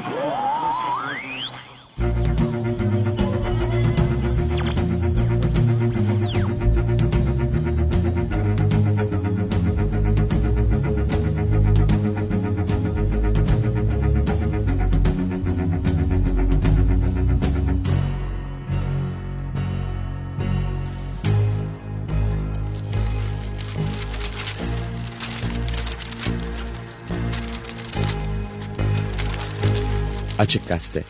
Whoa! Açık Gazete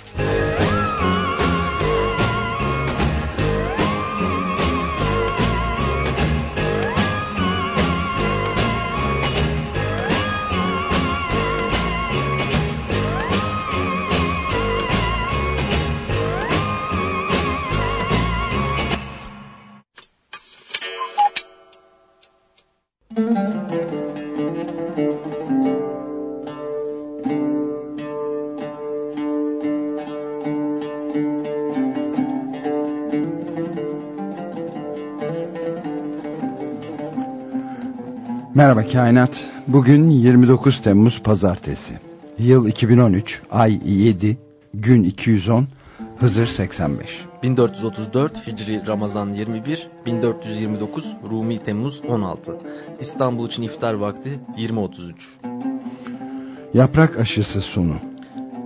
Merhaba Kainat. Bugün 29 Temmuz Pazartesi. Yıl 2013, ay 7, gün 210, Hızır 85. 1434 Hicri Ramazan 21, 1429 Rumi Temmuz 16. İstanbul için iftar vakti 20.33. Yaprak aşısı sonu.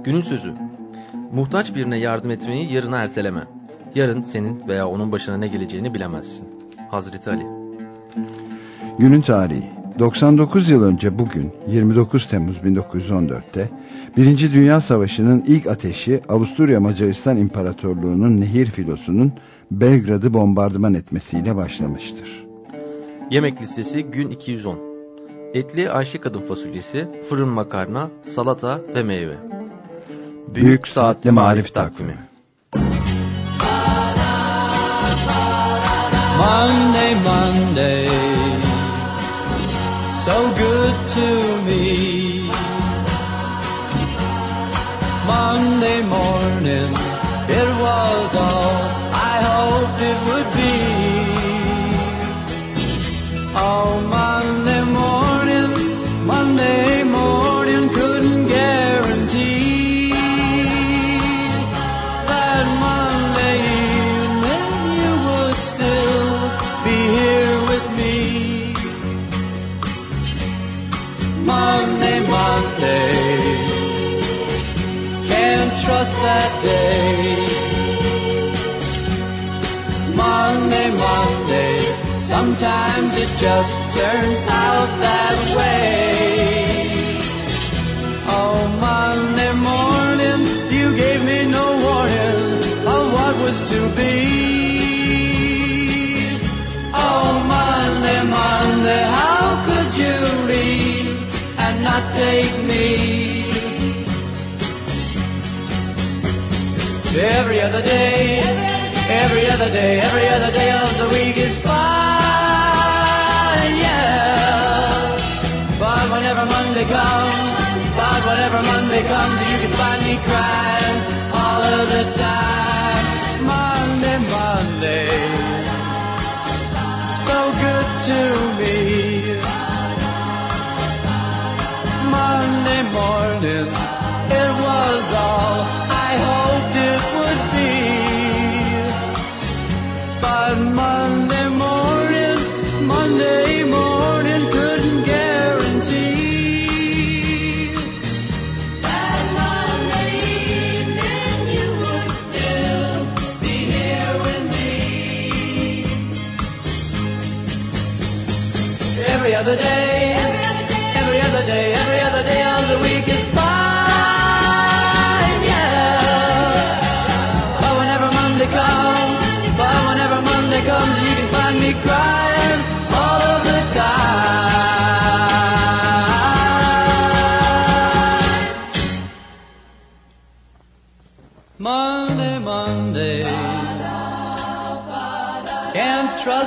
Günün sözü. Muhtaç birine yardım etmeyi yarına erteleme. Yarın senin veya onun başına ne geleceğini bilemezsin. Hazreti Ali. Günün tarihi 99 yıl önce bugün 29 Temmuz 1914'te Birinci Dünya Savaşı'nın ilk ateşi Avusturya Macaristan İmparatorluğu'nun nehir filosunun Belgrad'ı bombardıman etmesiyle başlamıştır. Yemek listesi gün 210. Etli Ayşe kadın fasulyesi, fırın makarna, salata ve meyve. Büyük, Büyük Saatli Marif Takvimi Monday, Monday so good to me. Monday morning, it was all I hoped it would be. Oh, Monday day. Monday, Monday. Sometimes it just turns out that way. Oh, Monday morning, you gave me no warning of what was to be. Oh, Monday, Monday, how could you leave and not take me? Every other day, every other day, every other day of the week is fine, yeah. But whenever Monday comes, but whenever Monday comes, you can find me crying all of the time. Monday, Monday, so good to me. Monday morning, it was all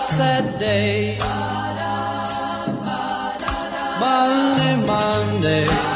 sad day. Monday, Monday.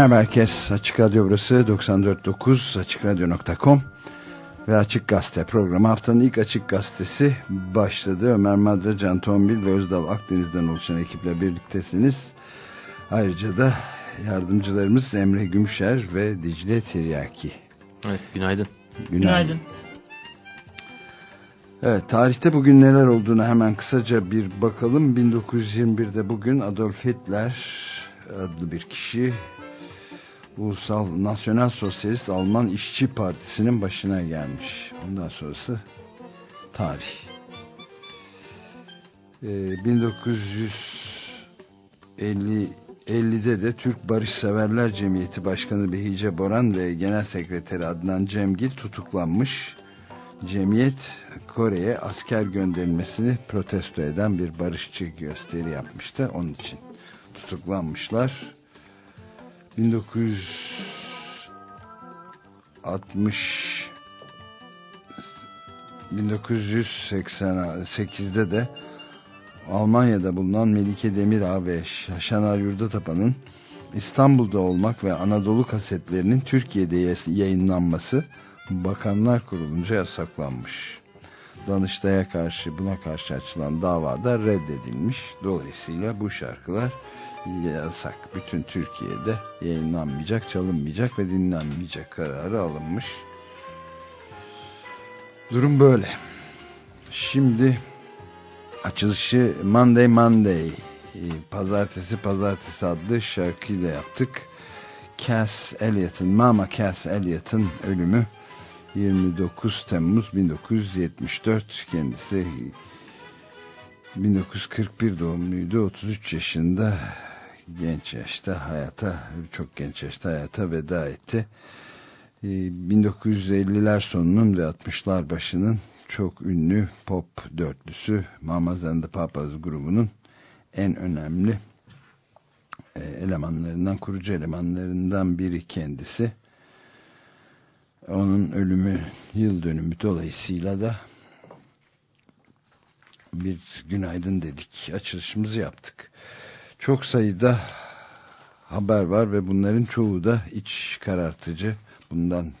Merhaba herkes. Açık Radyo burası 94.9 AçıkRadyo.com ve Açık Gazete programı. Haftanın ilk Açık Gazetesi başladı. Ömer Madra, Can Tombil ve Özdal Akdeniz'den oluşan ekiple birliktesiniz. Ayrıca da yardımcılarımız Emre Gümüşer ve Dicle Tiryaki. Evet, günaydın. Günaydın. günaydın. Evet, tarihte bugün neler olduğunu hemen kısaca bir bakalım. 1921'de bugün Adolf Hitler adlı bir kişi Ulusal Nasyonel Sosyalist Alman İşçi Partisi'nin başına gelmiş. Ondan sonrası tarih. Ee, 1950'de de Türk Barışseverler Cemiyeti Başkanı Behice Boran ve Genel Sekreteri Adnan Cemgil tutuklanmış. Cemiyet Kore'ye asker gönderilmesini protesto eden bir barışçı gösteri yapmıştı. Onun için tutuklanmışlar. 1960 1988'de de Almanya'da bulunan Melike Demirağ ve Şaşanar Yurdatapa'nın İstanbul'da olmak ve Anadolu kasetlerinin Türkiye'de yayınlanması Bakanlar Kurulu'nca yasaklanmış. Danıştay'a karşı buna karşı açılan davada reddedilmiş. Dolayısıyla bu şarkılar yasak. Bütün Türkiye'de yayınlanmayacak, çalınmayacak ve dinlenmeyecek kararı alınmış. Durum böyle. Şimdi açılışı Monday Monday e, Pazartesi Pazartesi adlı şarkıyla yaptık. Cass Elliot'ın, Mama Cass Elliot'ın ölümü 29 Temmuz 1974 kendisi 1941 doğumluydu 33 yaşında genç yaşta hayata çok genç yaşta hayata veda etti. 1950'ler ee, sonunun ve 60'lar başının çok ünlü pop dörtlüsü Mamas and the Papas grubunun en önemli e, elemanlarından kurucu elemanlarından biri kendisi. Onun ölümü yıl dönümü dolayısıyla da bir günaydın dedik açılışımızı yaptık çok sayıda haber var ve bunların çoğu da iç karartıcı. Bundan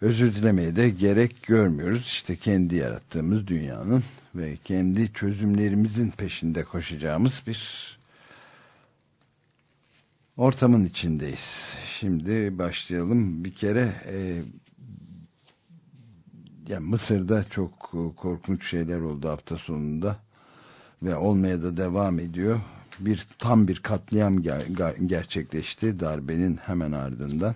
özür dilemeye de gerek görmüyoruz. İşte kendi yarattığımız dünyanın ve kendi çözümlerimizin peşinde koşacağımız bir ortamın içindeyiz. Şimdi başlayalım. Bir kere e, yani Mısır'da çok korkunç şeyler oldu hafta sonunda ve olmaya da devam ediyor bir tam bir katliam ger gerçekleşti darbenin hemen ardından.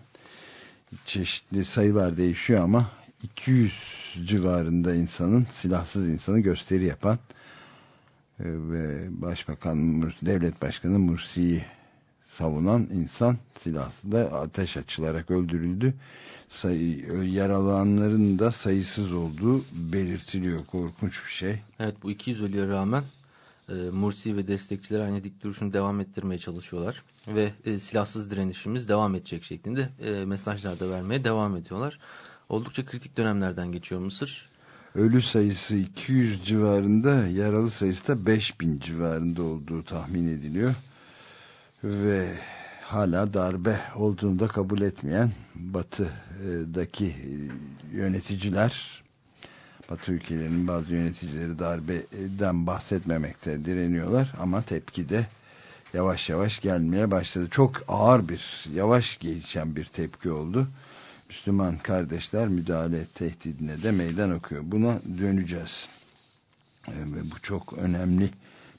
Çeşitli sayılar değişiyor ama 200 civarında insanın silahsız insanı gösteri yapan e, ve Başbakan Devlet Başkanı Mursi'yi savunan insan silahsız da ateş açılarak öldürüldü. Sayı, yaralananların da sayısız olduğu belirtiliyor. Korkunç bir şey. Evet bu 200 ölüye rağmen e, Mursi ve destekçiler aynı dik duruşunu devam ettirmeye çalışıyorlar. Ve e, silahsız direnişimiz devam edecek şeklinde e, mesajlar da vermeye devam ediyorlar. Oldukça kritik dönemlerden geçiyor Mısır. Ölü sayısı 200 civarında, yaralı sayısı da 5000 civarında olduğu tahmin ediliyor. Ve hala darbe olduğunu da kabul etmeyen batıdaki yöneticiler Batı ülkelerinin bazı yöneticileri darbeden bahsetmemekte direniyorlar ama tepki de yavaş yavaş gelmeye başladı. Çok ağır bir, yavaş gelişen bir tepki oldu. Müslüman kardeşler müdahale tehdidine de meydan okuyor. Buna döneceğiz. Ee, ve bu çok önemli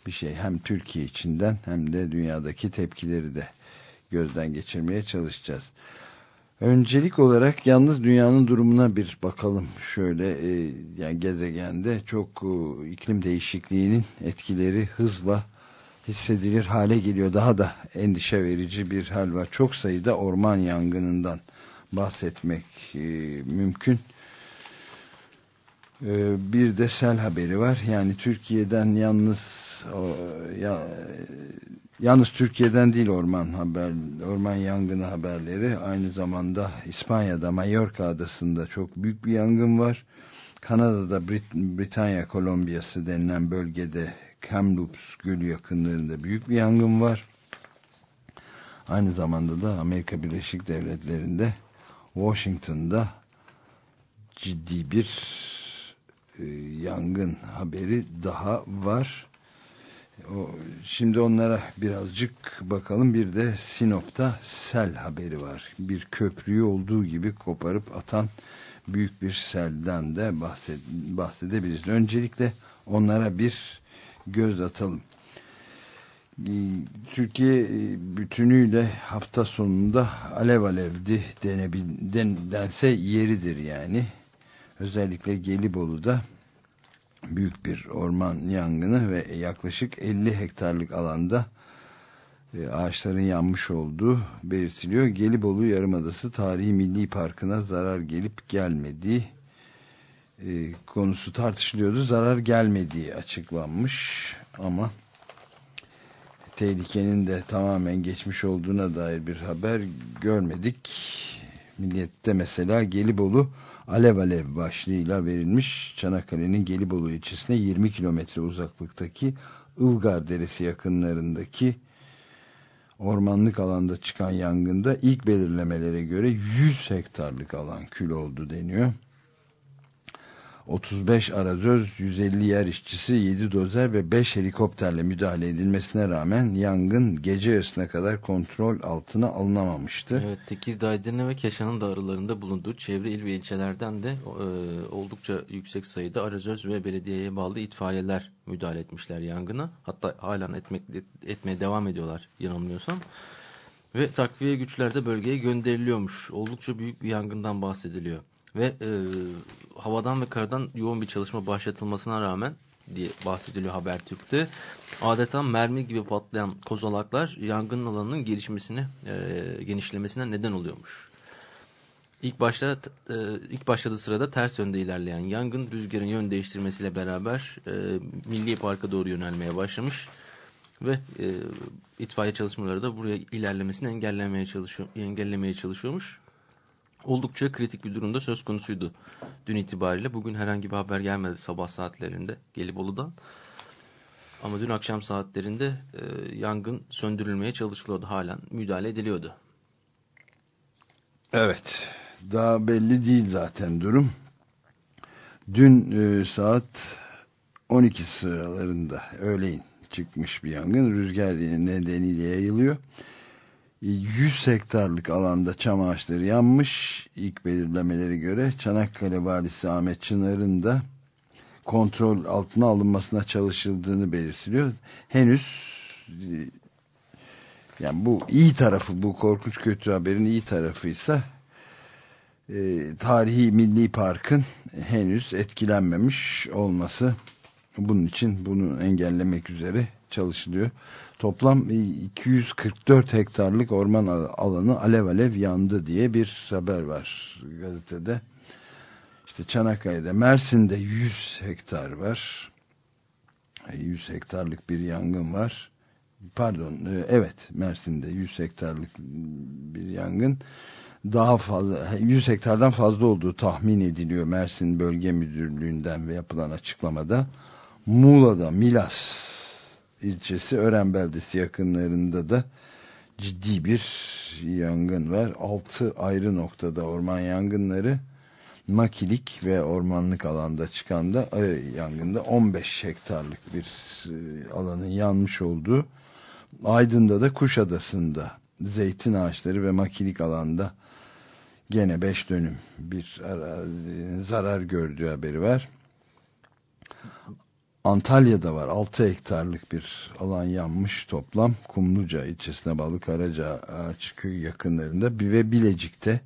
bir şey. Hem Türkiye içinden hem de dünyadaki tepkileri de gözden geçirmeye çalışacağız. Öncelik olarak yalnız dünyanın durumuna bir bakalım. Şöyle e, yani gezegende çok e, iklim değişikliğinin etkileri hızla hissedilir hale geliyor. Daha da endişe verici bir hal var. Çok sayıda orman yangınından bahsetmek e, mümkün. E, bir de sel haberi var. Yani Türkiye'den yalnız o, ya, Yalnız Türkiye'den değil orman haber, orman yangını haberleri. Aynı zamanda İspanya'da Mallorca adasında çok büyük bir yangın var. Kanada'da Brit Britanya Kolombiyası denilen bölgede Kamloops Gölü yakınlarında büyük bir yangın var. Aynı zamanda da Amerika Birleşik Devletleri'nde Washington'da ciddi bir e, yangın haberi daha var. Şimdi onlara birazcık bakalım. Bir de Sinop'ta sel haberi var. Bir köprüyü olduğu gibi koparıp atan büyük bir selden de bahsed bahsedebiliriz. Öncelikle onlara bir göz atalım. Ee, Türkiye e, bütünüyle hafta sonunda alev alevdi denebil, den, dense yeridir yani. Özellikle Gelibolu'da büyük bir orman yangını ve yaklaşık 50 hektarlık alanda e, ağaçların yanmış olduğu belirtiliyor. Gelibolu Yarımadası Tarihi Milli Parkı'na zarar gelip gelmediği e, konusu tartışılıyordu. Zarar gelmediği açıklanmış ama tehlikenin de tamamen geçmiş olduğuna dair bir haber görmedik. Milliyette mesela Gelibolu Alev Alev başlığıyla verilmiş Çanakkale'nin Gelibolu ilçesine 20 kilometre uzaklıktaki Ilgar Deresi yakınlarındaki ormanlık alanda çıkan yangında ilk belirlemelere göre 100 hektarlık alan kül oldu deniyor. 35 arazöz, 150 yer işçisi, 7 dozer ve 5 helikopterle müdahale edilmesine rağmen yangın gece yarısına kadar kontrol altına alınamamıştı. Evet, Tekirdağ, Edirne ve Keşan'ın da aralarında bulunduğu çevre il ve ilçelerden de e, oldukça yüksek sayıda arazöz ve belediyeye bağlı itfaiyeler müdahale etmişler yangına. Hatta halen etmek, etmeye devam ediyorlar yanılmıyorsam. Ve takviye güçler de bölgeye gönderiliyormuş. Oldukça büyük bir yangından bahsediliyor ve e, havadan ve karadan yoğun bir çalışma başlatılmasına rağmen diye bahsediliyor Habertürk'te. Adeta mermi gibi patlayan kozalaklar yangın alanının gelişmesine, e, genişlemesine neden oluyormuş. İlk başta e, ilk başladığı sırada ters yönde ilerleyen yangın rüzgarın yön değiştirmesiyle beraber e, Milli Park'a doğru yönelmeye başlamış ve e, itfaiye çalışmaları da buraya ilerlemesini engellemeye çalışıyor engellemeye çalışıyormuş oldukça kritik bir durumda söz konusuydu dün itibariyle. Bugün herhangi bir haber gelmedi sabah saatlerinde Gelibolu'dan. Ama dün akşam saatlerinde e, yangın söndürülmeye çalışılıyordu. Halen müdahale ediliyordu. Evet. Daha belli değil zaten durum. Dün e, saat 12 sıralarında öğleyin çıkmış bir yangın. Rüzgar nedeniyle yayılıyor. 100 hektarlık alanda çam ağaçları yanmış. İlk belirlemeleri göre Çanakkale valisi Ahmet Çınar'ın da kontrol altına alınmasına çalışıldığını belirtiliyor. Henüz yani bu iyi tarafı bu korkunç kötü haberin iyi tarafıysa e, tarihi milli parkın henüz etkilenmemiş olması bunun için bunu engellemek üzere çalışılıyor. Toplam 244 hektarlık orman alanı alev alev yandı diye bir haber var gazetede. İşte Çanakkale'de, Mersin'de 100 hektar var. 100 hektarlık bir yangın var. Pardon, e, evet Mersin'de 100 hektarlık bir yangın. Daha fazla, 100 hektardan fazla olduğu tahmin ediliyor Mersin Bölge Müdürlüğü'nden ve yapılan açıklamada. Muğla'da, Milas ilçesi Ören beldesi yakınlarında da ciddi bir yangın var. Altı ayrı noktada orman yangınları makilik ve ormanlık alanda çıkan da e, yangında 15 hektarlık bir e, alanın yanmış olduğu Aydın'da da Kuşadası'nda zeytin ağaçları ve makilik alanda gene 5 dönüm bir zarar gördüğü haberi var. Antalya'da var 6 hektarlık bir alan yanmış toplam Kumluca ilçesine bağlı Karaca Ağaç köyü yakınlarında ve Bilecik'te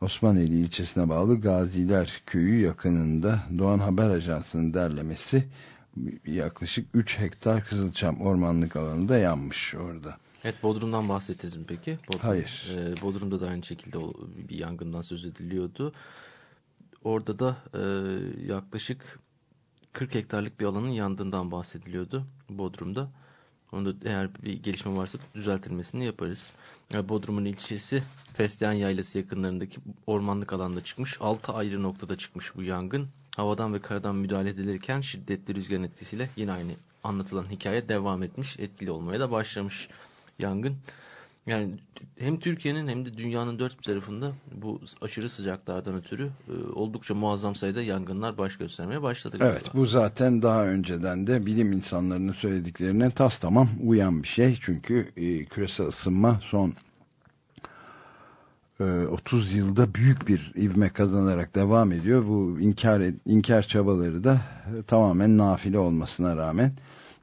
Osmaneli ilçesine bağlı Gaziler köyü yakınında Doğan Haber Ajansı'nın derlemesi yaklaşık 3 hektar Kızılçam ormanlık alanında yanmış orada. Evet Bodrum'dan bahsettiniz mi peki? Bodrum, Hayır. E, Bodrum'da da aynı şekilde bir yangından söz ediliyordu. Orada da e, yaklaşık 40 hektarlık bir alanın yandığından bahsediliyordu Bodrum'da. Onu da eğer bir gelişme varsa düzeltilmesini yaparız. Bodrum'un ilçesi Fesleğen Yaylası yakınlarındaki ormanlık alanda çıkmış. 6 ayrı noktada çıkmış bu yangın. Havadan ve karadan müdahale edilirken şiddetli rüzgarın etkisiyle yine aynı anlatılan hikaye devam etmiş. Etkili olmaya da başlamış yangın. Yani hem Türkiye'nin hem de dünyanın dört bir tarafında bu aşırı sıcaklardan ötürü e, oldukça muazzam sayıda yangınlar baş göstermeye başladı. Galiba. Evet bu zaten daha önceden de bilim insanlarının söylediklerine tas tamam uyan bir şey. Çünkü e, küresel ısınma son 30 e, yılda büyük bir ivme kazanarak devam ediyor. Bu inkar, inkar çabaları da e, tamamen nafile olmasına rağmen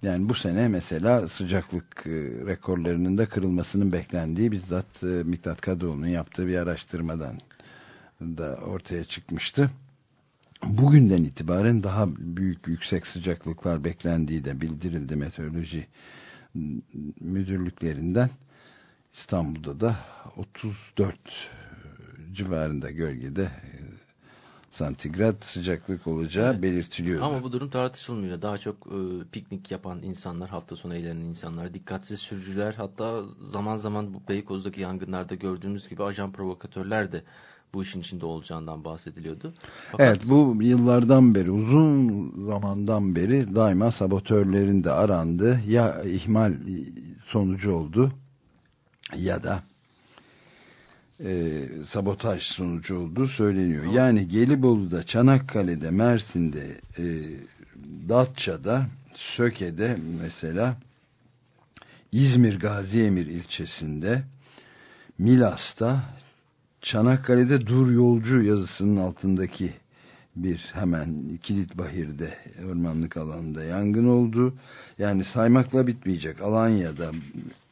yani bu sene mesela sıcaklık e, rekorlarının da kırılmasının beklendiği bizzat Miktat Kadıoğlu'nun yaptığı bir araştırmadan da ortaya çıkmıştı. Bugünden itibaren daha büyük yüksek sıcaklıklar beklendiği de bildirildi meteoroloji müdürlüklerinden. İstanbul'da da 34 civarında gölgede e, santigrat sıcaklık olacağı evet. belirtiliyor. Ama bu durum tartışılmıyor. Daha çok e, piknik yapan insanlar, hafta sonu eğlenen insanlar, dikkatsiz sürücüler, hatta zaman zaman bu Beykoz'daki yangınlarda gördüğümüz gibi ajan provokatörler de bu işin içinde olacağından bahsediliyordu. Fakat... Evet bu yıllardan beri uzun zamandan beri daima sabotörlerin de arandı. Ya ihmal sonucu oldu ya da e, sabotaj sonucu olduğu söyleniyor. Tamam. Yani Gelibolu'da, Çanakkale'de, Mersin'de, e, Datça'da, Söke'de mesela İzmir Gaziemir ilçesinde Milas'ta Çanakkale'de Dur Yolcu yazısının altındaki bir hemen Kilit Bahir'de ormanlık alanda yangın oldu. Yani saymakla bitmeyecek. Alanya'da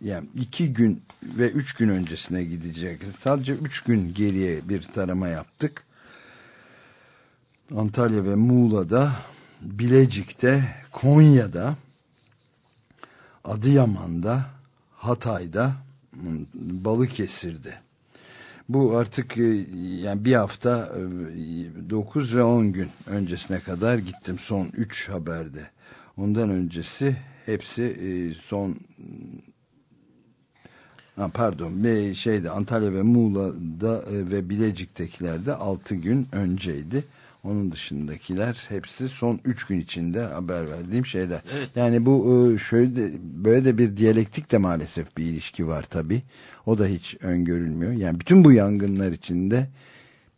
yani iki gün ve üç gün öncesine gidecek. Sadece üç gün geriye bir tarama yaptık. Antalya ve Muğla'da, Bilecik'te, Konya'da, Adıyaman'da, Hatay'da, Balıkesir'de bu artık e, yani bir hafta 9 e, ve 10 gün öncesine kadar gittim son 3 haberde. Ondan öncesi hepsi e, son ha, pardon şeyde Antalya ve Muğla'da ve Bilecik'tekilerde 6 gün önceydi. Onun dışındakiler hepsi son 3 gün içinde haber verdiğim şeyler. Evet. Yani bu şöyle de, böyle de bir diyalektik de maalesef bir ilişki var tabii. O da hiç öngörülmüyor. Yani bütün bu yangınlar içinde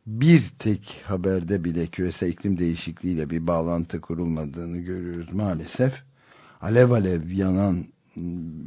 bir tek haberde bile küresel iklim değişikliğiyle bir bağlantı kurulmadığını görüyoruz maalesef. Alev alev yanan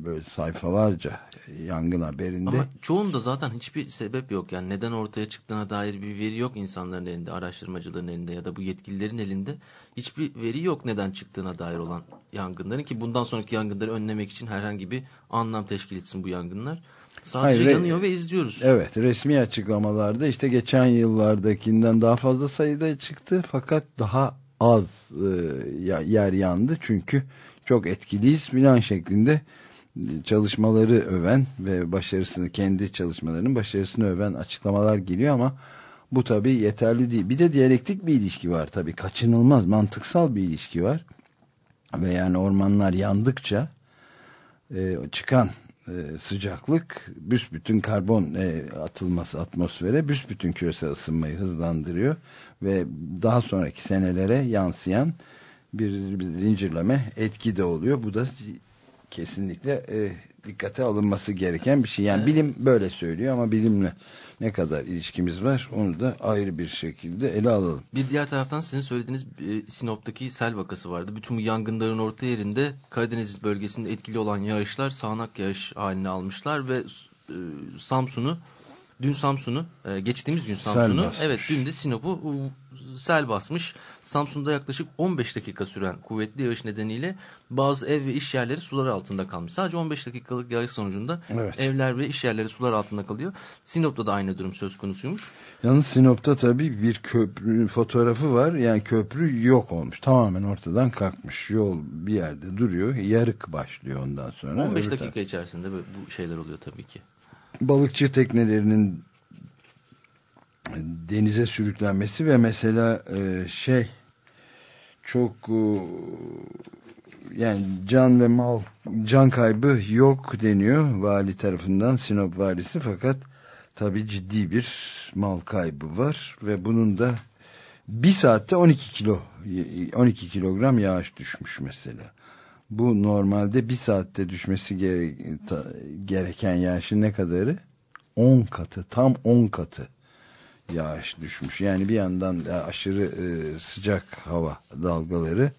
böyle sayfalarca yangın haberinde. Ama çoğunda zaten hiçbir sebep yok. Yani neden ortaya çıktığına dair bir veri yok insanların elinde, araştırmacıların elinde ya da bu yetkililerin elinde. Hiçbir veri yok neden çıktığına dair olan yangınların ki bundan sonraki yangınları önlemek için herhangi bir anlam teşkil etsin bu yangınlar. Sadece Hayır, yanıyor ve izliyoruz. Evet resmi açıklamalarda işte geçen yıllardakinden daha fazla sayıda çıktı fakat daha az e, yer yandı çünkü çok etkiliyiz filan şeklinde çalışmaları öven ve başarısını kendi çalışmalarının başarısını öven açıklamalar geliyor ama bu tabi yeterli değil. Bir de diyalektik bir ilişki var tabi kaçınılmaz mantıksal bir ilişki var ve yani ormanlar yandıkça e, çıkan e, sıcaklık büsbütün karbon e, atılması atmosfere büsbütün küresel ısınmayı hızlandırıyor ve daha sonraki senelere yansıyan bir, bir zincirleme etki de oluyor. Bu da kesinlikle e, dikkate alınması gereken bir şey. Yani evet. bilim böyle söylüyor ama bilimle ne kadar ilişkimiz var onu da ayrı bir şekilde ele alalım. Bir diğer taraftan sizin söylediğiniz e, Sinop'taki sel vakası vardı. Bütün bu yangınların orta yerinde Karadeniz bölgesinde etkili olan yağışlar sağanak yağış haline almışlar ve e, Samsun'u dün Samsun'u e, geçtiğimiz gün Samsun'u evet dün de Sinop'u sel basmış. Samsun'da yaklaşık 15 dakika süren kuvvetli yağış nedeniyle bazı ev ve iş yerleri sular altında kalmış. Sadece 15 dakikalık yağış sonucunda evet. evler ve iş yerleri sular altında kalıyor. Sinop'ta da aynı durum söz konusuymuş. Yalnız Sinop'ta tabii bir köprü fotoğrafı var. Yani köprü yok olmuş. Tamamen ortadan kalkmış. Yol bir yerde duruyor. Yarık başlıyor ondan sonra. 15 dakika içerisinde bu şeyler oluyor tabii ki balıkçı teknelerinin denize sürüklenmesi ve mesela e, şey çok e, yani can ve mal can kaybı yok deniyor vali tarafından Sinop valisi. Fakat tabi ciddi bir mal kaybı var ve bunun da bir saatte 12 kilo 12 kilogram yağış düşmüş mesela Bu normalde bir saatte düşmesi gere gereken yağışın ne kadarı? 10 katı, tam 10 katı yağış düşmüş. Yani bir yandan aşırı e, sıcak hava dalgaları,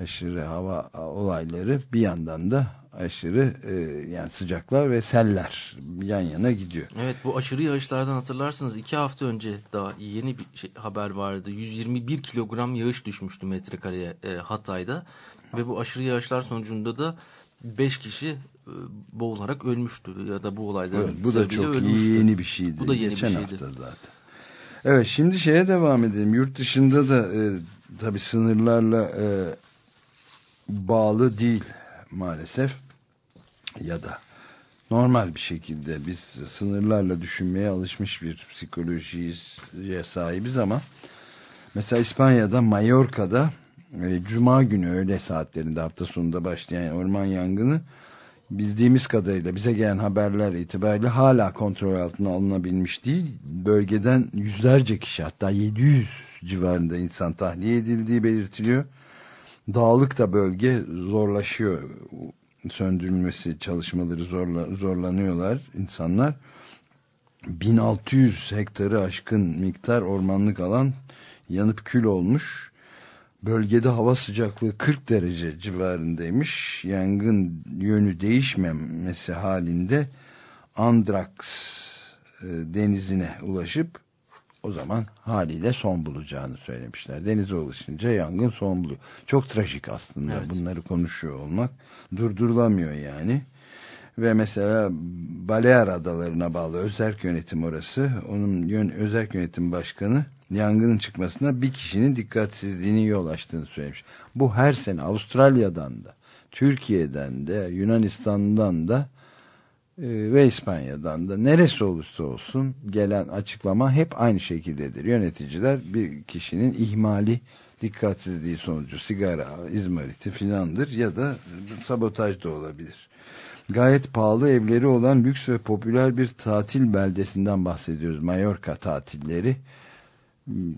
aşırı hava olayları bir yandan da aşırı e, yani sıcaklar ve seller yan yana gidiyor. Evet bu aşırı yağışlardan hatırlarsınız iki hafta önce daha yeni bir şey, haber vardı. 121 kilogram yağış düşmüştü metrekareye e, Hatay'da ve bu aşırı yağışlar sonucunda da 5 kişi e, boğularak ölmüştü ya da bu olayda evet, bu da çok ölmüştü. yeni bir şeydi. Bu da yeni Geçen bir şeydi. hafta zaten. Evet şimdi şeye devam edelim. Yurt dışında da e, tabi sınırlarla e, bağlı değil maalesef ya da normal bir şekilde biz sınırlarla düşünmeye alışmış bir psikolojiye sahibiz ama mesela İspanya'da Mallorca'da e, Cuma günü öğle saatlerinde hafta sonunda başlayan orman yangını bildiğimiz kadarıyla bize gelen haberler itibariyle hala kontrol altına alınabilmiş değil. Bölgeden yüzlerce kişi hatta 700 civarında insan tahliye edildiği belirtiliyor. Dağlık da bölge zorlaşıyor. Söndürülmesi çalışmaları zorla, zorlanıyorlar insanlar. 1600 hektarı aşkın miktar ormanlık alan yanıp kül olmuş bölgede hava sıcaklığı 40 derece civarındaymış. Yangın yönü değişmemesi halinde Andrax e, denizine ulaşıp o zaman haliyle son bulacağını söylemişler. Denize ulaşınca yangın son buluyor. Çok trajik aslında evet. bunları konuşuyor olmak. Durdurulamıyor yani. Ve mesela Balear Adalarına bağlı Özerk Yönetim orası. Onun yön, Özerk Yönetim Başkanı yangının çıkmasına bir kişinin dikkatsizliğini yol açtığını söylemiş. Bu her sene Avustralya'dan da, Türkiye'den de, Yunanistan'dan da e, ve İspanya'dan da neresi olursa olsun gelen açıklama hep aynı şekildedir. Yöneticiler bir kişinin ihmali, dikkatsizliği sonucu sigara, izmariti filandır ya da sabotaj da olabilir. Gayet pahalı evleri olan lüks ve popüler bir tatil beldesinden bahsediyoruz. Mallorca tatilleri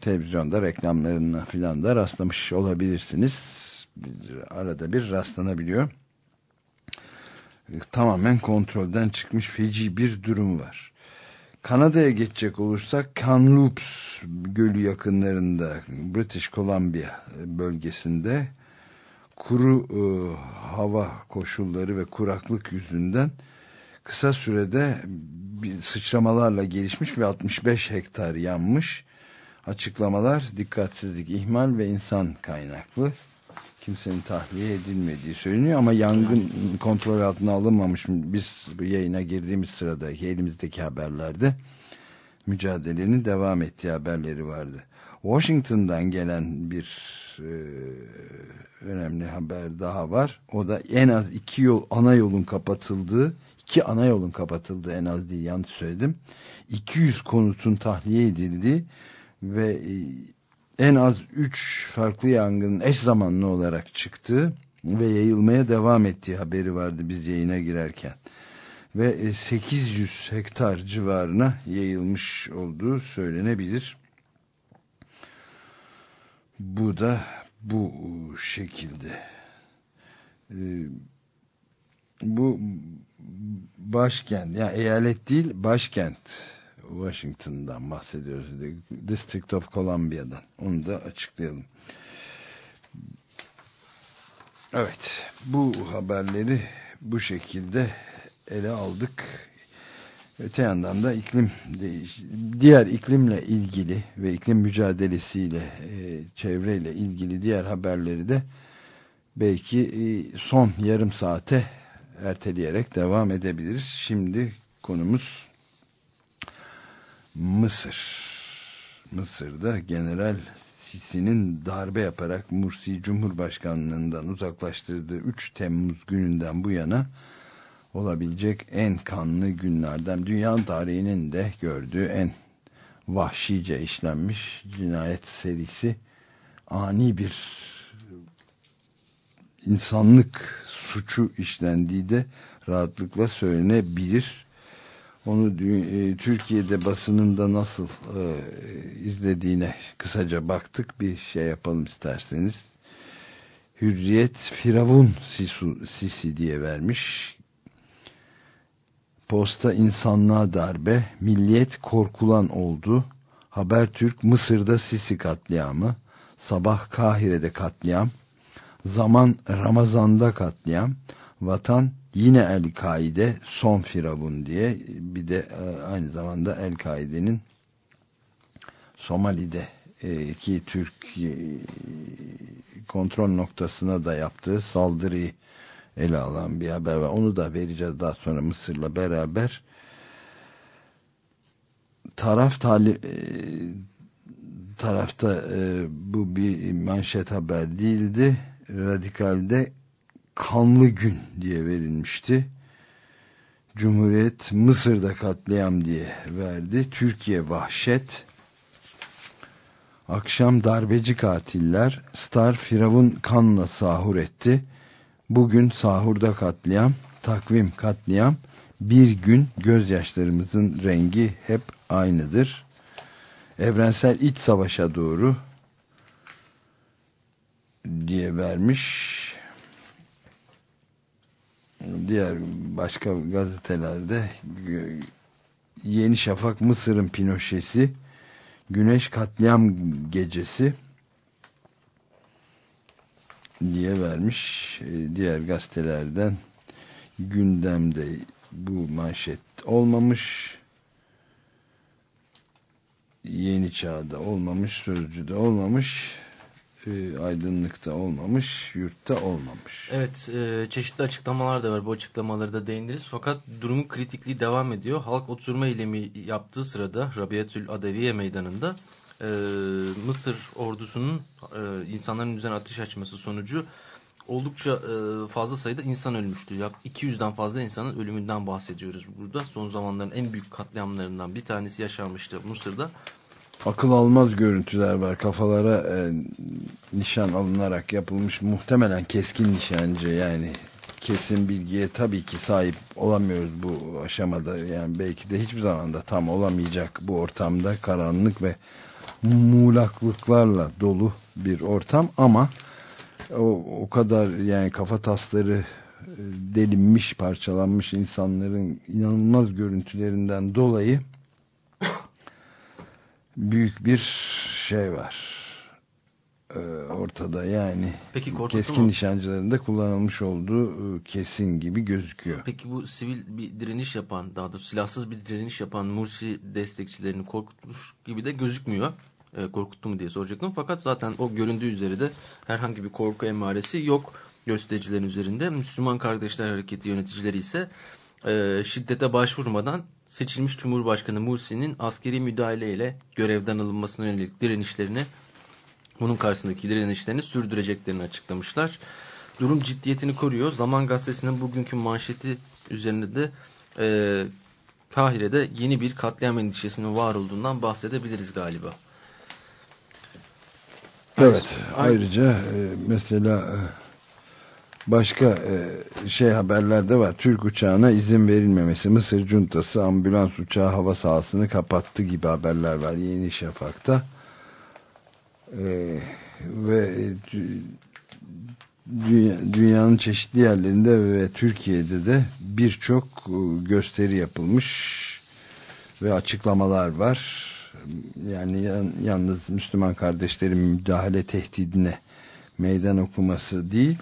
televizyonda reklamlarına filan da rastlamış olabilirsiniz. Arada bir rastlanabiliyor. Tamamen kontrolden çıkmış feci bir durum var. Kanada'ya geçecek olursak Kamloops gölü yakınlarında British Columbia bölgesinde kuru e, hava koşulları ve kuraklık yüzünden kısa sürede bir sıçramalarla gelişmiş ve 65 hektar yanmış açıklamalar dikkatsizlik, ihmal ve insan kaynaklı. Kimsenin tahliye edilmediği söyleniyor ama yangın kontrol altına alınmamış. Biz bu yayına girdiğimiz sıradaki elimizdeki haberlerde mücadelenin devam ettiği haberleri vardı. Washington'dan gelen bir e, önemli haber daha var. O da en az iki yol ana yolun kapatıldığı, iki ana yolun kapatıldığı en az değil yanlış söyledim. 200 konutun tahliye edildiği ve e, en az 3 farklı yangının eş zamanlı olarak çıktığı ve yayılmaya devam ettiği haberi vardı biz yayına girerken. Ve 800 e, hektar civarına yayılmış olduğu söylenebilir. Bu da bu şekilde. E, bu başkent yani eyalet değil başkent Washington'dan bahsediyoruz. District of Columbia'dan. Onu da açıklayalım. Evet. Bu haberleri bu şekilde ele aldık. Öte yandan da iklim diğer iklimle ilgili ve iklim mücadelesiyle e, çevreyle ilgili diğer haberleri de belki e, son yarım saate erteleyerek devam edebiliriz. Şimdi konumuz Mısır. Mısır'da General Sisi'nin darbe yaparak Mursi Cumhurbaşkanlığından uzaklaştırdığı 3 Temmuz gününden bu yana olabilecek en kanlı günlerden dünyanın tarihinin de gördüğü en vahşice işlenmiş cinayet serisi ani bir insanlık suçu işlendiği de rahatlıkla söylenebilir onu e, Türkiye'de basınında nasıl e, izlediğine kısaca baktık. Bir şey yapalım isterseniz. Hürriyet Firavun Sisu, Sisi diye vermiş. Posta insanlığa darbe, milliyet korkulan oldu. Habertürk Mısır'da Sisi katliamı, sabah Kahire'de katliam, zaman Ramazan'da katliam, vatan yine El-Kaide son firavun diye bir de e, aynı zamanda El-Kaide'nin Somali'de e, ki Türk e, kontrol noktasına da yaptığı saldırıyı ele alan bir haber var. Onu da vereceğiz daha sonra Mısır'la beraber. Taraf tali, tarafta bu bir manşet haber değildi. Radikal'de kanlı gün diye verilmişti. Cumhuriyet Mısır'da katliam diye verdi. Türkiye vahşet. Akşam darbeci katiller Star Firavun kanla sahur etti. Bugün sahurda katliam, takvim katliam. Bir gün gözyaşlarımızın rengi hep aynıdır. Evrensel iç savaşa doğru diye vermiş diğer başka gazetelerde Yeni Şafak Mısır'ın Pinoşesi Güneş Katliam Gecesi diye vermiş. E, diğer gazetelerden gündemde bu manşet olmamış. Yeni Çağ'da olmamış Sözcü'de olmamış e, aydınlıkta olmamış, yurtta olmamış. Evet, e, çeşitli açıklamalar da var. Bu açıklamaları da değiniriz. Fakat durumun kritikliği devam ediyor. Halk oturma eylemi yaptığı sırada Rabiatül Adeviye meydanında e, Mısır ordusunun e, insanların üzerine ateş açması sonucu oldukça e, fazla sayıda insan ölmüştü. Yak 200'den fazla insanın ölümünden bahsediyoruz burada. Son zamanların en büyük katliamlarından bir tanesi yaşanmıştı Mısır'da akıl almaz görüntüler var. Kafalara e, nişan alınarak yapılmış muhtemelen keskin nişancı yani kesin bilgiye tabii ki sahip olamıyoruz bu aşamada. Yani belki de hiçbir zaman da tam olamayacak bu ortamda karanlık ve muğlaklıklarla dolu bir ortam ama o, o kadar yani kafa tasları e, delinmiş, parçalanmış insanların inanılmaz görüntülerinden dolayı büyük bir şey var ee, ortada yani Peki, keskin mu? nişancılarında kullanılmış olduğu e, kesin gibi gözüküyor. Peki bu sivil bir direniş yapan daha doğrusu silahsız bir direniş yapan Mursi destekçilerini korkutmuş gibi de gözükmüyor. E, korkuttu mu diye soracaktım. Fakat zaten o göründüğü üzere de herhangi bir korku emaresi yok göstericilerin üzerinde. Müslüman Kardeşler Hareketi yöneticileri ise e, şiddete başvurmadan seçilmiş Cumhurbaşkanı Mursi'nin askeri müdahaleyle görevden alınmasına yönelik direnişlerini bunun karşısındaki direnişlerini sürdüreceklerini açıklamışlar. Durum ciddiyetini koruyor. Zaman gazetesinin bugünkü manşeti üzerinde de e, Kahire'de yeni bir katliam endişesinin var olduğundan bahsedebiliriz galiba. Evet. Ayrıca e, mesela e, Başka e, şey haberlerde var. Türk uçağına izin verilmemesi. Mısır cuntası ambulans uçağı hava sahasını kapattı gibi haberler var Yeni Şafak'ta. E, ve dünya, dünyanın çeşitli yerlerinde ve Türkiye'de de birçok e, gösteri yapılmış ve açıklamalar var. Yani yan, yalnız Müslüman kardeşlerin müdahale tehdidine meydan okuması değil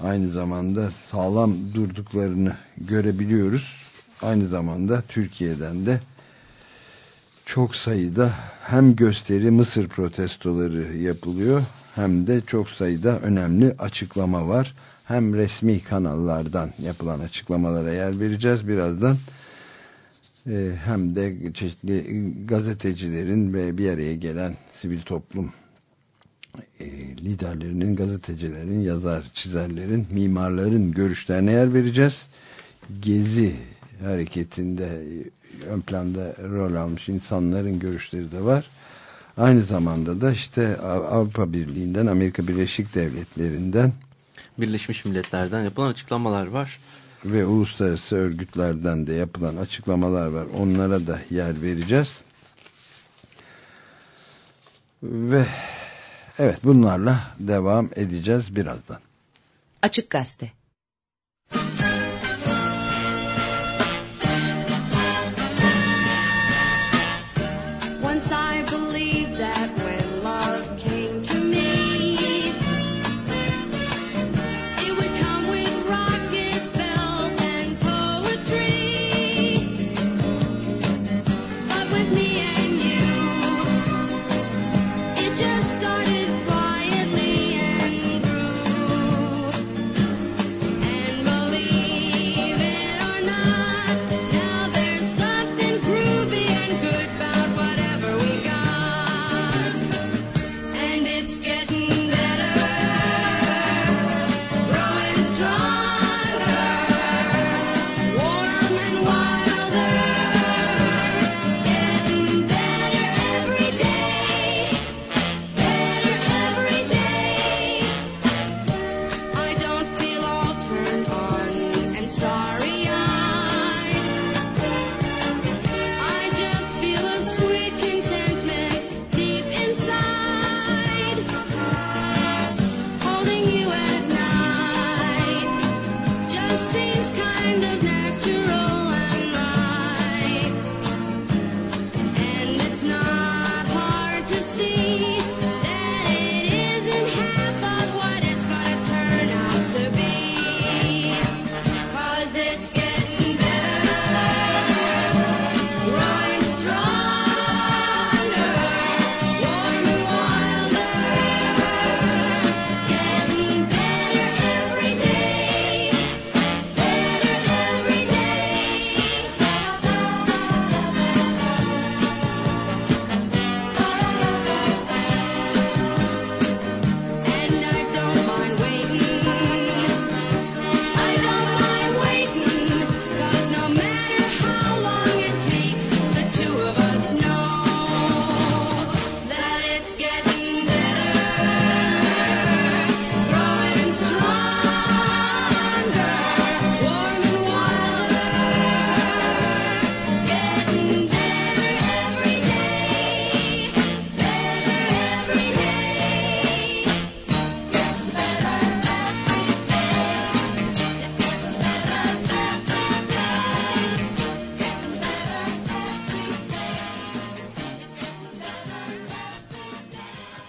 aynı zamanda sağlam durduklarını görebiliyoruz. Aynı zamanda Türkiye'den de çok sayıda hem gösteri Mısır protestoları yapılıyor hem de çok sayıda önemli açıklama var. Hem resmi kanallardan yapılan açıklamalara yer vereceğiz birazdan. Ee, hem de çeşitli gazetecilerin ve bir araya gelen sivil toplum e, liderlerinin, gazetecilerin, yazar, çizerlerin, mimarların görüşlerine yer vereceğiz. Gezi hareketinde ön planda rol almış insanların görüşleri de var. Aynı zamanda da işte Avrupa Birliği'nden, Amerika Birleşik Devletleri'nden Birleşmiş Milletler'den yapılan açıklamalar var. Ve uluslararası örgütlerden de yapılan açıklamalar var. Onlara da yer vereceğiz. Ve Evet bunlarla devam edeceğiz birazdan. Açık Gazete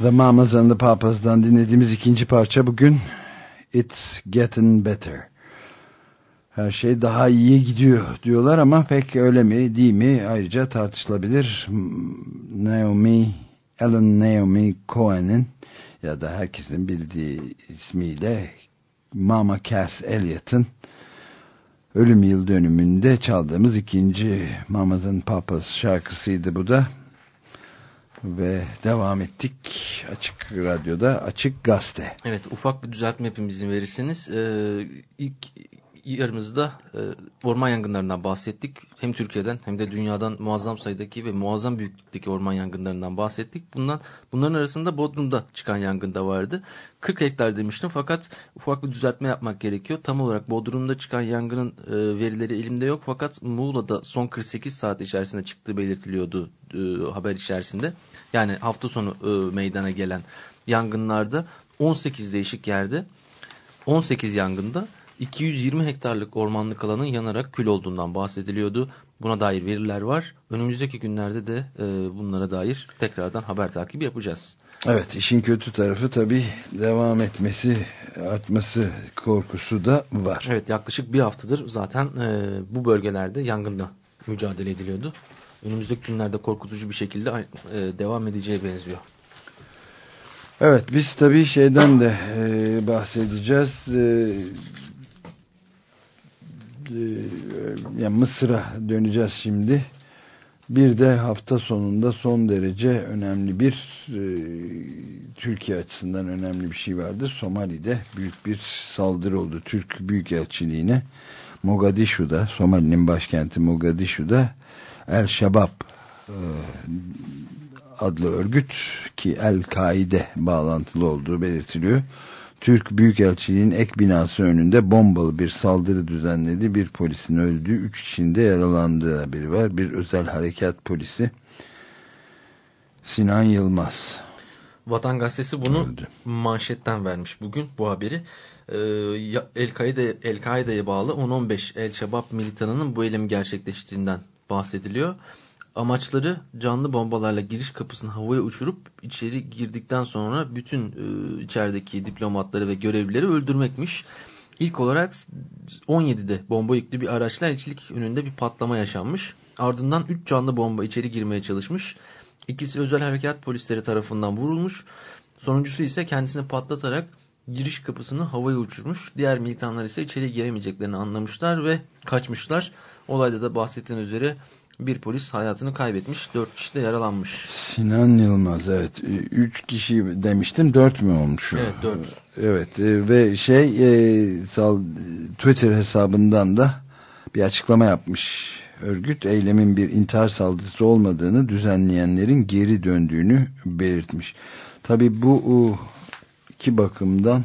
The Mamas and the Papas'dan dinlediğimiz ikinci parça bugün It's Getting Better. Her şey daha iyiye gidiyor diyorlar ama pek öyle mi değil mi ayrıca tartışılabilir. Naomi, Ellen Naomi Cohen'in ya da herkesin bildiği ismiyle Mama Cass Elliott'ın ölüm yıl dönümünde çaldığımız ikinci Mamas and Papas şarkısıydı bu da ve devam ettik Açık Radyo'da Açık Gazete. Evet ufak bir düzeltme hepimizin verirseniz ee, ilk yarımızda e, orman yangınlarından bahsettik. Hem Türkiye'den hem de dünyadan muazzam sayıdaki ve muazzam büyüklükteki orman yangınlarından bahsettik. Bundan Bunların arasında Bodrum'da çıkan yangın da vardı. 40 hektar demiştim fakat ufak bir düzeltme yapmak gerekiyor. Tam olarak Bodrum'da çıkan yangının e, verileri elimde yok fakat Muğla'da son 48 saat içerisinde çıktığı belirtiliyordu e, haber içerisinde. Yani hafta sonu e, meydana gelen yangınlarda 18 değişik yerde 18 yangında 220 hektarlık ormanlık alanın yanarak kül olduğundan bahsediliyordu. Buna dair veriler var. Önümüzdeki günlerde de e, bunlara dair tekrardan haber takibi yapacağız. Evet işin kötü tarafı tabii devam etmesi, artması korkusu da var. Evet yaklaşık bir haftadır zaten e, bu bölgelerde yangında mücadele ediliyordu. Önümüzdeki günlerde korkutucu bir şekilde e, devam edeceği benziyor. Evet biz tabii şeyden de e, bahsedeceğiz. E, yani Mısır'a döneceğiz şimdi. Bir de hafta sonunda son derece önemli bir e, Türkiye açısından önemli bir şey vardı. Somali'de büyük bir saldırı oldu. Türk Büyükelçiliğine Mogadishu'da, Somali'nin başkenti Mogadishu'da El Şabab e, adlı örgüt ki El-Kaide bağlantılı olduğu belirtiliyor Türk Büyükelçiliğin ek binası önünde bombalı bir saldırı düzenledi. Bir polisin öldüğü, üç kişinin de yaralandığı haberi var. Bir özel harekat polisi Sinan Yılmaz. Vatan Gazetesi bunu Öldü. manşetten vermiş bugün bu haberi. El-Kaide'ye El bağlı 10-15 El-Şebab militanının bu eylemi gerçekleştiğinden bahsediliyor. Amaçları canlı bombalarla giriş kapısını havaya uçurup içeri girdikten sonra bütün e, içerideki diplomatları ve görevlileri öldürmekmiş. İlk olarak 17'de bomba yüklü bir araçla elçilik önünde bir patlama yaşanmış. Ardından 3 canlı bomba içeri girmeye çalışmış. İkisi özel harekat polisleri tarafından vurulmuş. Sonuncusu ise kendisini patlatarak giriş kapısını havaya uçurmuş. Diğer militanlar ise içeri giremeyeceklerini anlamışlar ve kaçmışlar. Olayda da bahsettiğin üzere bir polis hayatını kaybetmiş. Dört kişi de yaralanmış. Sinan Yılmaz evet. Üç kişi demiştim. Dört mü olmuş? Evet dört. Evet e, ve şey e, Twitter hesabından da bir açıklama yapmış. Örgüt eylemin bir intihar saldırısı olmadığını düzenleyenlerin geri döndüğünü belirtmiş. Tabi bu iki bakımdan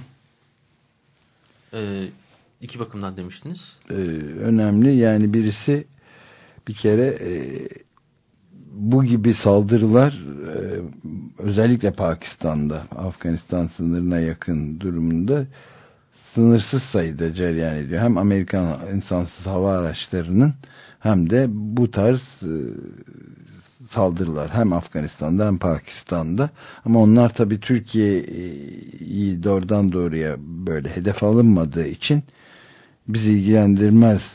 ee, iki bakımdan demiştiniz. E, önemli yani birisi bir kere e, bu gibi saldırılar e, özellikle Pakistan'da Afganistan sınırına yakın durumunda sınırsız sayıda cereyan ediyor. Hem Amerikan insansız hava araçlarının hem de bu tarz e, saldırılar hem Afganistan'da hem Pakistan'da ama onlar tabi Türkiye'yi doğrudan doğruya böyle hedef alınmadığı için bizi ilgilendirmez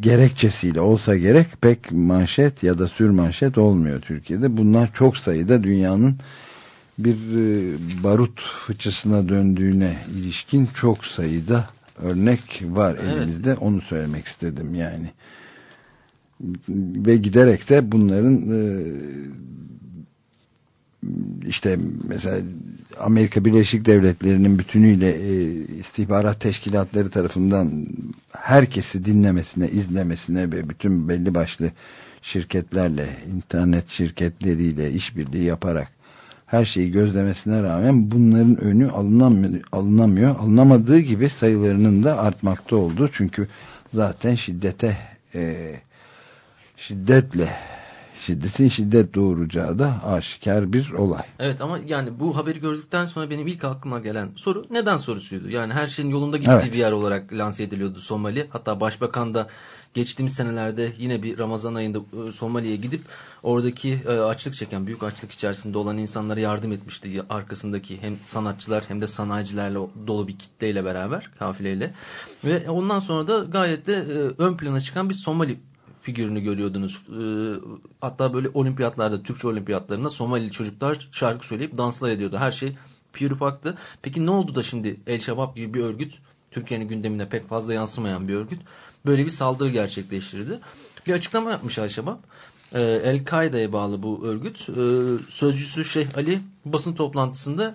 gerekçesiyle olsa gerek pek manşet ya da sür manşet olmuyor Türkiye'de. Bunlar çok sayıda dünyanın bir e, barut fıçısına döndüğüne ilişkin çok sayıda örnek var evet. elimizde. Onu söylemek istedim yani. Ve giderek de bunların e, işte mesela Amerika Birleşik Devletleri'nin bütünüyle e, istihbarat teşkilatları tarafından herkesi dinlemesine, izlemesine ve bütün belli başlı şirketlerle, internet şirketleriyle işbirliği yaparak her şeyi gözlemesine rağmen bunların önü alınamıyor, alınamıyor. Alınamadığı gibi sayılarının da artmakta olduğu çünkü zaten şiddete e, şiddetle şiddetin şiddet doğuracağı da aşikar bir olay. Evet ama yani bu haberi gördükten sonra benim ilk aklıma gelen soru neden sorusuydu. Yani her şeyin yolunda gittiği evet. bir yer olarak lanse ediliyordu Somali. Hatta başbakan da geçtiğimiz senelerde yine bir Ramazan ayında e, Somali'ye gidip oradaki e, açlık çeken, büyük açlık içerisinde olan insanlara yardım etmişti. Arkasındaki hem sanatçılar hem de sanayicilerle dolu bir kitleyle beraber, kafileyle. Ve ondan sonra da gayet de e, ön plana çıkan bir Somali figürünü görüyordunuz. E, hatta böyle olimpiyatlarda, Türkçe olimpiyatlarında Somalili çocuklar şarkı söyleyip danslar ediyordu. Her şey pürüpaktı. Peki ne oldu da şimdi El Şebab gibi bir örgüt, Türkiye'nin gündemine pek fazla yansımayan bir örgüt, böyle bir saldırı gerçekleştirdi. Bir açıklama yapmış El Şebab. E, El-Kaide'ye bağlı bu örgüt. E, sözcüsü Şeyh Ali basın toplantısında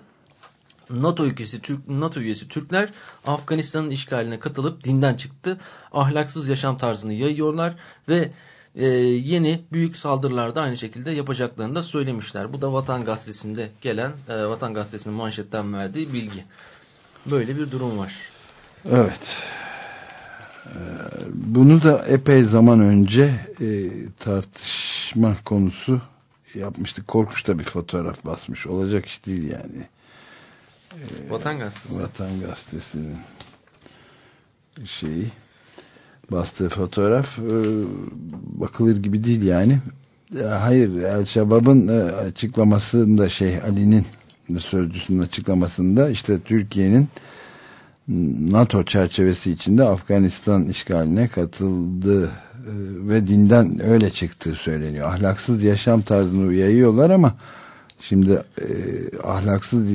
NATO ülkesi Türk NATO üyesi Türkler Afganistan'ın işgaline katılıp dinden çıktı. Ahlaksız yaşam tarzını yayıyorlar ve e, yeni büyük saldırılarda aynı şekilde yapacaklarını da söylemişler. Bu da Vatan Gazetesi'nde gelen e, Vatan Gazetesi'nin manşetten verdiği bilgi. Böyle bir durum var. Evet. E, bunu da epey zaman önce e, tartışma konusu yapmıştık. Korkunç da bir fotoğraf basmış. Olacak iş değil yani. Vatan Gazetesi. Vatan Gazetesi'nin şeyi bastığı fotoğraf e, bakılır gibi değil yani. E, hayır El Şabab'ın e, açıklamasında şey Ali'nin sözcüsünün açıklamasında işte Türkiye'nin NATO çerçevesi içinde Afganistan işgaline katıldığı ve dinden öyle çıktığı söyleniyor. Ahlaksız yaşam tarzını yayıyorlar ama Şimdi e, ahlaksız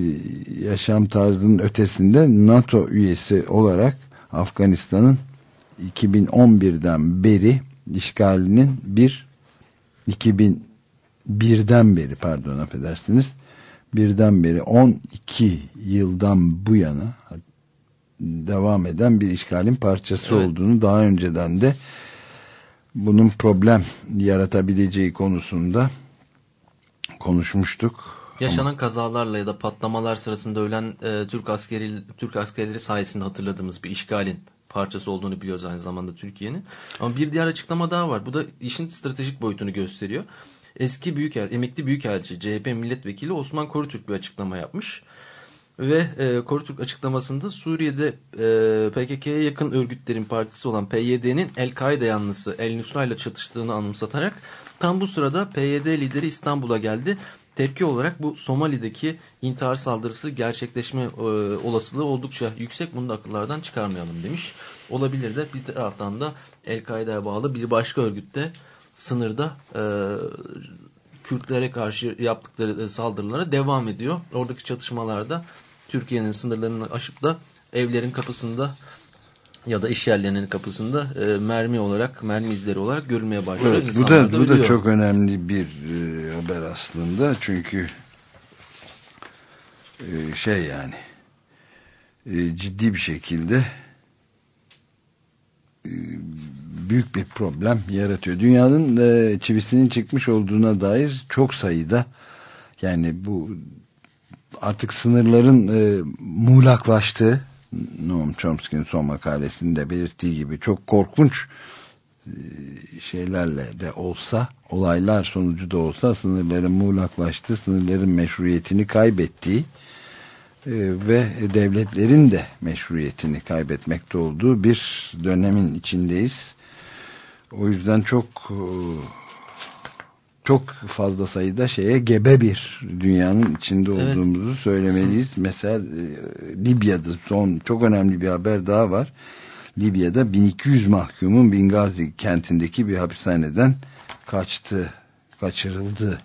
yaşam tarzının ötesinde NATO üyesi olarak Afganistan'ın 2011'den beri işgalinin bir 2001'den beri pardon affedersiniz birden beri 12 yıldan bu yana devam eden bir işgalin parçası evet. olduğunu daha önceden de bunun problem yaratabileceği konusunda konuşmuştuk. Yaşanan Ama... kazalarla ya da patlamalar sırasında ölen e, Türk askeri Türk askerleri sayesinde hatırladığımız bir işgalin parçası olduğunu biliyoruz aynı zamanda Türkiye'nin. Ama bir diğer açıklama daha var. Bu da işin stratejik boyutunu gösteriyor. Eski büyük emekli büyükelçi CHP milletvekili Osman Korutürk bir açıklama yapmış. Ve e, Korutürk açıklamasında Suriye'de e, PKK'ya yakın örgütlerin partisi olan PYD'nin El-Kaide yanlısı El-Nusra ile çatıştığını anımsatarak tam bu sırada PYD lideri İstanbul'a geldi. Tepki olarak bu Somali'deki intihar saldırısı gerçekleşme e, olasılığı oldukça yüksek. Bunu da akıllardan çıkarmayalım demiş. Olabilir de bir taraftan da El-Kaide'ye bağlı bir başka örgütte sınırda e, Kürtlere karşı yaptıkları e, saldırılara devam ediyor. Oradaki çatışmalarda Türkiye'nin sınırlarını aşıp da evlerin kapısında ya da iş yerlerinin kapısında e, mermi olarak, mermi izleri olarak görülmeye başlıyor. Evet, bu da, da bu da çok önemli bir e, haber aslında. Çünkü e, şey yani e, ciddi bir şekilde e, büyük bir problem yaratıyor. Dünyanın e, çivisinin çıkmış olduğuna dair çok sayıda yani bu artık sınırların e, muğlaklaştığı Noam Chomsky'nin son makalesinde belirttiği gibi çok korkunç e, şeylerle de olsa olaylar sonucu da olsa sınırların muğlaklaştığı, sınırların meşruiyetini kaybettiği e, ve devletlerin de meşruiyetini kaybetmekte olduğu bir dönemin içindeyiz. O yüzden çok e, çok fazla sayıda şeye gebe bir dünyanın içinde olduğumuzu evet. söylemeliyiz. Mesela e, Libya'da son çok önemli bir haber daha var. Libya'da 1200 mahkumun Bingazi kentindeki bir hapishaneden kaçtı, kaçırıldı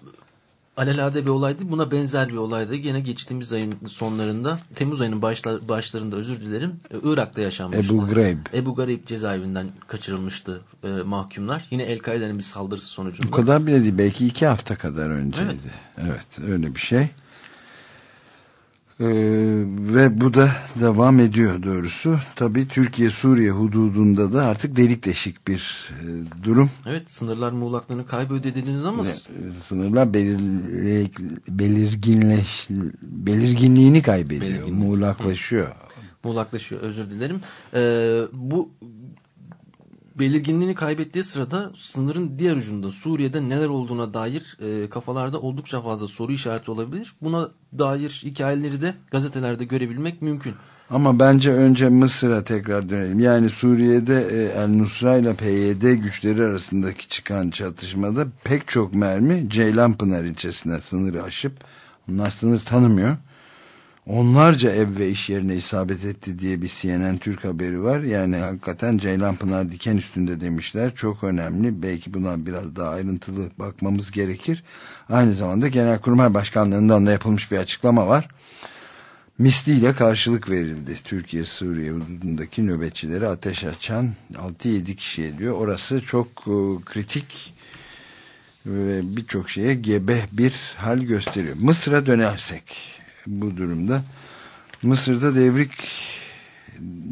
alelade bir olaydı. Buna benzer bir olaydı. Yine geçtiğimiz ayın sonlarında, Temmuz ayının başlar, başlarında özür dilerim, e, Irak'ta yaşanmıştı. Ebu Ghraib. Ebu Ghraib cezaevinden kaçırılmıştı e, mahkumlar. Yine El-Kaide'nin bir saldırısı sonucunda. Bu kadar bile değil. Belki iki hafta kadar önceydi. Evet, evet öyle bir şey. Ee, ve bu da devam ediyor doğrusu. Tabii Türkiye-Suriye hududunda da artık delik deşik bir e, durum. Evet sınırlar muğlaklığını kaybediyor dediniz ama... Ve, sınırlar belir, belirginleş, belirginliğini kaybediyor. Belirginlik. Muğlaklaşıyor. Muğlaklaşıyor özür dilerim. Ee, bu belirginliğini kaybettiği sırada sınırın diğer ucunda Suriye'de neler olduğuna dair e, kafalarda oldukça fazla soru işareti olabilir. Buna dair hikayeleri de gazetelerde görebilmek mümkün. Ama bence önce Mısır'a tekrar dönelim. Yani Suriye'de e, El Nusra ile PYD güçleri arasındaki çıkan çatışmada pek çok mermi Ceylanpınar ilçesine sınırı aşıp onlar sınır tanımıyor onlarca ev ve iş yerine isabet etti diye bir CNN Türk haberi var. Yani hakikaten Ceylanpınar diken üstünde demişler. Çok önemli. Belki buna biraz daha ayrıntılı bakmamız gerekir. Aynı zamanda Genelkurmay Başkanlığı'ndan da yapılmış bir açıklama var. Misliyle karşılık verildi. Türkiye-Suriye hududundaki nöbetçilere ateş açan 6-7 kişi ediyor. Orası çok e, kritik ve birçok şeye gebe bir hal gösteriyor. Mısır'a dönersek bu durumda. Mısır'da devrik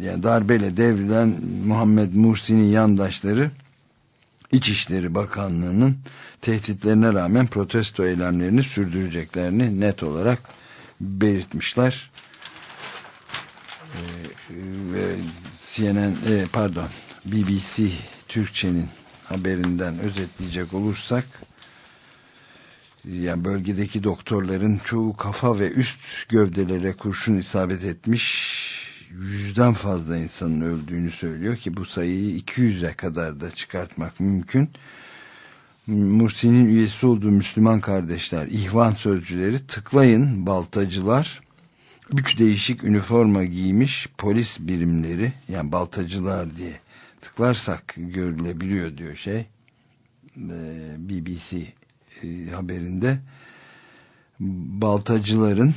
yani darbeyle devrilen Muhammed Mursi'nin yandaşları İçişleri Bakanlığı'nın tehditlerine rağmen protesto eylemlerini sürdüreceklerini net olarak belirtmişler. Ee, ve CNN e, pardon BBC Türkçe'nin haberinden özetleyecek olursak yani bölgedeki doktorların çoğu kafa ve üst gövdelere kurşun isabet etmiş yüzden fazla insanın öldüğünü söylüyor ki bu sayıyı 200'e kadar da çıkartmak mümkün. Mursi'nin üyesi olduğu Müslüman kardeşler, ihvan sözcüleri tıklayın baltacılar, üç değişik üniforma giymiş polis birimleri yani baltacılar diye tıklarsak görülebiliyor diyor şey BBC e, haberinde baltacıların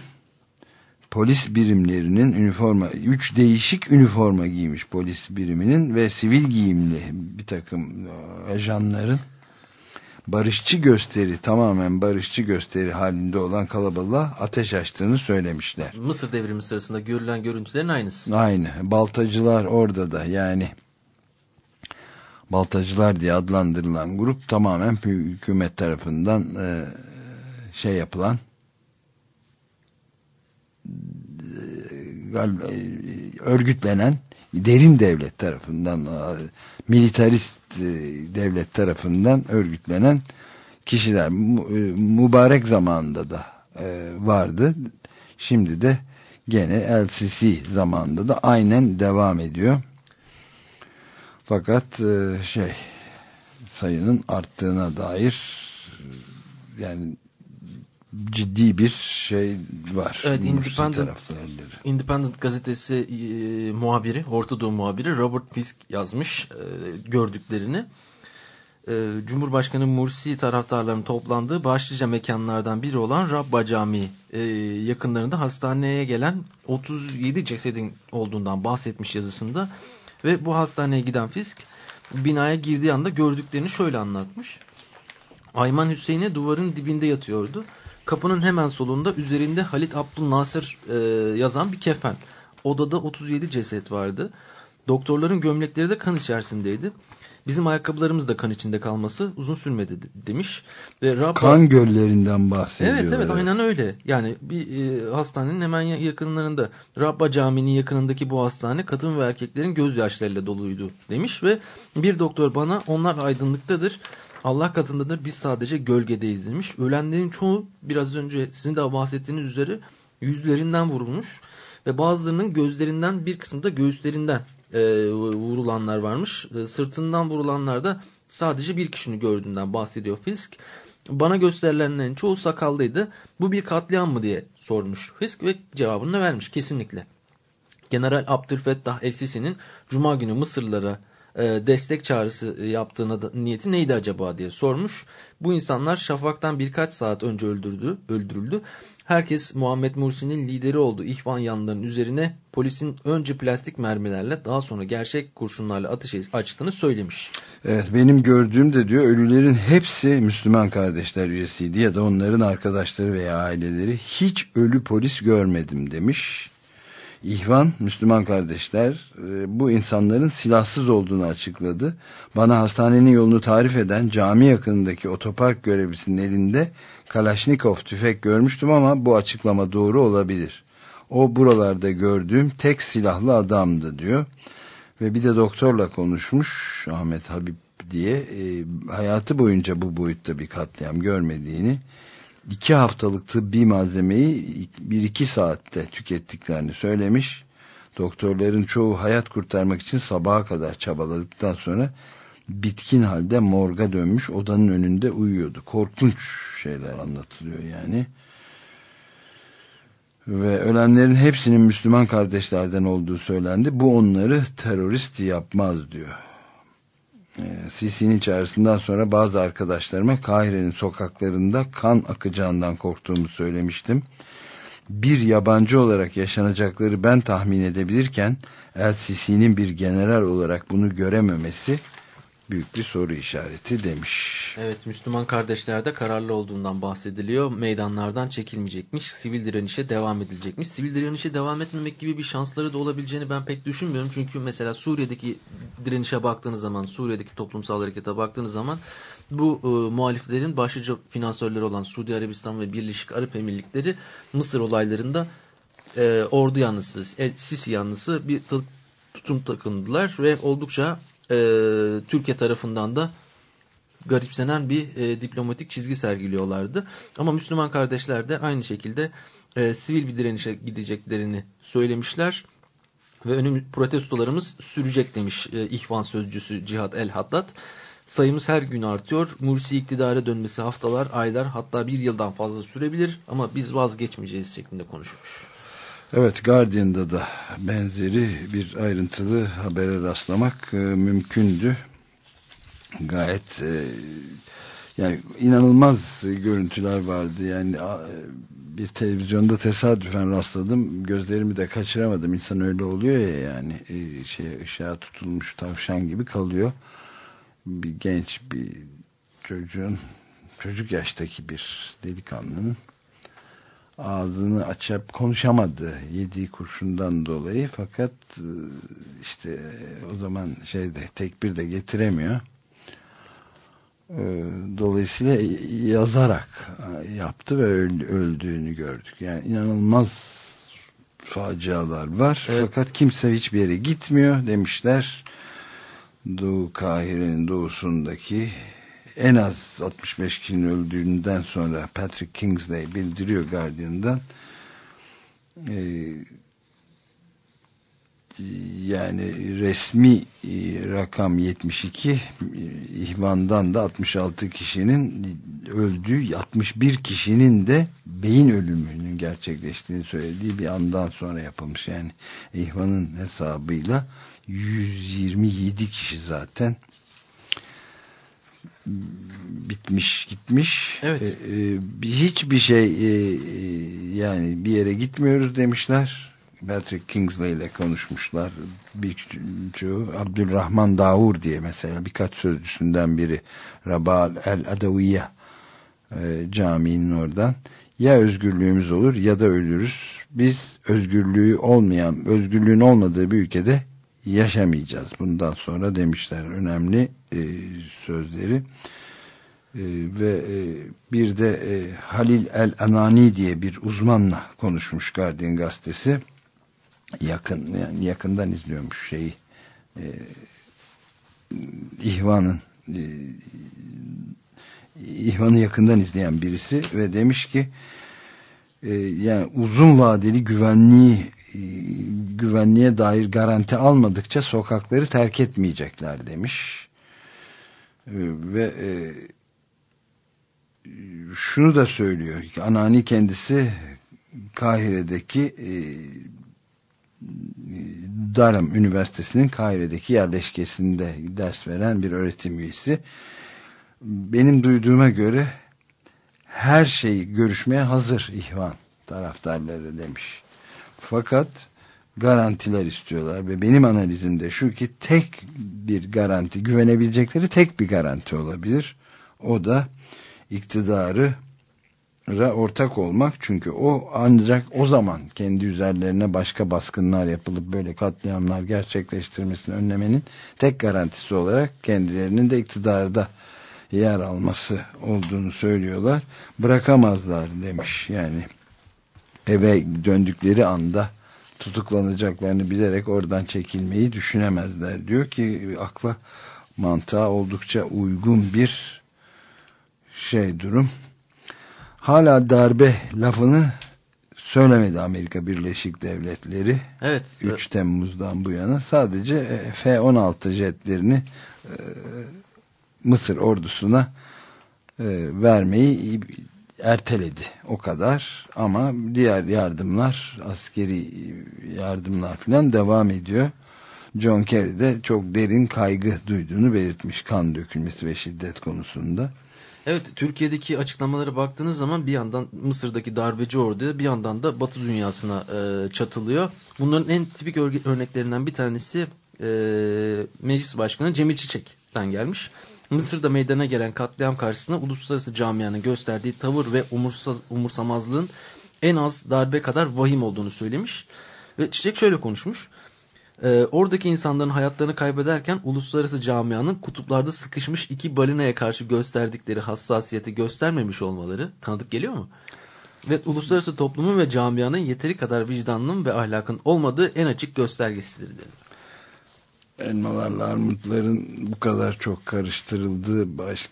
polis birimlerinin üniforma, üç değişik üniforma giymiş polis biriminin ve sivil giyimli bir takım e, ajanların barışçı gösteri tamamen barışçı gösteri halinde olan kalabalığa ateş açtığını söylemişler. Mısır devrimi sırasında görülen görüntülerin aynısı. Aynı. Baltacılar orada da yani baltacılar diye adlandırılan grup tamamen hükümet tarafından e, şey yapılan e, örgütlenen derin devlet tarafından e, militarist e, devlet tarafından örgütlenen kişiler mübarek zamanında da vardı. Şimdi de gene LCC zamanında da aynen devam ediyor. Fakat e, şey sayının arttığına dair yani ciddi bir şey var. Evet, Independent, Independent gazetesi e, muhabiri, Orta Doğu muhabiri Robert Fisk yazmış e, gördüklerini. E, Cumhurbaşkanı Mursi taraftarlarının toplandığı başlıca mekanlardan biri olan Rabba Camii e, yakınlarında hastaneye gelen 37 cesedin olduğundan bahsetmiş yazısında. Ve bu hastaneye giden Fisk binaya girdiği anda gördüklerini şöyle anlatmış. Ayman Hüseyin'e duvarın dibinde yatıyordu. Kapının hemen solunda üzerinde Halit Abdülnasır e, yazan bir kefen. Odada 37 ceset vardı. Doktorların gömlekleri de kan içerisindeydi. Bizim ayakkabılarımız da kan içinde kalması uzun sürmedi demiş. Ve Rabba... Kan göllerinden bahsediyor. Evet evet aynen öyle. Yani bir e, hastanenin hemen yakınlarında Rabba Camii'nin yakınındaki bu hastane kadın ve erkeklerin gözyaşlarıyla doluydu demiş ve bir doktor bana onlar aydınlıktadır. Allah katındadır biz sadece gölgedeyiz demiş. Ölenlerin çoğu biraz önce sizin de bahsettiğiniz üzere yüzlerinden vurulmuş ve bazılarının gözlerinden bir kısmı da göğüslerinden e, vurulanlar varmış. E, sırtından vurulanlar da sadece bir kişinin gördüğünden bahsediyor Fisk. Bana gösterilenlerin çoğu sakallıydı. Bu bir katliam mı diye sormuş Fisk ve cevabını vermiş kesinlikle. General Abdülfettah El-Sisi'nin Cuma günü Mısırlılara e, destek çağrısı yaptığına da, niyeti neydi acaba diye sormuş. Bu insanlar şafaktan birkaç saat önce öldürdü, öldürüldü. Herkes Muhammed Mursi'nin lideri olduğu ihvan yanlarının üzerine polisin önce plastik mermilerle daha sonra gerçek kurşunlarla atış açtığını söylemiş. Evet benim gördüğüm de diyor ölülerin hepsi Müslüman kardeşler üyesiydi ya da onların arkadaşları veya aileleri hiç ölü polis görmedim demiş. İhvan, Müslüman kardeşler e, bu insanların silahsız olduğunu açıkladı. Bana hastanenin yolunu tarif eden cami yakınındaki otopark görevlisinin elinde Kalaşnikov tüfek görmüştüm ama bu açıklama doğru olabilir. O buralarda gördüğüm tek silahlı adamdı diyor. Ve bir de doktorla konuşmuş Ahmet Habib diye e, hayatı boyunca bu boyutta bir katliam görmediğini iki haftalık tıbbi malzemeyi bir iki saatte tükettiklerini söylemiş. Doktorların çoğu hayat kurtarmak için sabaha kadar çabaladıktan sonra bitkin halde morga dönmüş odanın önünde uyuyordu. Korkunç şeyler anlatılıyor yani. Ve ölenlerin hepsinin Müslüman kardeşlerden olduğu söylendi. Bu onları terörist yapmaz diyor. Ee, Sisi'nin çağrısından sonra bazı arkadaşlarıma Kahire'nin sokaklarında kan akacağından korktuğumu söylemiştim. Bir yabancı olarak yaşanacakları ben tahmin edebilirken El Sisi'nin bir general olarak bunu görememesi büyük bir soru işareti demiş. Evet Müslüman kardeşlerde kararlı olduğundan bahsediliyor. Meydanlardan çekilmeyecekmiş. Sivil direnişe devam edilecekmiş. Sivil direnişe devam etmemek gibi bir şansları da olabileceğini ben pek düşünmüyorum. Çünkü mesela Suriye'deki direnişe baktığınız zaman, Suriye'deki toplumsal harekete baktığınız zaman bu e, muhaliflerin başlıca finansörleri olan Suudi Arabistan ve Birleşik Arap Emirlikleri Mısır olaylarında e, ordu yanlısı, Sisi yanlısı bir tutum takındılar ve oldukça e, Türkiye tarafından da garipsenen bir e, diplomatik çizgi sergiliyorlardı. Ama Müslüman kardeşler de aynı şekilde e, sivil bir direnişe gideceklerini söylemişler. Ve önüm protestolarımız sürecek demiş e, İhvan sözcüsü Cihat El Haddad. Sayımız her gün artıyor. Mursi iktidara dönmesi haftalar, aylar hatta bir yıldan fazla sürebilir ama biz vazgeçmeyeceğiz şeklinde konuşmuş. Evet Guardian'da da benzeri bir ayrıntılı habere rastlamak e, mümkündü. Gayet e, yani inanılmaz görüntüler vardı. Yani bir televizyonda tesadüfen rastladım. Gözlerimi de kaçıramadım. İnsan öyle oluyor ya yani e, şey ışığa tutulmuş tavşan gibi kalıyor. Bir genç bir çocuğun çocuk yaştaki bir delikanlının ağzını açıp konuşamadı yediği kurşundan dolayı. Fakat e, işte o zaman şeyde tekbir de getiremiyor. E, dolayısıyla yazarak e, yaptı ve öldüğünü gördük. Yani inanılmaz facialar var. Evet. fakat kimse hiçbir yere gitmiyor demişler. Doğu Kahire'nin doğusundaki en az 65 kişinin öldüğünden sonra Patrick Kingsley bildiriyor Guardian'dan. E, yani resmi e, rakam 72 ihvandan da 66 kişinin öldüğü 61 kişinin de beyin ölümünün gerçekleştiğini söylediği bir andan sonra yapılmış. Yani ihvanın hesabıyla 127 kişi zaten bitmiş gitmiş. Evet. ee, hiçbir şey e, yani bir yere gitmiyoruz demişler. Patrick Kingsley ile konuşmuşlar. Birçoğu Abdülrahman Davur diye mesela birkaç sözcüsünden biri. Rabal El Adaviye e, caminin oradan. Ya özgürlüğümüz olur ya da ölürüz. Biz özgürlüğü olmayan özgürlüğün olmadığı bir ülkede yaşamayacağız. Bundan sonra demişler önemli e, sözleri e, ve e, bir de e, Halil El Anani diye bir uzmanla konuşmuş Guardian gazetesi yakın yani yakından izliyormuş şeyi e, İhvan'ın e, İhvan'ı yakından izleyen birisi ve demiş ki e, yani uzun vadeli güvenliği e, güvenliğe dair garanti almadıkça sokakları terk etmeyecekler demiş. E, ve e, şunu da söylüyor ki Anani kendisi Kahire'deki e, Durham Üniversitesi'nin Kahire'deki yerleşkesinde ders veren bir öğretim üyesi. Benim duyduğuma göre her şey görüşmeye hazır ihvan taraftarları demiş. Fakat garantiler istiyorlar ve benim analizimde şu ki tek bir garanti güvenebilecekleri tek bir garanti olabilir. O da iktidarı ortak olmak çünkü o ancak o zaman kendi üzerlerine başka baskınlar yapılıp böyle katliamlar gerçekleştirmesini önlemenin tek garantisi olarak kendilerinin de iktidarda yer alması olduğunu söylüyorlar. Bırakamazlar demiş yani eve döndükleri anda tutuklanacaklarını bilerek oradan çekilmeyi düşünemezler diyor ki akla mantığa oldukça uygun bir şey durum hala darbe lafını söylemedi Amerika Birleşik Devletleri. Evet. 3 Temmuz'dan bu yana sadece e, F-16 jetlerini e, Mısır ordusuna e, vermeyi erteledi. O kadar ama diğer yardımlar askeri yardımlar falan devam ediyor. John Kerry de çok derin kaygı duyduğunu belirtmiş kan dökülmesi ve şiddet konusunda. Evet Türkiye'deki açıklamalara baktığınız zaman bir yandan Mısır'daki darbeci orduya bir yandan da Batı dünyasına e, çatılıyor. Bunların en tipik örneklerinden bir tanesi e, Meclis Başkanı Cemil Çiçek'ten gelmiş. Mısır'da meydana gelen katliam karşısında uluslararası camianın gösterdiği tavır ve umursaz, umursamazlığın en az darbe kadar vahim olduğunu söylemiş. Ve Çiçek şöyle konuşmuş e, oradaki insanların hayatlarını kaybederken uluslararası camianın kutuplarda sıkışmış iki balinaya karşı gösterdikleri hassasiyeti göstermemiş olmaları tanıdık geliyor mu? Ve uluslararası toplumun ve camianın yeteri kadar vicdanının ve ahlakın olmadığı en açık göstergesidir dedi elmalarla armutların bu kadar çok karıştırıldığı baş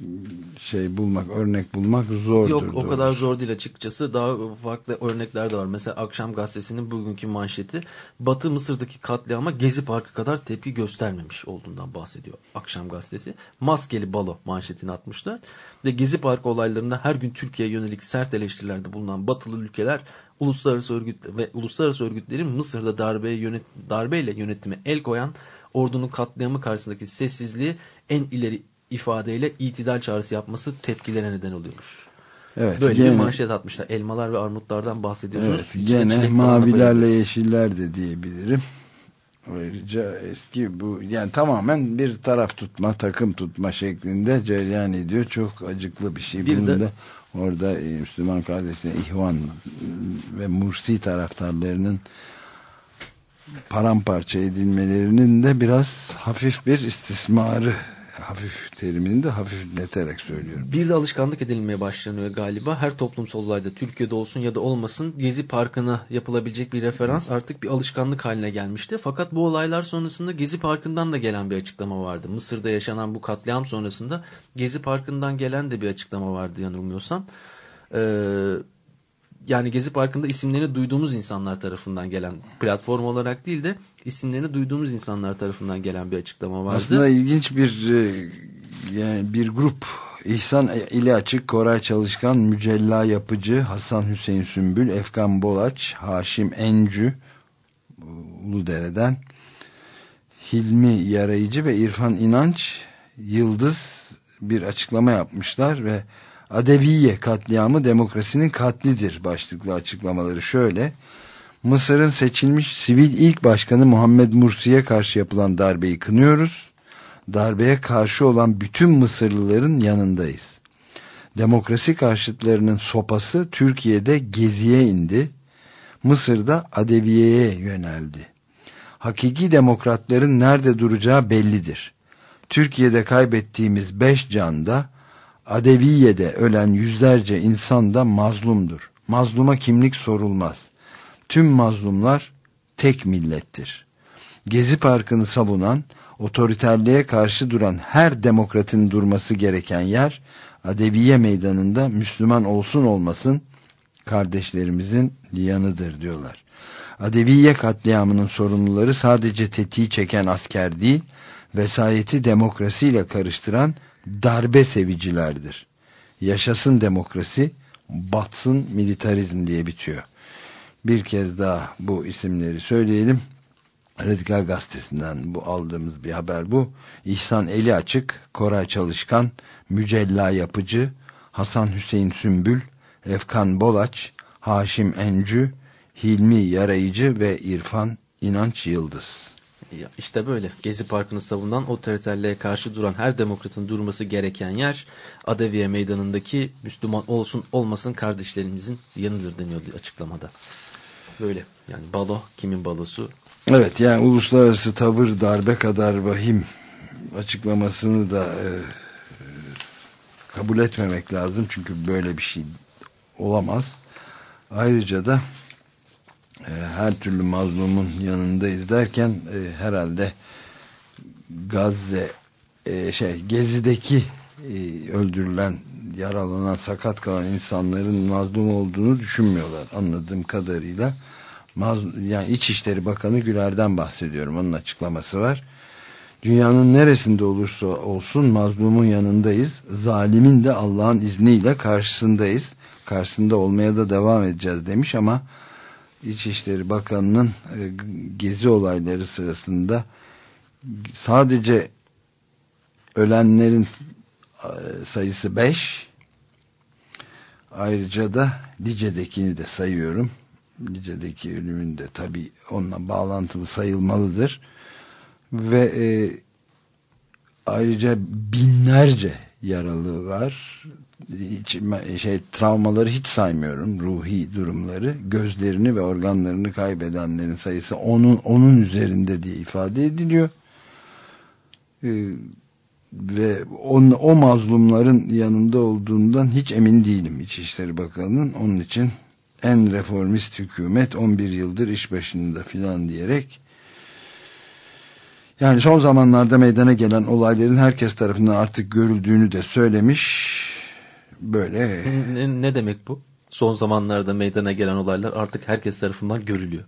şey bulmak, örnek bulmak zordur. Yok o kadar zor değil açıkçası. Daha farklı örnekler de var. Mesela Akşam Gazetesi'nin bugünkü manşeti Batı Mısır'daki katliama Gezi Parkı kadar tepki göstermemiş olduğundan bahsediyor Akşam Gazetesi. Maskeli balo manşetini atmışlar. Ve Gezi Parkı olaylarında her gün Türkiye'ye yönelik sert eleştirilerde bulunan batılı ülkeler uluslararası örgüt ve uluslararası örgütlerin Mısır'da darbeye yönet, darbeyle yönetime el koyan ordunun katliamı karşısındaki sessizliği en ileri ifadeyle itidal çağrısı yapması tepkilere neden oluyormuş. Evet, Böyle gene, bir manşet atmışlar. Elmalar ve armutlardan bahsediyorsunuz. Evet, gene mavilerle yeşiller de diyebilirim. Ayrıca eski bu yani tamamen bir taraf tutma, takım tutma şeklinde cereyan ediyor. Çok acıklı bir şey. Bir Bunun de, da orada Müslüman kardeşler İhvan ve Mursi taraftarlarının paramparça edilmelerinin de biraz hafif bir istismarı hafif terimini de hafifleterek söylüyorum. Bir de alışkanlık edilmeye başlanıyor galiba. Her toplumsal olayda Türkiye'de olsun ya da olmasın Gezi Parkı'na yapılabilecek bir referans artık bir alışkanlık haline gelmişti. Fakat bu olaylar sonrasında Gezi Parkı'ndan da gelen bir açıklama vardı. Mısır'da yaşanan bu katliam sonrasında Gezi Parkı'ndan gelen de bir açıklama vardı yanılmıyorsam. Ee, yani Gezi Parkı'nda isimlerini duyduğumuz insanlar tarafından gelen platform olarak değil de isimlerini duyduğumuz insanlar tarafından gelen bir açıklama vardı. Aslında ilginç bir e, yani bir grup İhsan ile açık Koray Çalışkan, Mücella Yapıcı, Hasan Hüseyin Sümbül, Efkan Bolaç, Haşim Encü Uludere'den Hilmi Yarayıcı ve İrfan İnanç Yıldız bir açıklama yapmışlar ve Adeviye katliamı demokrasinin katlidir başlıklı açıklamaları şöyle. Mısır'ın seçilmiş sivil ilk başkanı Muhammed Mursi'ye karşı yapılan darbeyi kınıyoruz. Darbeye karşı olan bütün Mısırlıların yanındayız. Demokrasi karşıtlarının sopası Türkiye'de geziye indi. Mısır'da Adeviye'ye yöneldi. Hakiki demokratların nerede duracağı bellidir. Türkiye'de kaybettiğimiz beş canda Adeviye'de ölen yüzlerce insan da mazlumdur. Mazluma kimlik sorulmaz. Tüm mazlumlar tek millettir. Gezi Parkı'nı savunan, otoriterliğe karşı duran her demokratın durması gereken yer, Adeviye meydanında Müslüman olsun olmasın kardeşlerimizin yanıdır diyorlar. Adeviye katliamının sorumluları sadece tetiği çeken asker değil, vesayeti demokrasiyle karıştıran darbe sevicilerdir. Yaşasın demokrasi, batsın militarizm diye bitiyor. Bir kez daha bu isimleri söyleyelim. Radikal Gazetesi'nden bu aldığımız bir haber bu. İhsan Eli Açık, Koray Çalışkan, Mücella Yapıcı, Hasan Hüseyin Sümbül, Efkan Bolaç, Haşim Encü, Hilmi Yarayıcı ve İrfan İnanç Yıldız. İşte böyle Gezi Parkı'nı savunan otoriterliğe karşı duran her demokratın durması gereken yer Adeviye Meydanı'ndaki Müslüman olsun olmasın kardeşlerimizin yanıdır deniyordu açıklamada. Böyle yani balo kimin balosu? Evet yani uluslararası tavır darbe kadar vahim açıklamasını da e, kabul etmemek lazım çünkü böyle bir şey olamaz. Ayrıca da e, her türlü mazlumun yanındayız derken e, herhalde Gazze e, şey Gezi'deki e, öldürülen yaralanan sakat kalan insanların mazlum olduğunu düşünmüyorlar. Anladığım kadarıyla Maz, yani İçişleri Bakanı Güler'den bahsediyorum. Onun açıklaması var. Dünyanın neresinde olursa olsun mazlumun yanındayız. Zalimin de Allah'ın izniyle karşısındayız. Karşısında olmaya da devam edeceğiz demiş ama İçişleri Bakanı'nın e, gezi olayları sırasında sadece ölenlerin e, sayısı 5 ayrıca da Lice'dekini de sayıyorum. Lice'deki ölümün de tabi onunla bağlantılı sayılmalıdır. Ve e, ayrıca binlerce yaralı var hiç, şey travmaları hiç saymıyorum. Ruhi durumları gözlerini ve organlarını kaybedenlerin sayısı onun onun üzerinde diye ifade ediliyor. Ee, ve on, o mazlumların yanında olduğundan hiç emin değilim İçişleri Bakanı'nın. Onun için en reformist hükümet 11 yıldır iş başında filan diyerek yani son zamanlarda meydana gelen olayların herkes tarafından artık görüldüğünü de söylemiş böyle. Ne, ne demek bu? Son zamanlarda meydana gelen olaylar artık herkes tarafından görülüyor.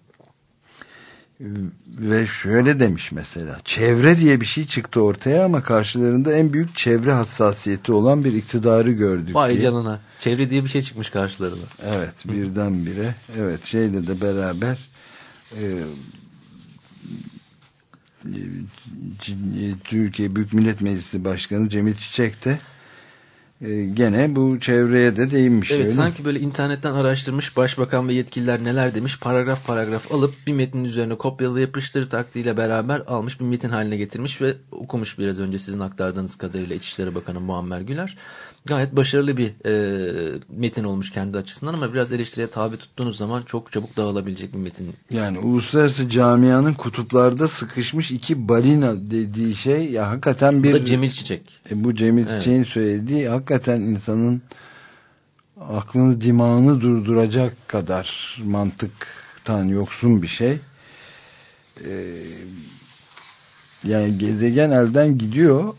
Ve şöyle demiş mesela çevre diye bir şey çıktı ortaya ama karşılarında en büyük çevre hassasiyeti olan bir iktidarı gördük. Vay diye. canına çevre diye bir şey çıkmış karşılarına. Evet birdenbire evet şeyle de beraber e, Türkiye Büyük Millet Meclisi Başkanı Cemil Çiçek de e, gene bu çevreye de değinmiş. Evet öyle. sanki böyle internetten araştırmış başbakan ve yetkililer neler demiş paragraf paragraf alıp bir metnin üzerine kopyalı yapıştır taktiğiyle beraber almış bir metin haline getirmiş ve okumuş biraz önce sizin aktardığınız kadarıyla İçişleri Bakanı Muammer Güler. Gayet başarılı bir e, metin olmuş kendi açısından ama biraz eleştiriye tabi tuttuğunuz zaman çok çabuk dağılabilecek bir metin. Yani uluslararası camianın kutuplarda sıkışmış iki balina dediği şey ya hakikaten bir... Bu da Cemil Çiçek. E, bu Cemil evet. Çiçek'in söylediği hakikaten insanın aklını dimağını durduracak kadar mantıktan yoksun bir şey. Ee, yani gezegen elden gidiyor.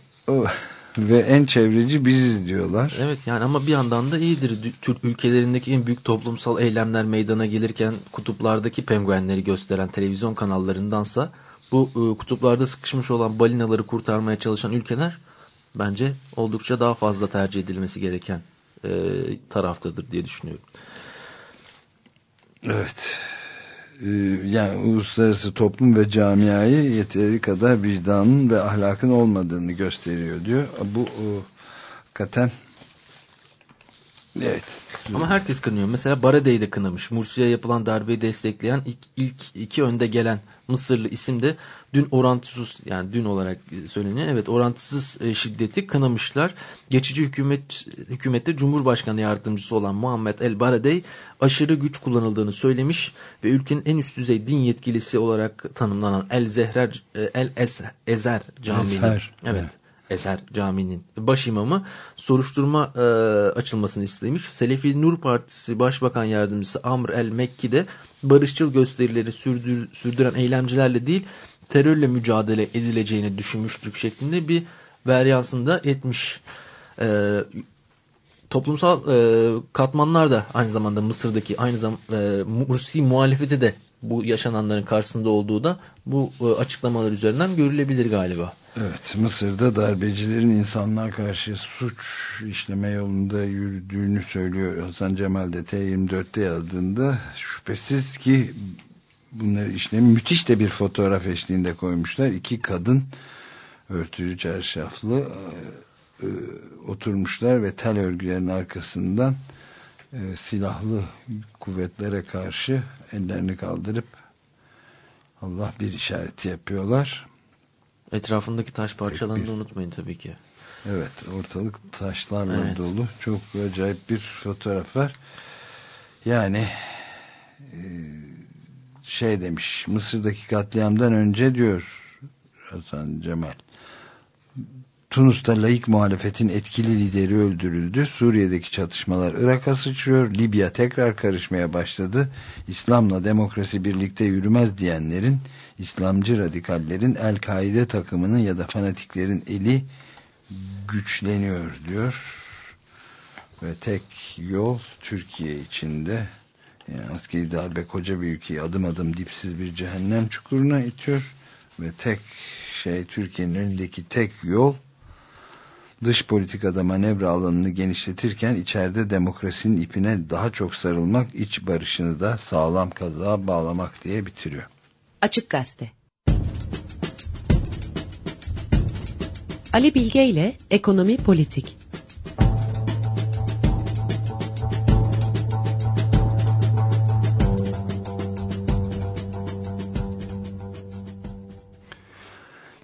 Ve en çevreci biziz diyorlar. Evet yani ama bir yandan da iyidir. Türk ülkelerindeki en büyük toplumsal eylemler meydana gelirken kutuplardaki penguenleri gösteren televizyon kanallarındansa bu e, kutuplarda sıkışmış olan balinaları kurtarmaya çalışan ülkeler bence oldukça daha fazla tercih edilmesi gereken e, taraftadır diye düşünüyorum. Evet. Ee, yani uluslararası toplum ve camiayı yeteri kadar vicdanın ve ahlakın olmadığını gösteriyor diyor. Bu katen Evet. Ama herkes kınıyor. Mesela Baradey'i de kınamış. Mursi'ye yapılan darbeyi destekleyen ilk, ilk iki önde gelen Mısırlı isim de dün orantısız yani dün olarak söyleniyor. Evet orantısız e, şiddeti kınamışlar. Geçici hükümet hükümette Cumhurbaşkanı yardımcısı olan Muhammed El Baradey aşırı güç kullanıldığını söylemiş ve ülkenin en üst düzey din yetkilisi olarak tanımlanan El Zehrer e, El Ezer Camii'nin evet. evet Eser Camii'nin baş imamı soruşturma e, açılmasını istemiş. Selefi Nur Partisi Başbakan Yardımcısı Amr El Mekki de barışçıl gösterileri sürdür, sürdüren eylemcilerle değil terörle mücadele edileceğini düşünmüştük şeklinde bir varyansında etmiş. E, toplumsal e, katmanlar da aynı zamanda Mısır'daki aynı zamanda e, Mursi muhalefeti de bu yaşananların karşısında olduğu da bu e, açıklamalar üzerinden görülebilir galiba. Evet Mısır'da darbecilerin insanlığa karşı suç işleme yolunda yürüdüğünü söylüyor Hasan Cemal de T24'te yazdığında şüphesiz ki bunları işlemi müthiş de bir fotoğraf eşliğinde koymuşlar. İki kadın örtülü çarşaflı e, e, oturmuşlar ve tel örgülerin arkasından e, silahlı kuvvetlere karşı ellerini kaldırıp Allah bir işareti yapıyorlar Etrafındaki taş parçalarını da unutmayın tabii ki. Evet ortalık taşlarla evet. dolu. Çok acayip bir fotoğraf var. Yani e, şey demiş Mısır'daki katliamdan önce diyor Hasan Cemal Tunus'ta layık muhalefetin etkili lideri öldürüldü. Suriye'deki çatışmalar Irak'a sıçrıyor. Libya tekrar karışmaya başladı. İslam'la demokrasi birlikte yürümez diyenlerin, İslamcı radikallerin El-Kaide takımının ya da fanatiklerin eli güçleniyor diyor. Ve tek yol Türkiye içinde yani askeri darbe koca bir ülkeyi adım adım dipsiz bir cehennem çukuruna itiyor. Ve tek şey Türkiye'nin önündeki tek yol dış politikada manevra alanını genişletirken içeride demokrasinin ipine daha çok sarılmak, iç barışını da sağlam kazığa bağlamak diye bitiriyor. Açık Gazete Ali Bilge ile Ekonomi Politik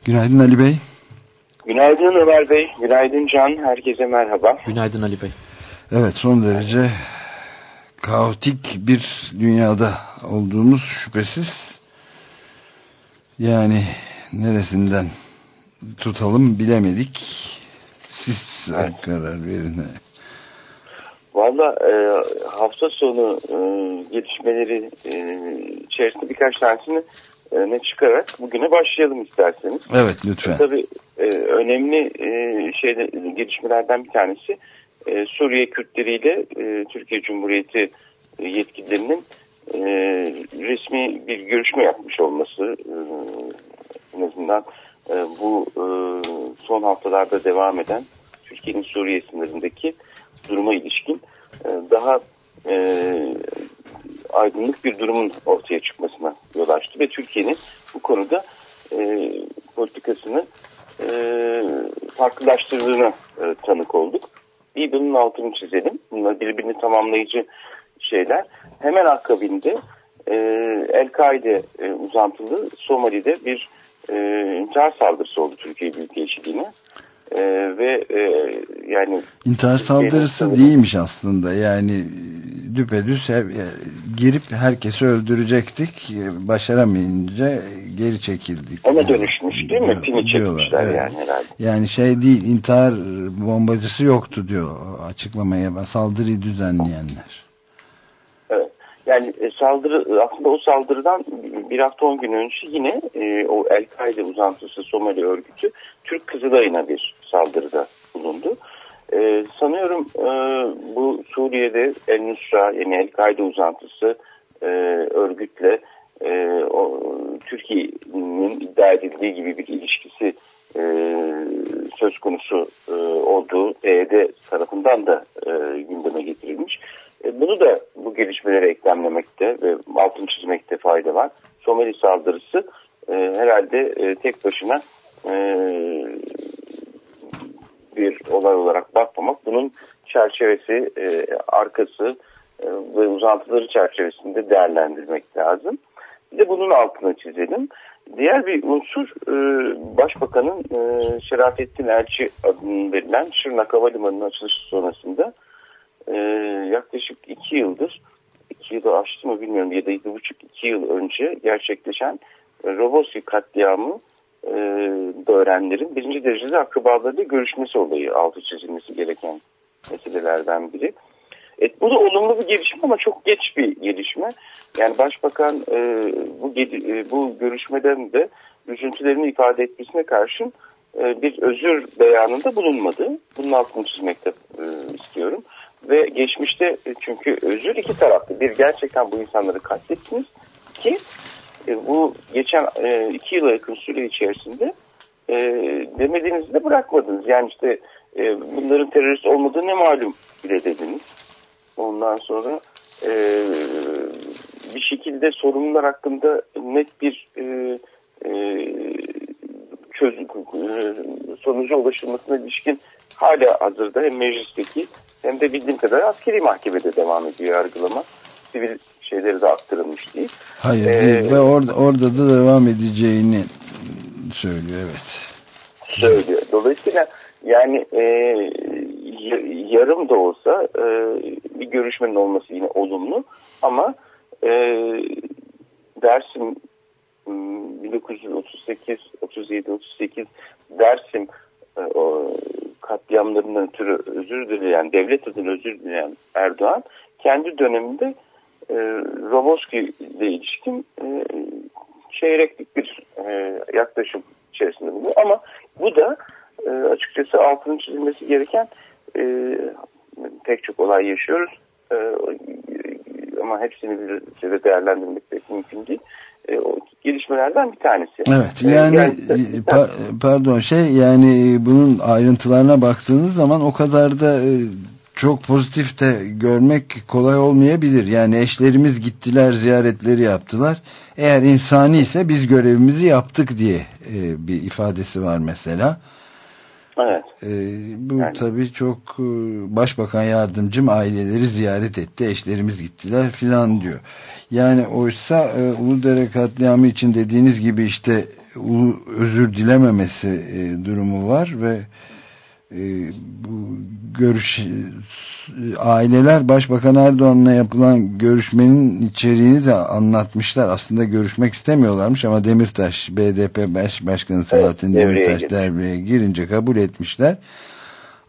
Günaydın Ali Bey. Günaydın Ömer Bey, günaydın Can, herkese merhaba. Günaydın Ali Bey. Evet son derece kaotik bir dünyada olduğumuz şüphesiz. Yani neresinden tutalım bilemedik. Siz evet. karar verin. Valla e, hafta sonu e, gelişmeleri e, içerisinde birkaç tanesini ne çıkarak bugüne başlayalım isterseniz. Evet lütfen. Tabii e, önemli e, şeyde, gelişmelerden bir tanesi e, Suriye Kürtleriyle e, Türkiye Cumhuriyeti e, yetkililerinin e, resmi bir görüşme yapmış olması e, en azından e, bu e, son haftalarda devam eden Türkiye'nin Suriye sınırındaki duruma ilişkin e, daha e, aydınlık bir durumun ortaya çıkmasına yol açtı ve Türkiye'nin bu konuda e, politikasını e, farklılaştırdığına e, tanık olduk. Bir bunun altını çizelim. Bunlar birbirini tamamlayıcı şeyler. Hemen akabinde e, El-Kaide e, uzantılı Somali'de bir e, intihar saldırısı oldu Türkiye Büyükelçiliğine. E, ve e, yani intihar saldırısı değilmiş aslında yani düpedüz her, girip herkesi öldürecektik başaramayınca geri çekildik. Ona dönüşmüş değil mi? Pini çekmişler evet. yani herhalde. Yani şey değil intihar bombacısı yoktu diyor açıklamaya saldırıyı düzenleyenler. Yani e, saldırı aslında o saldırıdan bir hafta on gün önce yine e, o El-Kaide uzantısı Somali örgütü Türk Kızılay'ına bir saldırıda bulundu. E, sanıyorum e, bu Suriye'de El Nusra yani El-Kaide uzantısı e, örgütle e, Türkiye'nin iddia edildiği gibi bir ilişkisi e, söz konusu e, olduğu PYD tarafından da e, gündeme getirilmiş. E, bunu da bu gelişmelere eklemlemekte ve altın çizmekte fayda var. Somali saldırısı e, herhalde e, tek başına e, bir olay olarak bakmamak. Bunun çerçevesi, e, arkası e, ve uzantıları çerçevesinde değerlendirmek lazım. Bir de bunun altını çizelim. Diğer bir unsur e, Başbakanın e, Şerafettin Elçi adının verilen Şırnak Havalimanı'nın açılışı sonrasında e, yaklaşık iki yıldır, iki yılı aştı mı bilmiyorum ya da iki buçuk iki yıl önce gerçekleşen e, Roboski katliamı e, öğrenlerin birinci derecede akrabalarıyla görüşmesi olayı altı çizilmesi gereken meselelerden biri. Evet, bu da olumlu bir gelişme ama çok geç bir gelişme. Yani Başbakan e, bu, e, bu görüşmeden de üzüntülerini ifade etmesine karşın e, bir özür beyanında bulunmadı. Bunun altını çizmekte e, istiyorum. Ve geçmişte e, çünkü özür iki taraflı. Bir gerçekten bu insanları katlettiniz ki e, bu geçen e, iki yıla yakın süre içerisinde e, demediğinizi de bırakmadınız. Yani işte e, bunların terörist olmadığı ne malum bile dediniz. Ondan sonra e, bir şekilde sorunlar hakkında net bir e, e, çözüm e, sonuca ulaşılmasına ilişkin hala hazırda hem meclisteki hem de bildiğim kadar askeri mahkemede devam ediyor yargılama. Sivil şeyleri de aktarılmış değil. Hayır ee, değil ve orada, orada da devam edeceğini söylüyor evet. Söylüyor. Dolayısıyla yani e, yarım da olsa e, bir görüşmenin olması yine olumlu ama e, Dersim 1938, 37, 38 Dersim e, o, katliamlarından ötürü özür dileyen, devlet adına özür dileyen Erdoğan kendi döneminde e, Roboski ile ilişkin e, çeyreklik bir e, yaklaşım içerisinde bulunuyor. Ama bu da e, açıkçası altının çizilmesi gereken e, pek çok olay yaşıyoruz. E, ama hepsini bir süre değerlendirmek pek mümkün değil. E, o gelişmelerden bir tanesi. Evet e, yani e, pa pardon şey yani bunun ayrıntılarına baktığınız zaman o kadar da e, çok pozitif de görmek kolay olmayabilir. Yani eşlerimiz gittiler ziyaretleri yaptılar. Eğer insani ise biz görevimizi yaptık diye e, bir ifadesi var mesela. Evet. E, bu yani. tabii çok e, başbakan yardımcım aileleri ziyaret etti. Eşlerimiz gittiler filan diyor. Yani oysa e, Uludere katliamı için dediğiniz gibi işte ulu, özür dilememesi e, durumu var ve bu görüş aileler Başbakan Erdoğan'la yapılan görüşmenin içeriğini de anlatmışlar. Aslında görüşmek istemiyorlarmış ama Demirtaş BDP Baş Başkanı Selahattin evet, Demirtaş devreye girince kabul etmişler.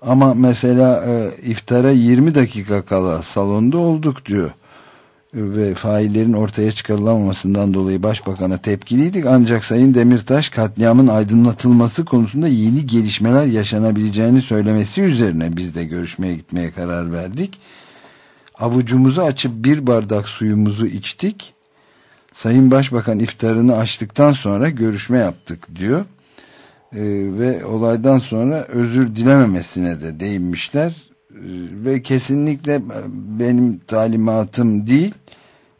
Ama mesela e, iftara 20 dakika kala salonda olduk diyor ve faillerin ortaya çıkarılamamasından dolayı başbakana tepkiliydik. Ancak Sayın Demirtaş katliamın aydınlatılması konusunda yeni gelişmeler yaşanabileceğini söylemesi üzerine biz de görüşmeye gitmeye karar verdik. Avucumuzu açıp bir bardak suyumuzu içtik. Sayın Başbakan iftarını açtıktan sonra görüşme yaptık diyor. Ee, ve olaydan sonra özür dilememesine de değinmişler ve kesinlikle benim talimatım değil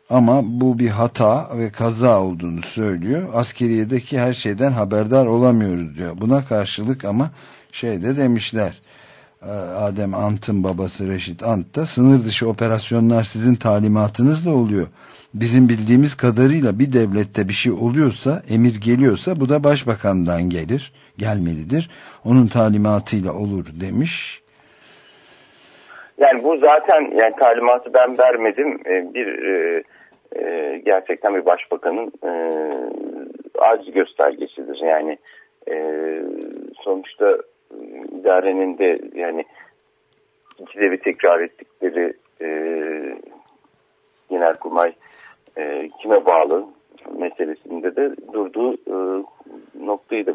ama bu bir hata ve kaza olduğunu söylüyor. Askeriyedeki her şeyden haberdar olamıyoruz diyor. Buna karşılık ama şeyde demişler Adem Ant'ın babası Reşit Ant da sınır dışı operasyonlar sizin talimatınızla oluyor. Bizim bildiğimiz kadarıyla bir devlette bir şey oluyorsa, emir geliyorsa bu da başbakandan gelir, gelmelidir. Onun talimatıyla olur demiş. Yani bu zaten yani talimatı ben vermedim. E, bir e, gerçekten bir başbakanın e, aciz göstergesidir. Yani e, sonuçta e, idarenin de yani ikide bir tekrar ettikleri e, Genelkurmay e, kime bağlı meselesinde de durduğu e, noktayı da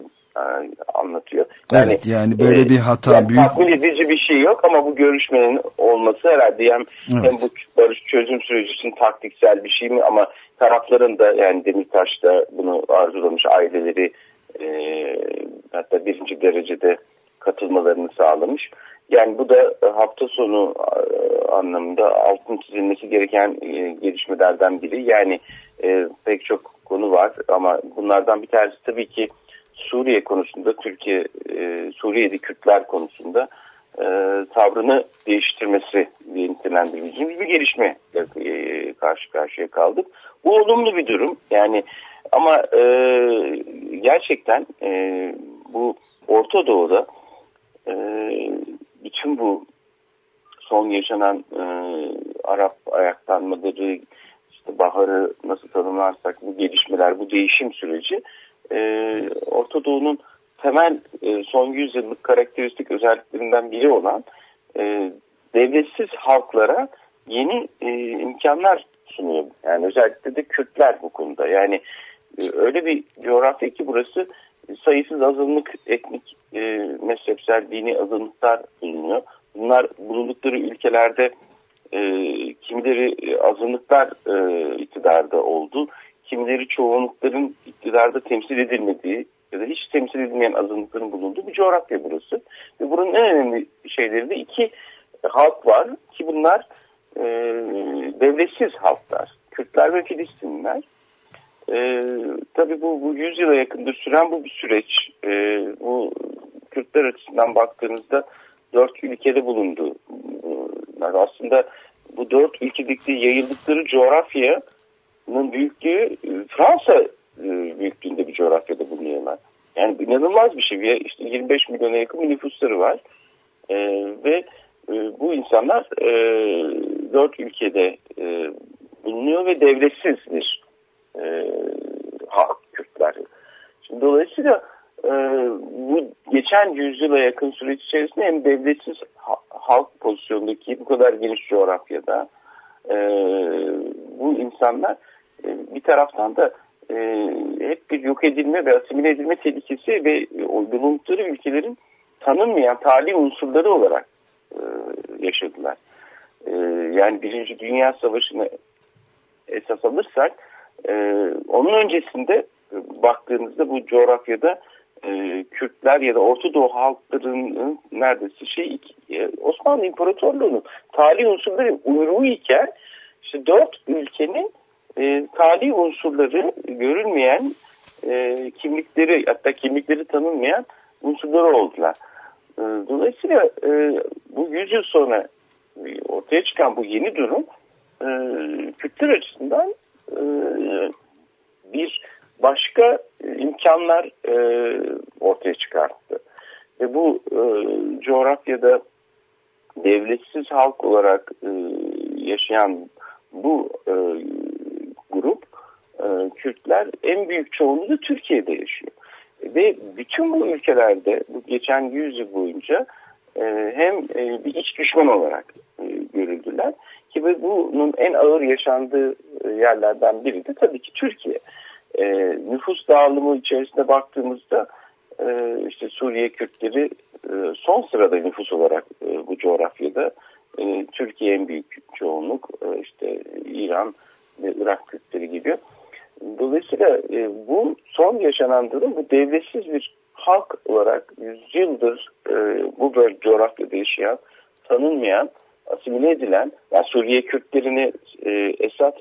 anlatıyor. Yani, evet yani böyle e, bir hata yani büyük. Tatmin edici bir şey yok ama bu görüşmenin olması herhalde hem, evet. hem bu barış çözüm süreci için taktiksel bir şey mi ama tarafların da yani Demirtaş da bunu arzulamış aileleri e, hatta birinci derecede katılmalarını sağlamış. Yani bu da hafta sonu e, anlamında altın çizilmesi gereken e, gelişmelerden biri. Yani e, pek çok konu var ama bunlardan bir tanesi tabii ki Suriye konusunda Türkiye Suriye'de Kürtler konusunda tavrını değiştirmesi diye nitelendirebileceğimiz bir gelişme karşı karşıya kaldık. Bu olumlu bir durum. Yani ama gerçekten bu Orta Doğu'da bütün bu son yaşanan e, Arap ayaklanmaları, işte baharı nasıl tanımlarsak bu gelişmeler, bu değişim süreci e, Orta Doğu'nun temel e, son yüzyıllık karakteristik özelliklerinden biri olan e, devletsiz halklara yeni e, imkanlar sunuyor. Yani özellikle de Kürtler bu konuda. Yani e, öyle bir coğrafya ki burası sayısız azınlık etnik, e, mezhepsel, dini azınlıklar bulunuyor. Bunlar bulundukları ülkelerde e, kimileri azınlıklar e, iktidarda oldu. Kimileri çoğunlukların iktidarda temsil edilmediği ya da hiç temsil edilmeyen azınlıkların bulunduğu bir coğrafya burası. Ve bunun en önemli şeyleri de iki halk var ki bunlar e, devletsiz halklar. Kürtler ve Filistinliler. E, tabii bu, bu 100 yıla yakındır süren bu bir süreç. E, bu Kürtler açısından baktığınızda dört ülkede bulundu. Yani aslında bu dört ülkedeki yayıldıkları coğrafyanın büyüklüğü Fransa e, büyüklüğünde bir coğrafyada bulunuyorlar. Yani inanılmaz bir şey. İşte 25 milyona yakın bir nüfusları var. E, ve e, bu insanlar e, dört ülkede e, bulunuyor ve devletsiz bir e, halk Kürtler. Şimdi dolayısıyla e, bu geçen yüzyıla yakın süreç içerisinde hem devletsiz halk pozisyondaki bu kadar geniş coğrafyada e, bu insanlar e, bir taraftan da e, hep bir yok edilme ve asimile edilme tehlikesi ve bulundukları ülkelerin tanınmayan tali unsurları olarak e, yaşadılar. E, yani Birinci Dünya Savaşı'nı esas alırsak onun öncesinde baktığımızda bu coğrafyada e, Kürtler ya da Orta Doğu halklarının neredeyse şey Osmanlı İmparatorluğu'nun tali unsurları uyruğu iken işte dört ülkenin e, tali unsurları görünmeyen e, kimlikleri hatta kimlikleri tanınmayan unsurları oldular. E, dolayısıyla e, bu yüz yıl sonra ortaya çıkan bu yeni durum e, Kürtler açısından e, bir başka imkanlar e, ortaya çıkarttı. Ve bu e, coğrafyada devletsiz halk olarak e, yaşayan bu e, e, Kürtler en büyük çoğunluğu Türkiye'de yaşıyor. Ve bütün bu ülkelerde bu geçen yüzyıl boyunca e, hem e, bir iç düşman olarak e, görüldüler ki bunun en ağır yaşandığı yerlerden biri de tabii ki Türkiye nüfus dağılımı içerisinde baktığımızda işte Suriye Kürtleri son sırada nüfus olarak bu coğrafyada Türkiye en büyük çoğunluk işte İran ve Irak Kürtleri gibi. Dolayısıyla e, bu son yaşanan durum bu devletsiz bir halk olarak yüzyıldır e, bu böyle coğrafyada yaşayan, tanınmayan, asimile edilen, yani Suriye Kürtlerini e, Esad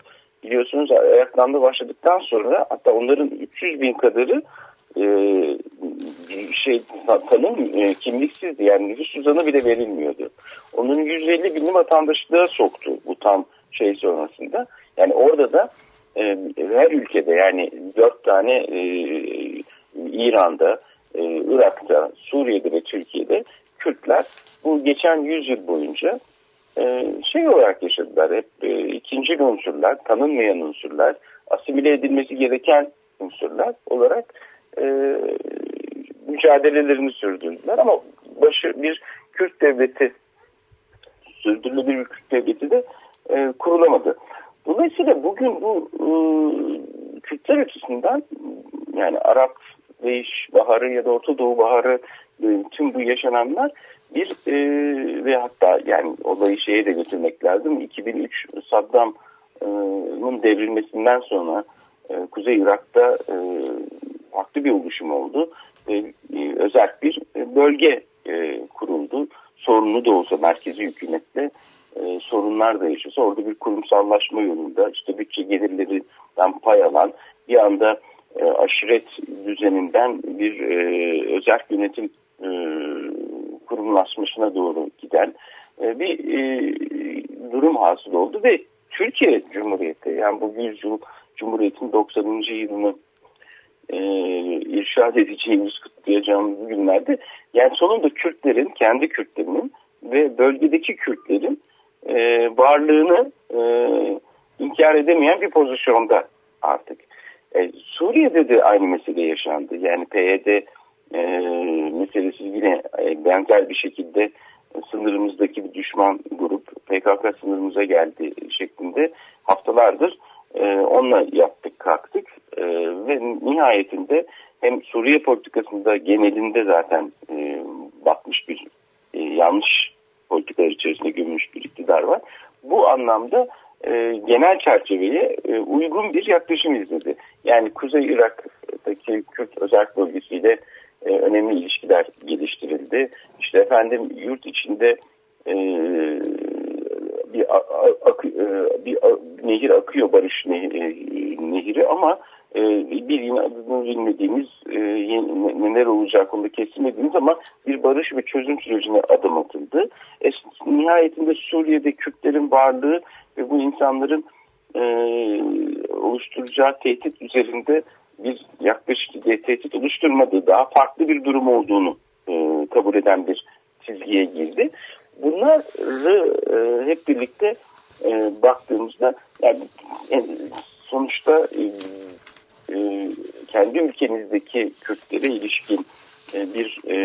biliyorsunuz ayaklanma başladıktan sonra hatta onların 300 bin kadarı e, şey tanım e, kimliksizdi yani nüfus cüzdanı bile verilmiyordu. Onun 150 bini vatandaşlığa soktu bu tam şey sonrasında. Yani orada da e, her ülkede yani dört tane e, İran'da, e, Irak'ta, Suriye'de ve Türkiye'de Kürtler bu geçen yüzyıl boyunca e, şey olarak yaşadılar. Hep e, ikinci unsurlar, tanınmayan unsurlar, asimile edilmesi gereken unsurlar olarak e, mücadelelerini sürdürdüler. Ama başı bir Kürt devleti, sürdürülebilir bir Kürt devleti de e, kurulamadı. Dolayısıyla bugün bu e, Kürtler açısından yani Arap Türkleyiş baharı ya da Orta Doğu baharı e, tüm bu yaşananlar bir e, ve hatta yani olayı şeye de götürmek lazım. 2003 Saddam'ın devrilmesinden sonra e, Kuzey Irak'ta e, farklı bir oluşum oldu. E, e, özel bir bölge e, kuruldu. Sorunlu da olsa merkezi hükümetle e, sorunlar da yaşıyorsa orada bir kurumsallaşma yolunda işte bütçe gelirlerinden pay alan bir anda e, aşiret düzeninden bir e, özel yönetim e, kurumlaşmasına doğru giden e, bir e, durum hasıl oldu ve Türkiye Cumhuriyeti yani bu 100 yıl Cumhuriyet'in 90. yılını e, irşad edeceğimiz kutlayacağımız günlerde yani sonunda Kürtlerin kendi Kürtlerinin ve bölgedeki Kürtlerin e, varlığını e, inkar edemeyen bir pozisyonda artık. E, Suriye'de de aynı mesele yaşandı. Yani PYD e, meselesi yine e, benzer bir şekilde sınırımızdaki bir düşman grup PKK sınırımıza geldi şeklinde haftalardır e, onunla yaptık kalktık e, ve nihayetinde hem Suriye politikasında genelinde zaten e, batmış bir e, yanlış politikalar içerisinde gömülmüş bir iktidar var. Bu anlamda e, genel çerçeveye e, uygun bir yaklaşım izledi. Yani Kuzey Irak'taki Kürt özel bölgesiyle e, önemli ilişkiler geliştirildi. İşte efendim yurt içinde e, bir, ak, e, bir nehir akıyor Barış Nehri, e, nehri ama e, bir yine adını bilmediğimiz e, neler olacağı konuda kesilmediğimiz ama bir barış ve çözüm sürecine adım atıldı. E, nihayetinde Suriye'de Kürtlerin varlığı ve bu insanların e, oluşturacağı tehdit üzerinde bir yaklaşık tehdit oluşturmadığı daha farklı bir durum olduğunu e, kabul eden bir çizgiye girdi. Bunları e, hep birlikte e, baktığımızda yani, e, sonuçta e, e, kendi ülkenizdeki Kürtlere ilişkin e, bir e,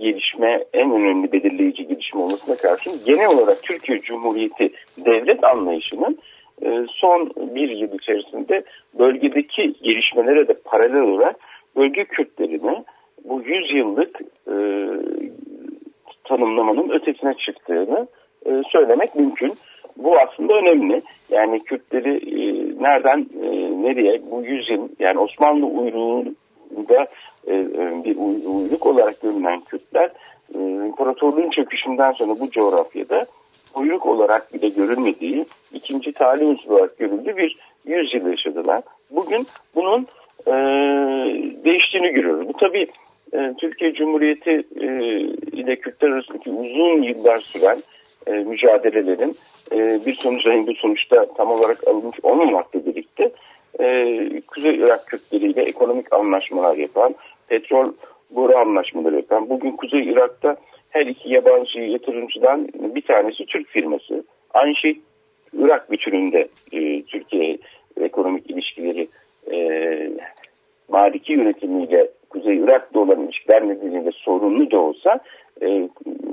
gelişme en önemli belirleyici gelişme olmasına karşın genel olarak Türkiye Cumhuriyeti devlet anlayışının e, son bir yıl içerisinde bölgedeki gelişmelere de paralel olarak bölge Kürtlerini bu 100 yıllık e, tanımlamanın ötesine çıktığını e, söylemek mümkün. Bu aslında önemli. Yani Kürtleri e, nereden e, nereye bu yüzyıl yani Osmanlı uyruğunda e, e, bir uyruk olarak görünen Kürtler e, imparatorluğun çöküşünden sonra bu coğrafyada uyruk olarak bile görülmediği ikinci talih unsuru olarak görüldüğü bir yüzyıl yaşadılar. Bugün bunun e, değiştiğini görüyoruz. Bu tabii e, Türkiye Cumhuriyeti e, ile Kürtler arasındaki uzun yıllar süren e, mücadelelerin e, bir sonuçta bu sonuçta tam olarak alınmış olmamakla birlikte e, Kuzey Irak Kürtleriyle ekonomik anlaşmalar yapan, petrol boru anlaşmaları yapan, bugün Kuzey Irak'ta her iki yabancı yatırımcıdan bir tanesi Türk firması. Aynı şey Irak bütününde e, Türkiye ekonomik ilişkileri e, Maliki yönetimiyle Kuzey Irak'ta olan ilişkiler nedeniyle sorunlu da olsa e,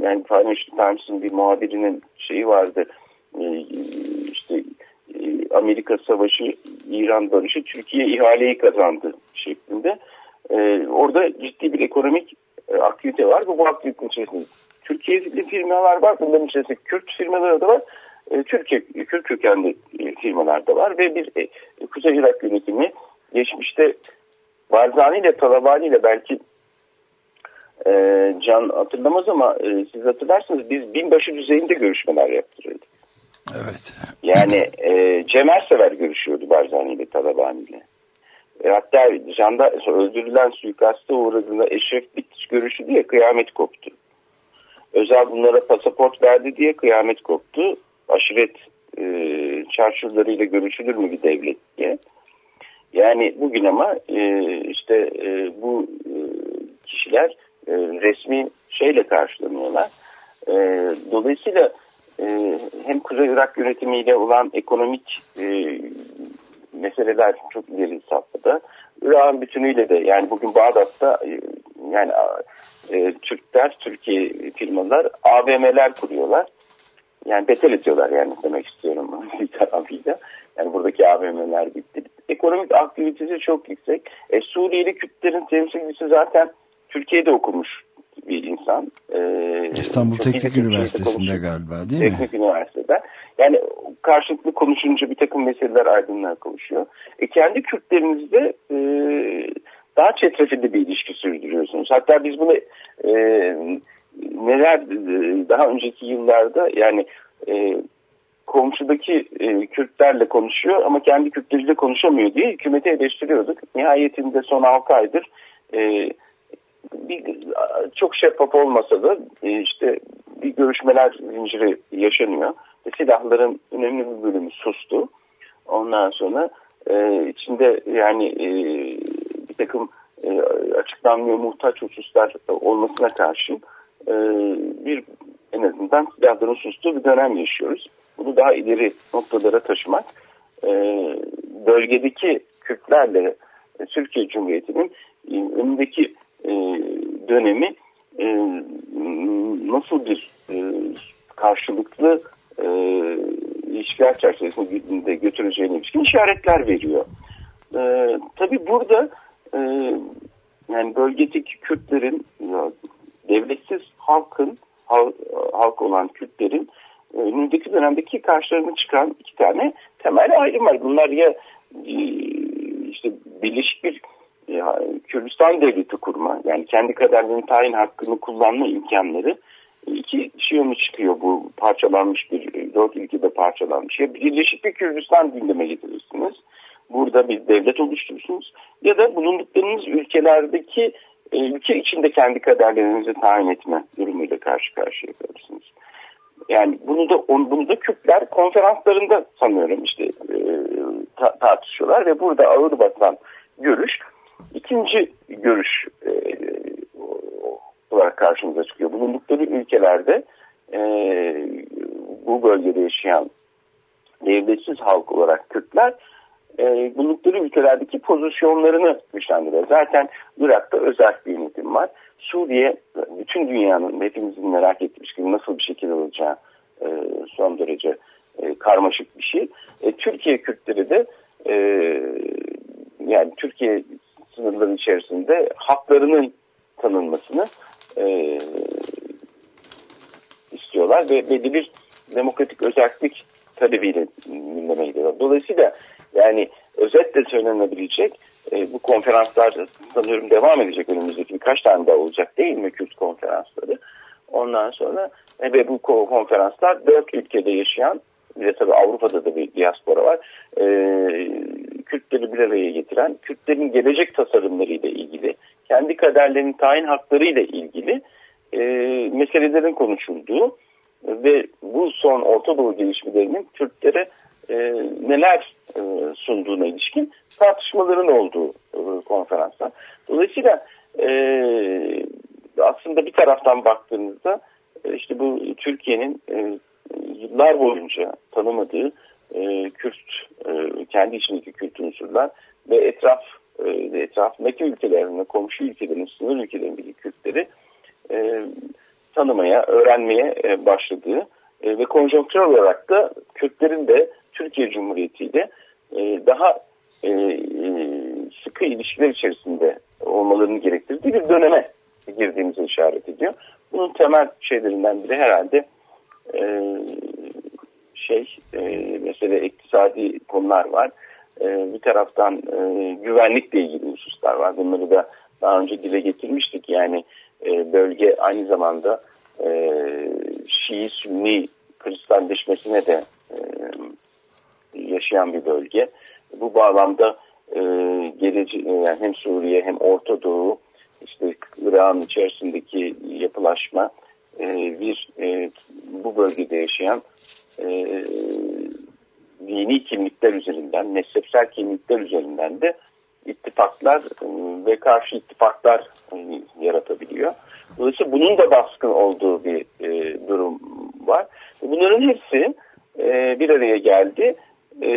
yani Financial Times'ın bir muhabirinin şeyi vardı e, işte e, Amerika Savaşı, İran Barışı Türkiye ihaleyi kazandı şeklinde. E, orada ciddi bir ekonomik e, aktivite var. Bu, bu aktivitenin içerisinde Türkiye'li firmalar var. Bunların içerisinde Kürt firmaları da var. E, Türkiye, Kürt kökenli e, firmalar da var ve bir e, Kuzey Irak yönetimi geçmişte Barzani ile Talabani ile belki e, Can hatırlamaz ama e, siz hatırlarsınız biz binbaşı düzeyinde görüşmeler yaptırıyorduk. Evet. Yani e, Cem Ersever görüşüyordu Barzani ile Talabani ile. E, hatta Can'da öldürülen suikasta uğradığında Eşref Bitiş görüşü diye kıyamet koptu. Özel bunlara pasaport verdi diye kıyamet koptu. Aşiret e, çarşurlarıyla görüşülür mü bir devlet diye. Yani bugün ama e, işte e, bu e, kişiler e, resmi şeyle karşılanıyorlar. E, dolayısıyla e, hem Kuzey Irak yönetimiyle olan ekonomik e, meseleler çok ileri safhada. Irak'ın bütünüyle de yani bugün Bağdat'ta e, yani e, Türkler, Türkiye firmalar AVM'ler kuruyorlar. Yani betel ediyorlar yani demek istiyorum bir tarafıyla. Yani buradaki AVM'ler bitti. Ekonomik aktivite aktivitesi çok yüksek. E, Suriyeli Kürtlerin temsilcisi zaten Türkiye'de okumuş bir insan. Ee, İstanbul Teknik Üniversitesi'nde galiba değil mi? Teknik Üniversitede. Yani karşılıklı konuşunca bir takım meseleler aydınlığa kavuşuyor. E, kendi Kürtlerimizde e, daha çetrefilli bir ilişki sürdürüyorsunuz. Hatta biz bunu e, neler e, daha önceki yıllarda yani e, komşudaki e, Kürtlerle konuşuyor ama kendi Kürtleriyle konuşamıyor diye hükümeti eleştiriyorduk. Nihayetinde son 6 aydır e, bir, çok şeffaf olmasa da e, işte bir görüşmeler zinciri yaşanıyor. E, silahların önemli bir bölümü sustu. Ondan sonra e, içinde yani e, bir takım e, açıklanmıyor muhtaç hususlar olmasına karşın e, bir en azından silahların sustuğu bir dönem yaşıyoruz. Bunu daha ileri noktalara taşımak e, bölgedeki Kürtlerle e, Türkiye Cumhuriyeti'nin e, önündeki e, dönemi e, nasıl bir e, karşılıklı e, ilişkiler çerçevesinde götüreceğine ilişkin işaretler veriyor. E, tabii burada e, yani bölgedeki Kürtlerin ya, devletsiz halkın halk olan Kürtlerin e, önündeki dönemdeki karşılarına çıkan iki tane temel ayrım var. Bunlar ya e, işte birleşik bir Kürdistan devleti kurma yani kendi kaderlerinin tayin hakkını kullanma imkanları iki şey mı çıkıyor bu parçalanmış bir dört ülkede parçalanmış. Ya birleşik bir Kürdistan gündeme getirirsiniz. Burada bir devlet oluşturursunuz. Ya da bulunduklarınız ülkelerdeki e, ülke içinde kendi kaderlerinizi tayin etme durumuyla karşı karşıya kalırsınız. Yani bunu da bunu da Kürtler konferanslarında sanıyorum işte e, ta, tartışıyorlar ve burada ağır basan görüş ikinci görüş e, olarak karşımıza çıkıyor. Bulundukları ülkelerde e, bu bölgede yaşayan devletsiz halk olarak Kürtler e, bulundukları ülkelerdeki pozisyonlarını güçlendiriyor. Zaten Irak'ta özel bir yönetim var. Suriye bütün dünyanın hepimizin merak etmiş gibi nasıl bir şekilde olacağı son derece karmaşık bir şey. Türkiye Kürtleri de yani Türkiye sınırları içerisinde haklarının tanınmasını e, istiyorlar ve belli bir demokratik özellik talebiyle gündeme gidiyorlar. Dolayısıyla yani özetle söylenebilecek e, bu konferanslar sanıyorum devam edecek önümüzdeki birkaç tane daha olacak değil mi Kürt konferansları. Ondan sonra e, ve bu konferanslar dört ülkede yaşayan bir de Avrupa'da da bir diaspora var. E, Kürtleri bir araya getiren, Kürtlerin gelecek tasarımlarıyla ilgili, kendi kaderlerinin tayin haklarıyla ilgili e, meselelerin konuşulduğu ve bu son Orta Doğu gelişmelerinin Kürtlere e, neler e, sunduğuna ilişkin tartışmaların olduğu e, konferanslar. Dolayısıyla e, aslında bir taraftan baktığınızda e, işte bu Türkiye'nin e, yıllar boyunca tanımadığı e, Kürt, e, kendi içindeki Kürt unsurlar ve etraf e, etrafındaki ülkelerinde, komşu ülkelerin, sınır ülkelerindeki Kürtleri e, tanımaya, öğrenmeye e, başladığı e, ve konjonktürel olarak da Kürtlerin de Türkiye Cumhuriyeti ile e, daha e, e, sıkı ilişkiler içerisinde olmalarını gerektirdiği bir döneme girdiğimizi işaret ediyor. Bunun temel şeylerinden biri herhalde e, şey e, mesela iktisadi konular var. E, bir taraftan e, güvenlikle ilgili hususlar var. Bunları da daha önce dile getirmiştik. Yani e, bölge aynı zamanda e, Şii-Sünni kristalleşmesine de e, yaşayan bir bölge. Bu bağlamda e, gelece e, yani hem Suriye hem Orta Doğu işte Irak'ın içerisindeki yapılaşma e, bir e, bu bölgede yaşayan e, dini kimlikler üzerinden, mezhepsel kimlikler üzerinden de ittifaklar e, ve karşı ittifaklar e, yaratabiliyor. Dolayısıyla bunun da baskın olduğu bir e, durum var. Bunların hepsi e, bir araya geldi. E,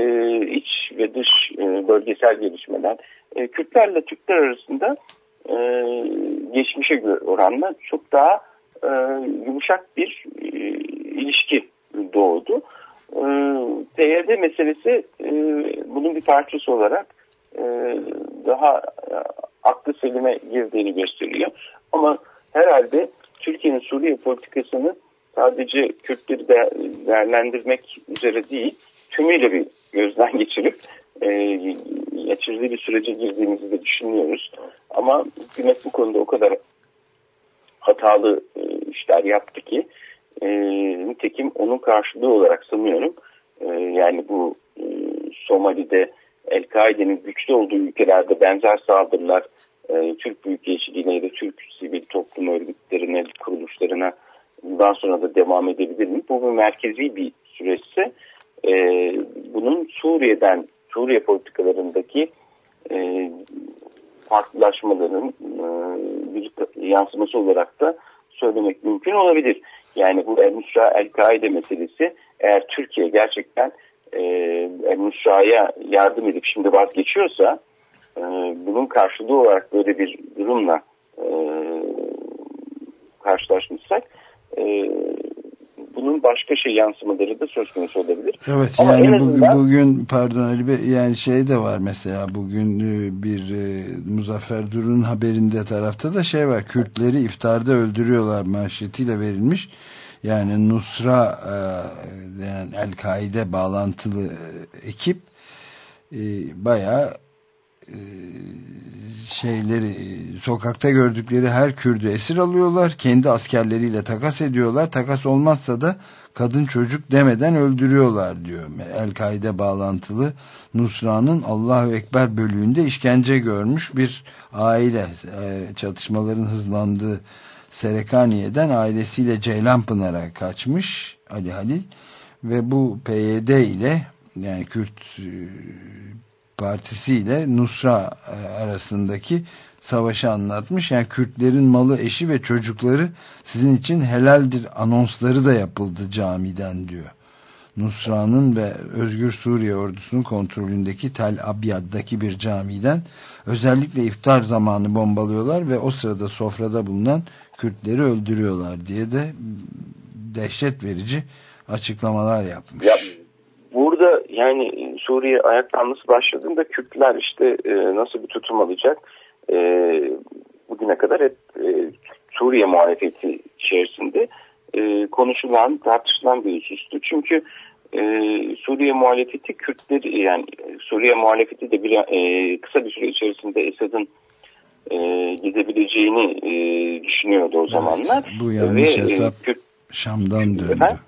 iç ve dış e, bölgesel gelişmeler. E, Kürtlerle Türkler arasında e, geçmişe oranla çok daha e, yumuşak bir e, ilişki doğdu. E, PYD meselesi e, bunun bir parçası olarak daha aklı selime girdiğini gösteriyor. Ama herhalde Türkiye'nin Suriye politikasını sadece Kürtleri de değerlendirmek üzere değil, tümüyle bir gözden geçirip e, geçirdiği bir sürece girdiğimizi de düşünüyoruz. Ama hükümet bu konuda o kadar hatalı e, işler yaptı ki e, nitekim onun karşılığı olarak sanıyorum e, yani bu e, Somali'de El-Kaide'nin güçlü olduğu ülkelerde benzer saldırılar e, Türk Büyükelçiliğine ya da Türk sivil toplum örgütlerine, kuruluşlarına bundan sonra da devam edebilir mi? Bu bir merkezi bir süreçse e, bunun Suriye'den, Suriye politikalarındaki e, farklılaşmaların e, bir yansıması olarak da söylemek mümkün olabilir. Yani bu El-Nusra El-Kaide meselesi eğer Türkiye gerçekten e, El-Nusra'ya yardım edip şimdi vazgeçiyorsa e, bunun karşılığı olarak böyle bir durumla e, karşılaşmışsak e, bunun başka şey yansımaları da söz konusu olabilir. Evet Ama yani azından... bugün pardon Ali Bey yani şey de var mesela bugün e, bir e, Muzaffer Durun haberinde tarafta da şey var Kürtleri iftarda öldürüyorlar manşetiyle verilmiş. Yani Nusra e, yani El-Kaide bağlantılı e, ekip e, bayağı şeyleri sokakta gördükleri her Kürdü esir alıyorlar. Kendi askerleriyle takas ediyorlar. Takas olmazsa da kadın çocuk demeden öldürüyorlar diyor. El-Kaide bağlantılı Nusra'nın Allahu Ekber bölüğünde işkence görmüş bir aile e, çatışmaların hızlandığı Serekaniye'den ailesiyle Ceylanpınar'a kaçmış Ali Halil ve bu PYD ile yani Kürt e, Partisi ile Nusra e, arasındaki savaşı anlatmış. Yani Kürtlerin malı, eşi ve çocukları sizin için helaldir anonsları da yapıldı camiden diyor. Nusra'nın ve Özgür Suriye ordusunun kontrolündeki Tel Abyad'daki bir camiden özellikle iftar zamanı bombalıyorlar ve o sırada sofrada bulunan Kürtleri öldürüyorlar diye de dehşet verici açıklamalar yapmış. Ya, burada yani Suriye ayaklanması başladığında Kürtler işte e, nasıl bir tutum alacak e, bugüne kadar hep e, Suriye muhalefeti içerisinde e, konuşulan tartışılan bir husustu. Çünkü e, Suriye muhalefeti Kürtleri yani Suriye muhalefeti de bir, e, kısa bir süre içerisinde Esad'ın e, gidebileceğini e, düşünüyordu o evet, zamanlar. Bu yanlış Ve, e, hesap e, Şam'dan döndü. Efendim?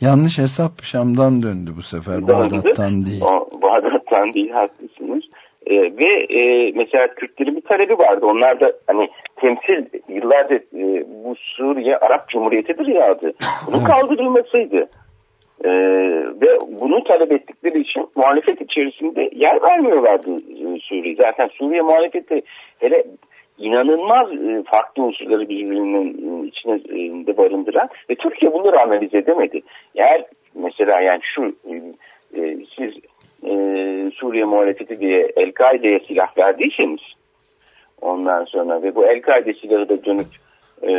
Yanlış hesap Şam'dan döndü bu sefer. Bağdat'tan değil. O, Bağdat'tan değil haklısınız. E, ve e, mesela Kürtlerin bir talebi vardı. Onlar da hani temsil yıllardır e, bu Suriye Arap Cumhuriyeti'dir ya adı. Bunun kaldırılmasıydı. E, ve bunu talep ettikleri için muhalefet içerisinde yer vermiyorlardı e, Suriye. Zaten Suriye muhalefeti hele inanılmaz e, farklı unsurları birbirinin e, içine e, barındıran ve Türkiye bunları analiz edemedi. Eğer mesela yani şu siz Suriye muhalefeti diye El-Kaide'ye silah verdiyseniz ondan sonra ve bu El-Kaide silahı da dönüp e,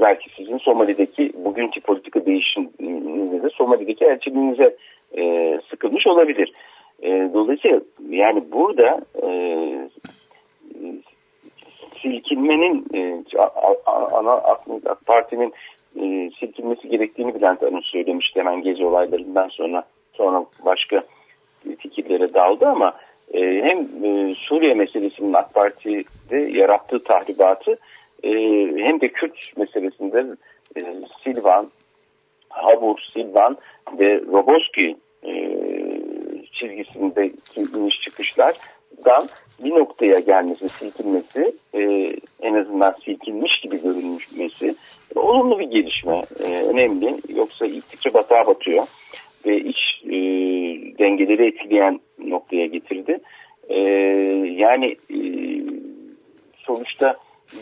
belki sizin Somali'deki bugünkü politika değişiminde de Somali'deki elçiliğinize e, sıkılmış olabilir. Dolayısıyla yani burada e, silkinmenin e, ana AK Parti'nin e, silkinmesi gerektiğini Bülent Arınç söylemişti hemen gezi olaylarından sonra sonra başka fikirlere daldı ama e, hem e, Suriye meselesinin AK Parti'de yarattığı tahribatı e, hem de Kürt meselesinde e, Silvan, Habur, Silvan ve Roboski e, çizgisindeki iniş çıkışlardan bir noktaya gelmesi, silkinmesi, e, en azından silkinmiş gibi görünmesi e, olumlu bir gelişme. E, önemli. Yoksa gittikçe batağa batıyor ve iç e, dengeleri etkileyen noktaya getirdi. E, yani e, sonuçta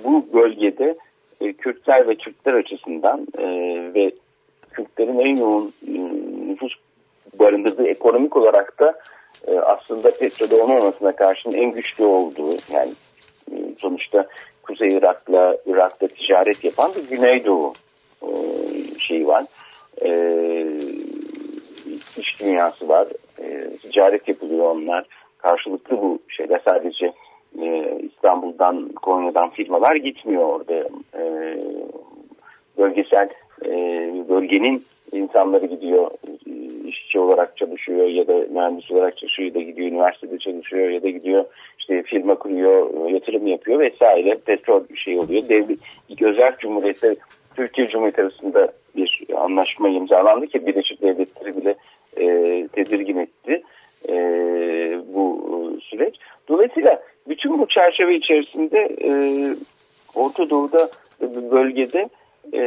bu bölgede e, Kürtler ve Türkler açısından e, ve Kürtlerin en yoğun e, nüfus barındırdığı ekonomik olarak da e, aslında petrolde olmamasına karşın en güçlü olduğu yani e, sonuçta Kuzey Irak'la Irak'ta ticaret yapan bir Güneydoğu e, şeyi var. E, iş dünyası var. E, ticaret yapılıyor onlar. karşılıklı bu şeyler sadece İstanbul'dan, Konya'dan firmalar gitmiyor orada. Bölgesel bölgenin insanları gidiyor e, işçi olarak çalışıyor ya da mühendis olarak çalışıyor ya da gidiyor üniversitede çalışıyor ya da gidiyor işte firma kuruyor yatırım yapıyor vesaire petrol bir şey oluyor. Devlet, ilk özel cumhuriyette Türkiye Cumhuriyeti arasında bir anlaşma imzalandı ki Birleşik Devletleri bile e, tedirgin etti e, bu süreç. Dolayısıyla bütün bu çerçeve içerisinde e, Orta Doğu'da bölgede e,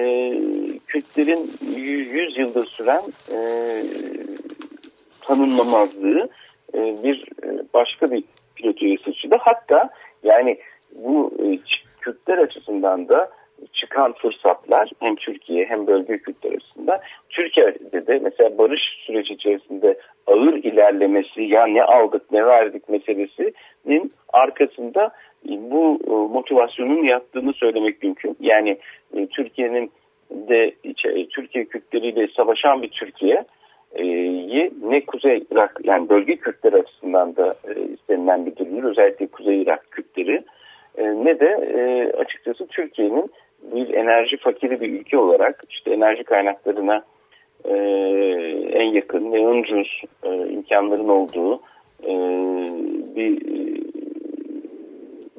Kürtlerin 100 yılda süren e, tanınmamazlığı e, bir e, başka bir pilotoya sıçradı. Hatta yani bu e, Kürtler açısından da çıkan fırsatlar hem Türkiye hem bölge Kürtler açısından Türkiye'de de mesela barış süreci içerisinde ağır ilerlemesi ya ne aldık ne verdik meselesinin arkasında bu e, motivasyonun yattığını söylemek mümkün. Yani e, Türkiye'nin de Türkiye Kürtleriyle savaşan bir Türkiye ne Kuzey Irak yani bölge Kürtleri açısından da e, istenilen bir durumdur. Özellikle Kuzey Irak Kürtleri ne de açıkçası Türkiye'nin bir enerji fakiri bir ülke olarak işte enerji kaynaklarına en yakın ve ucuz imkanların olduğu bir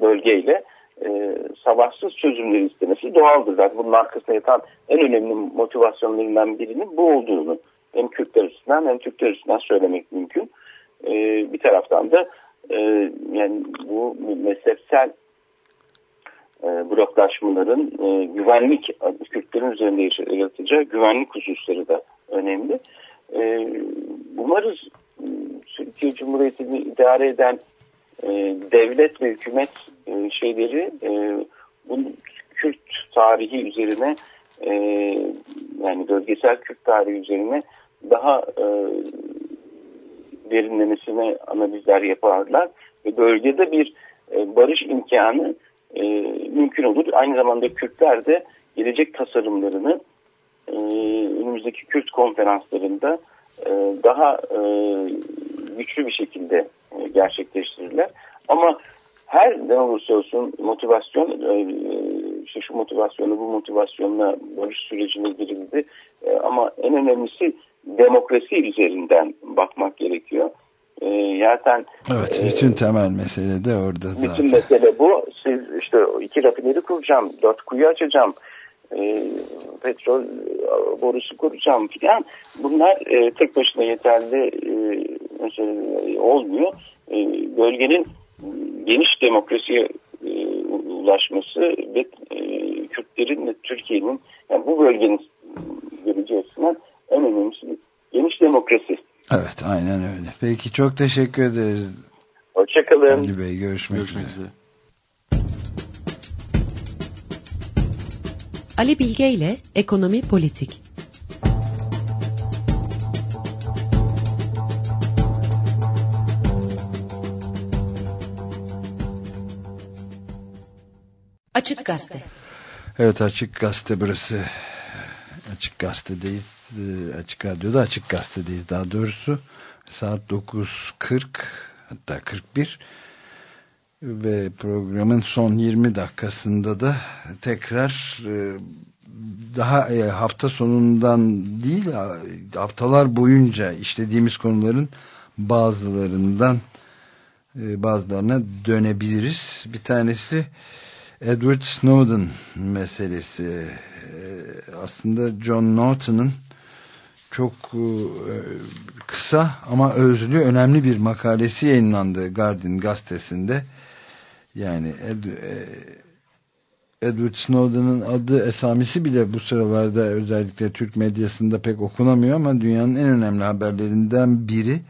bölgeyle e, savaşsız çözümleri istemesi doğaldır. Zaten bunun arkasında yatan en önemli motivasyonlarından birinin bu olduğunu hem Kürtler açısından hem Türkler açısından söylemek mümkün. E, bir taraftan da e, yani bu mezhepsel e, bloklaşmaların e, güvenlik Kürtlerin üzerinde yaratacağı güvenlik hususları da önemli. E, umarız Türkiye Cumhuriyeti'ni idare eden e, devlet ve hükümet e, şeyleri e, bu Kürt tarihi üzerine e, yani bölgesel Kürt tarihi üzerine daha e, derinlemesine analizler yaparlar ve bölgede bir e, barış imkanı e, mümkün olur. Aynı zamanda Kürtler de gelecek tasarımlarını e, önümüzdeki Kürt konferanslarında e, daha e, güçlü bir şekilde e, gerçekleştirirler. Ama her ne olursa olsun motivasyon e, işte şu motivasyonu bu motivasyonla barış sürecine girildi. E, ama en önemlisi demokrasi üzerinden bakmak gerekiyor. Zaten Evet, bütün e, temel mesele de orada bütün zaten. Bütün mesele bu. Siz işte iki rafineri kuracağım, dört kuyu açacağım, e, petrol borusu kuracağım filan. Bunlar e, tek başına yeterli e, mesela olmuyor. E, bölgenin geniş demokrasiye e, ulaşması ve e, Kürtlerin ve Türkiye'nin yani bu bölgenin geleceği açısından en önemlisi geniş demokrasi. Evet aynen öyle. Peki çok teşekkür ederiz. Hoşçakalın. Ali Bey görüşmek, görüşmek üzere. üzere. Ali Bilge ile Ekonomi Politik Açık Gazete. Evet Açık Gazete burası. Açık Gazete'deyiz. Ee, Açık Radyo'da Açık Gazete'deyiz daha doğrusu. Saat 9.40 hatta 41 ve programın son 20 dakikasında da tekrar e, daha e, hafta sonundan değil haftalar boyunca işlediğimiz konuların bazılarından e, bazılarına dönebiliriz. Bir tanesi Edward Snowden meselesi aslında John Norton'ın çok kısa ama özlü önemli bir makalesi yayınlandı Guardian gazetesinde. Yani Ed, e, Edward Snowden'ın adı esamisi bile bu sıralarda özellikle Türk medyasında pek okunamıyor ama dünyanın en önemli haberlerinden biri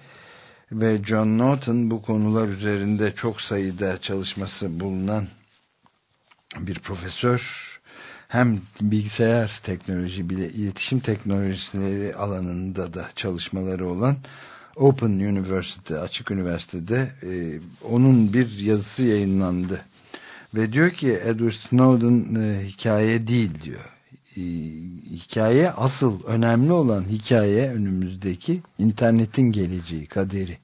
ve John Norton bu konular üzerinde çok sayıda çalışması bulunan bir profesör hem bilgisayar teknoloji bile iletişim teknolojileri alanında da çalışmaları olan Open University, Açık Üniversitede e, onun bir yazısı yayınlandı. Ve diyor ki Edward Snowden e, hikaye değil diyor. E, hikaye asıl önemli olan hikaye önümüzdeki internetin geleceği, kaderi.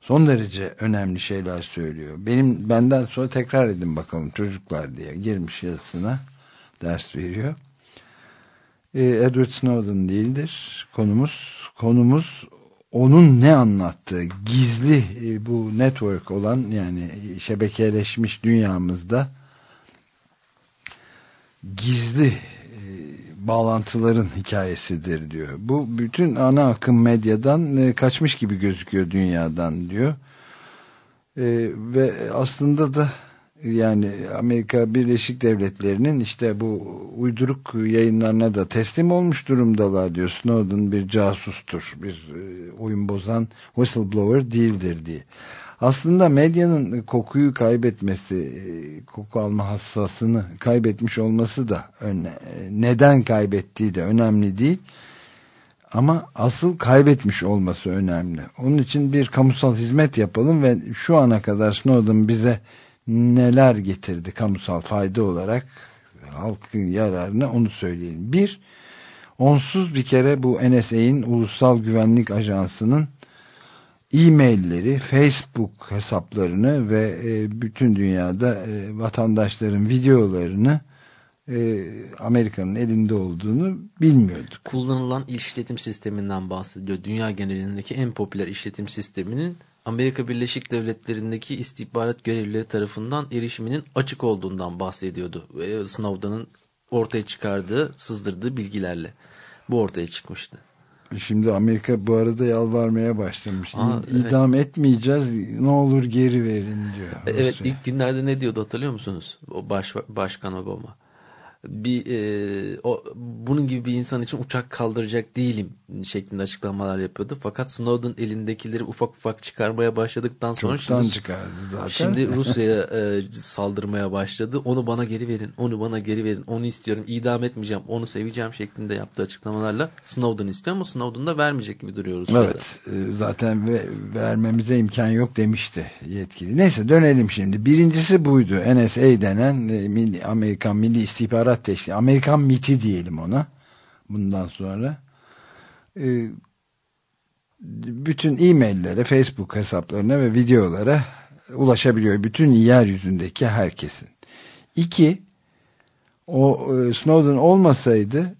son derece önemli şeyler söylüyor. Benim benden sonra tekrar edin bakalım çocuklar diye girmiş yazısına ders veriyor. Ee, Edward Snowden değildir konumuz. Konumuz onun ne anlattığı gizli e, bu network olan yani şebekeleşmiş dünyamızda gizli e, bağlantıların hikayesidir diyor. Bu bütün ana akım medyadan e, kaçmış gibi gözüküyor dünyadan diyor. E, ve aslında da yani Amerika Birleşik Devletleri'nin işte bu uyduruk yayınlarına da teslim olmuş durumdalar diyor. Snowden bir casustur, bir e, oyun bozan whistleblower değildir diye. Aslında medyanın kokuyu kaybetmesi, e, koku alma hassasını kaybetmiş olması da öne, neden kaybettiği de önemli değil. Ama asıl kaybetmiş olması önemli. Onun için bir kamusal hizmet yapalım ve şu ana kadar Snowden bize neler getirdi kamusal fayda olarak halkın yararına onu söyleyelim. Bir, onsuz bir kere bu NSA'in Ulusal Güvenlik Ajansı'nın e-mailleri, Facebook hesaplarını ve e, bütün dünyada e, vatandaşların videolarını e, Amerika'nın elinde olduğunu bilmiyorduk. Kullanılan işletim sisteminden bahsediyor. Dünya genelindeki en popüler işletim sisteminin Amerika Birleşik Devletleri'ndeki istihbarat görevlileri tarafından erişiminin açık olduğundan bahsediyordu. Ve Snowden'ın ortaya çıkardığı, sızdırdığı bilgilerle. Bu ortaya çıkmıştı. Şimdi Amerika bu arada yalvarmaya başlamış. Aa, İdam evet. etmeyeceğiz ne olur geri verin diyor. Evet Rusya. ilk günlerde ne diyordu hatırlıyor musunuz? O baş, Başkan Obama bir e, o, bunun gibi bir insan için uçak kaldıracak değilim şeklinde açıklamalar yapıyordu. Fakat Snowden elindekileri ufak ufak çıkarmaya başladıktan sonra Çoktan şimdi, çıkardı zaten. Şimdi Rusya'ya e, saldırmaya başladı. Onu bana geri verin, onu bana geri verin, onu istiyorum, idam etmeyeceğim, onu seveceğim şeklinde yaptığı açıklamalarla Snowden istiyor ama Snowden da vermeyecek gibi duruyoruz. Evet, e, zaten ve, vermemize imkan yok demişti yetkili. Neyse dönelim şimdi. Birincisi buydu. NSA denen e, Amerikan Milli İstihbarat İstihbarat Teşkilatı, Amerikan MIT'i diyelim ona bundan sonra. E, bütün e-maillere, Facebook hesaplarına ve videolara ulaşabiliyor. Bütün yeryüzündeki herkesin. İki, o e, Snowden olmasaydı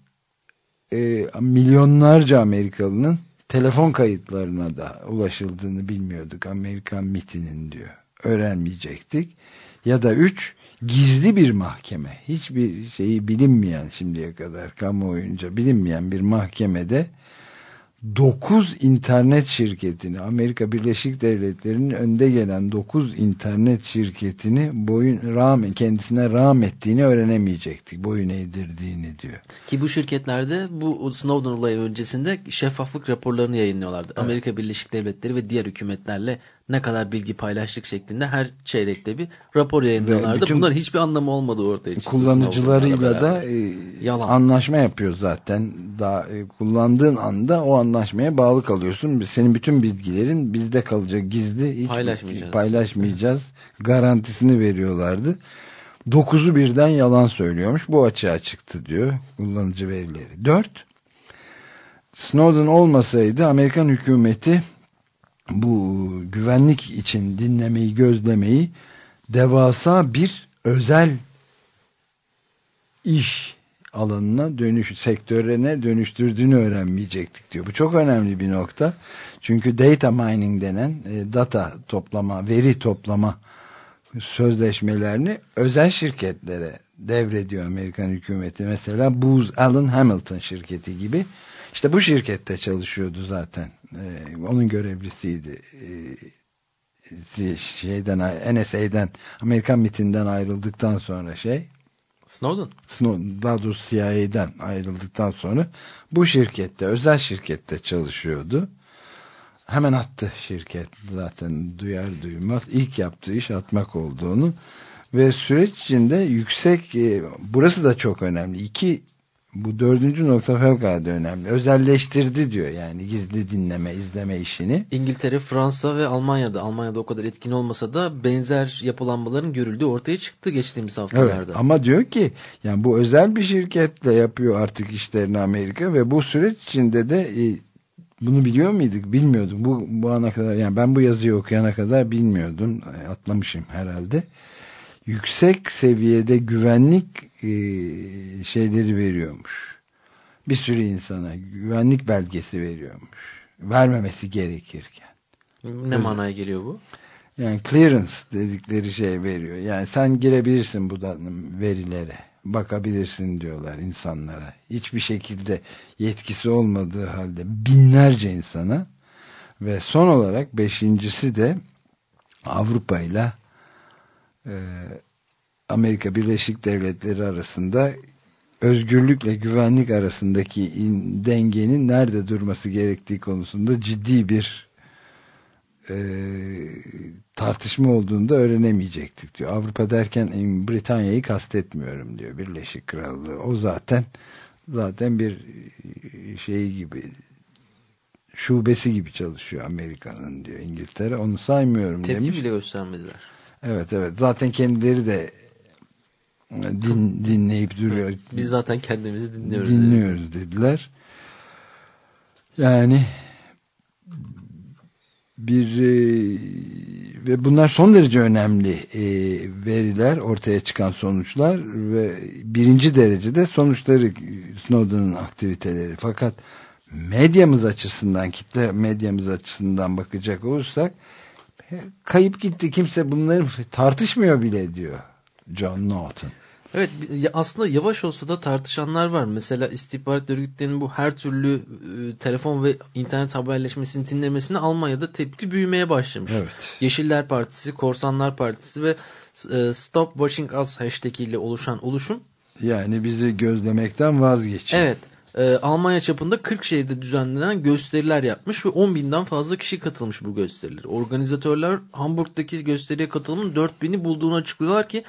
e, milyonlarca Amerikalının telefon kayıtlarına da ulaşıldığını bilmiyorduk. Amerikan MIT'inin diyor. Öğrenmeyecektik. Ya da üç, gizli bir mahkeme hiçbir şeyi bilinmeyen şimdiye kadar kamuoyunca bilinmeyen bir mahkemede 9 internet şirketini Amerika Birleşik Devletleri'nin önde gelen 9 internet şirketini boyun rağmen kendisine rağm ettiğini öğrenemeyecektik. Boyun eğdirdiğini diyor. Ki bu şirketlerde bu Snowden olayı öncesinde şeffaflık raporlarını yayınlıyorlardı. Evet. Amerika Birleşik Devletleri ve diğer hükümetlerle ne kadar bilgi paylaştık şeklinde her çeyrekte bir rapor yayınlıyorlardı. Bunların hiçbir anlamı olmadığı ortaya çıktı. Kullanıcılarıyla da e, Yalan. anlaşma yapıyor zaten. Daha e, kullandığın anda o anlaşmaya bağlı kalıyorsun. Senin bütün bilgilerin bizde kalacak gizli. Hiç paylaşmayacağız. Paylaşmayacağız. Garantisini veriyorlardı. Dokuzu birden yalan söylüyormuş. Bu açığa çıktı diyor kullanıcı verileri. Dört, Snowden olmasaydı Amerikan hükümeti bu güvenlik için dinlemeyi, gözlemeyi devasa bir özel iş alanına dönüş sektörüne dönüştürdüğünü öğrenmeyecektik diyor. Bu çok önemli bir nokta. Çünkü data mining denen e, data toplama, veri toplama sözleşmelerini özel şirketlere devrediyor Amerikan hükümeti. Mesela Booz Allen Hamilton şirketi gibi. İşte bu şirkette çalışıyordu zaten. Ee, onun görevlisiydi. Ee, şeyden NSA'den Amerikan mitinden ayrıldıktan sonra şey Snowden. Snowden daha doğrusu CIA'den ayrıldıktan sonra bu şirkette özel şirkette çalışıyordu. Hemen attı şirket zaten duyar duymaz ilk yaptığı iş atmak olduğunu ve süreç içinde yüksek e, burası da çok önemli. İki bu dördüncü nokta fevkalade önemli. Özelleştirdi diyor yani gizli dinleme, izleme işini. İngiltere, Fransa ve Almanya'da. Almanya'da o kadar etkin olmasa da benzer yapılanmaların görüldüğü ortaya çıktı geçtiğimiz haftalarda. Evet ama diyor ki yani bu özel bir şirketle yapıyor artık işlerini Amerika ve bu süreç içinde de e, bunu biliyor muyduk? Bilmiyordum. Bu, bu ana kadar yani ben bu yazıyı okuyana kadar bilmiyordum. Atlamışım herhalde. Yüksek seviyede güvenlik e, şeyleri veriyormuş. Bir sürü insana güvenlik belgesi veriyormuş. Vermemesi gerekirken. Ne manaya geliyor bu? Yani clearance dedikleri şey veriyor. Yani sen girebilirsin bu verilere. Bakabilirsin diyorlar insanlara. Hiçbir şekilde yetkisi olmadığı halde binlerce insana ve son olarak beşincisi de Avrupa ile Amerika Birleşik Devletleri arasında özgürlükle güvenlik arasındaki dengenin nerede durması gerektiği konusunda ciddi bir e, tartışma olduğunu da öğrenemeyecektik diyor. Avrupa derken Britanya'yı kastetmiyorum diyor Birleşik Krallığı. O zaten zaten bir şey gibi şubesi gibi çalışıyor Amerika'nın diyor İngiltere. Onu saymıyorum Tepki demiş. Tepki bile göstermediler. Evet evet. Zaten kendileri de din, dinleyip duruyor. Biz zaten kendimizi dinliyoruz. Dinliyoruz dediler. Yani bir e, ve bunlar son derece önemli e, veriler ortaya çıkan sonuçlar ve birinci derecede sonuçları Snowden'ın aktiviteleri fakat medyamız açısından kitle medyamız açısından bakacak olursak kayıp gitti kimse bunları tartışmıyor bile diyor John Norton. Evet aslında yavaş olsa da tartışanlar var. Mesela istihbarat örgütlerinin bu her türlü e, telefon ve internet haberleşmesini dinlemesine Almanya'da tepki büyümeye başlamış. Evet. Yeşiller Partisi, Korsanlar Partisi ve e, Stop Watching Us hashtag ile oluşan oluşum. Yani bizi gözlemekten vazgeçin. Evet. E, Almanya çapında 40 şehirde düzenlenen gösteriler yapmış ve 10 binden fazla kişi katılmış bu gösterilere. Organizatörler Hamburg'daki gösteriye katılımın 4 bini bulduğunu açıklıyorlar ki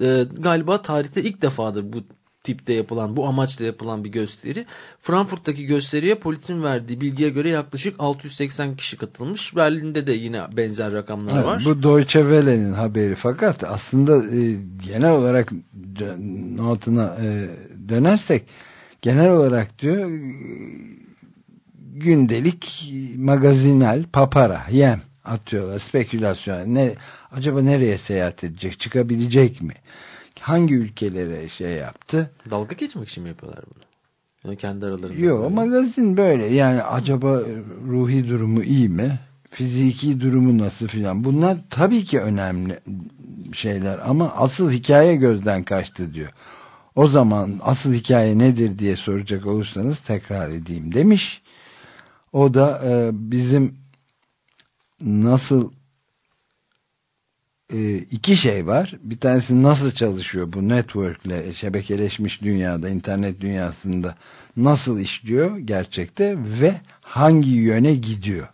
e, galiba tarihte ilk defadır bu tipte yapılan, bu amaçla yapılan bir gösteri. Frankfurt'taki gösteriye polisin verdiği bilgiye göre yaklaşık 680 kişi katılmış. Berlin'de de yine benzer rakamlar evet, var. Bu Deutsche Welle'nin haberi fakat aslında e, genel olarak notuna e, dönersek genel olarak diyor gündelik magazinal papara yem atıyorlar spekülasyon. Ne acaba nereye seyahat edecek çıkabilecek mi? Hangi ülkelere şey yaptı? Dalga geçmek için mi yapıyorlar bunu? Yani kendi aralarında yok magazin böyle. Yani acaba ruhi durumu iyi mi? Fiziki durumu nasıl filan? Bunlar tabii ki önemli şeyler ama asıl hikaye gözden kaçtı diyor o zaman asıl hikaye nedir diye soracak olursanız tekrar edeyim demiş o da e, bizim nasıl e, iki şey var. Bir tanesi nasıl çalışıyor bu networkle şebekeleşmiş dünyada, internet dünyasında nasıl işliyor gerçekte ve hangi yöne gidiyor.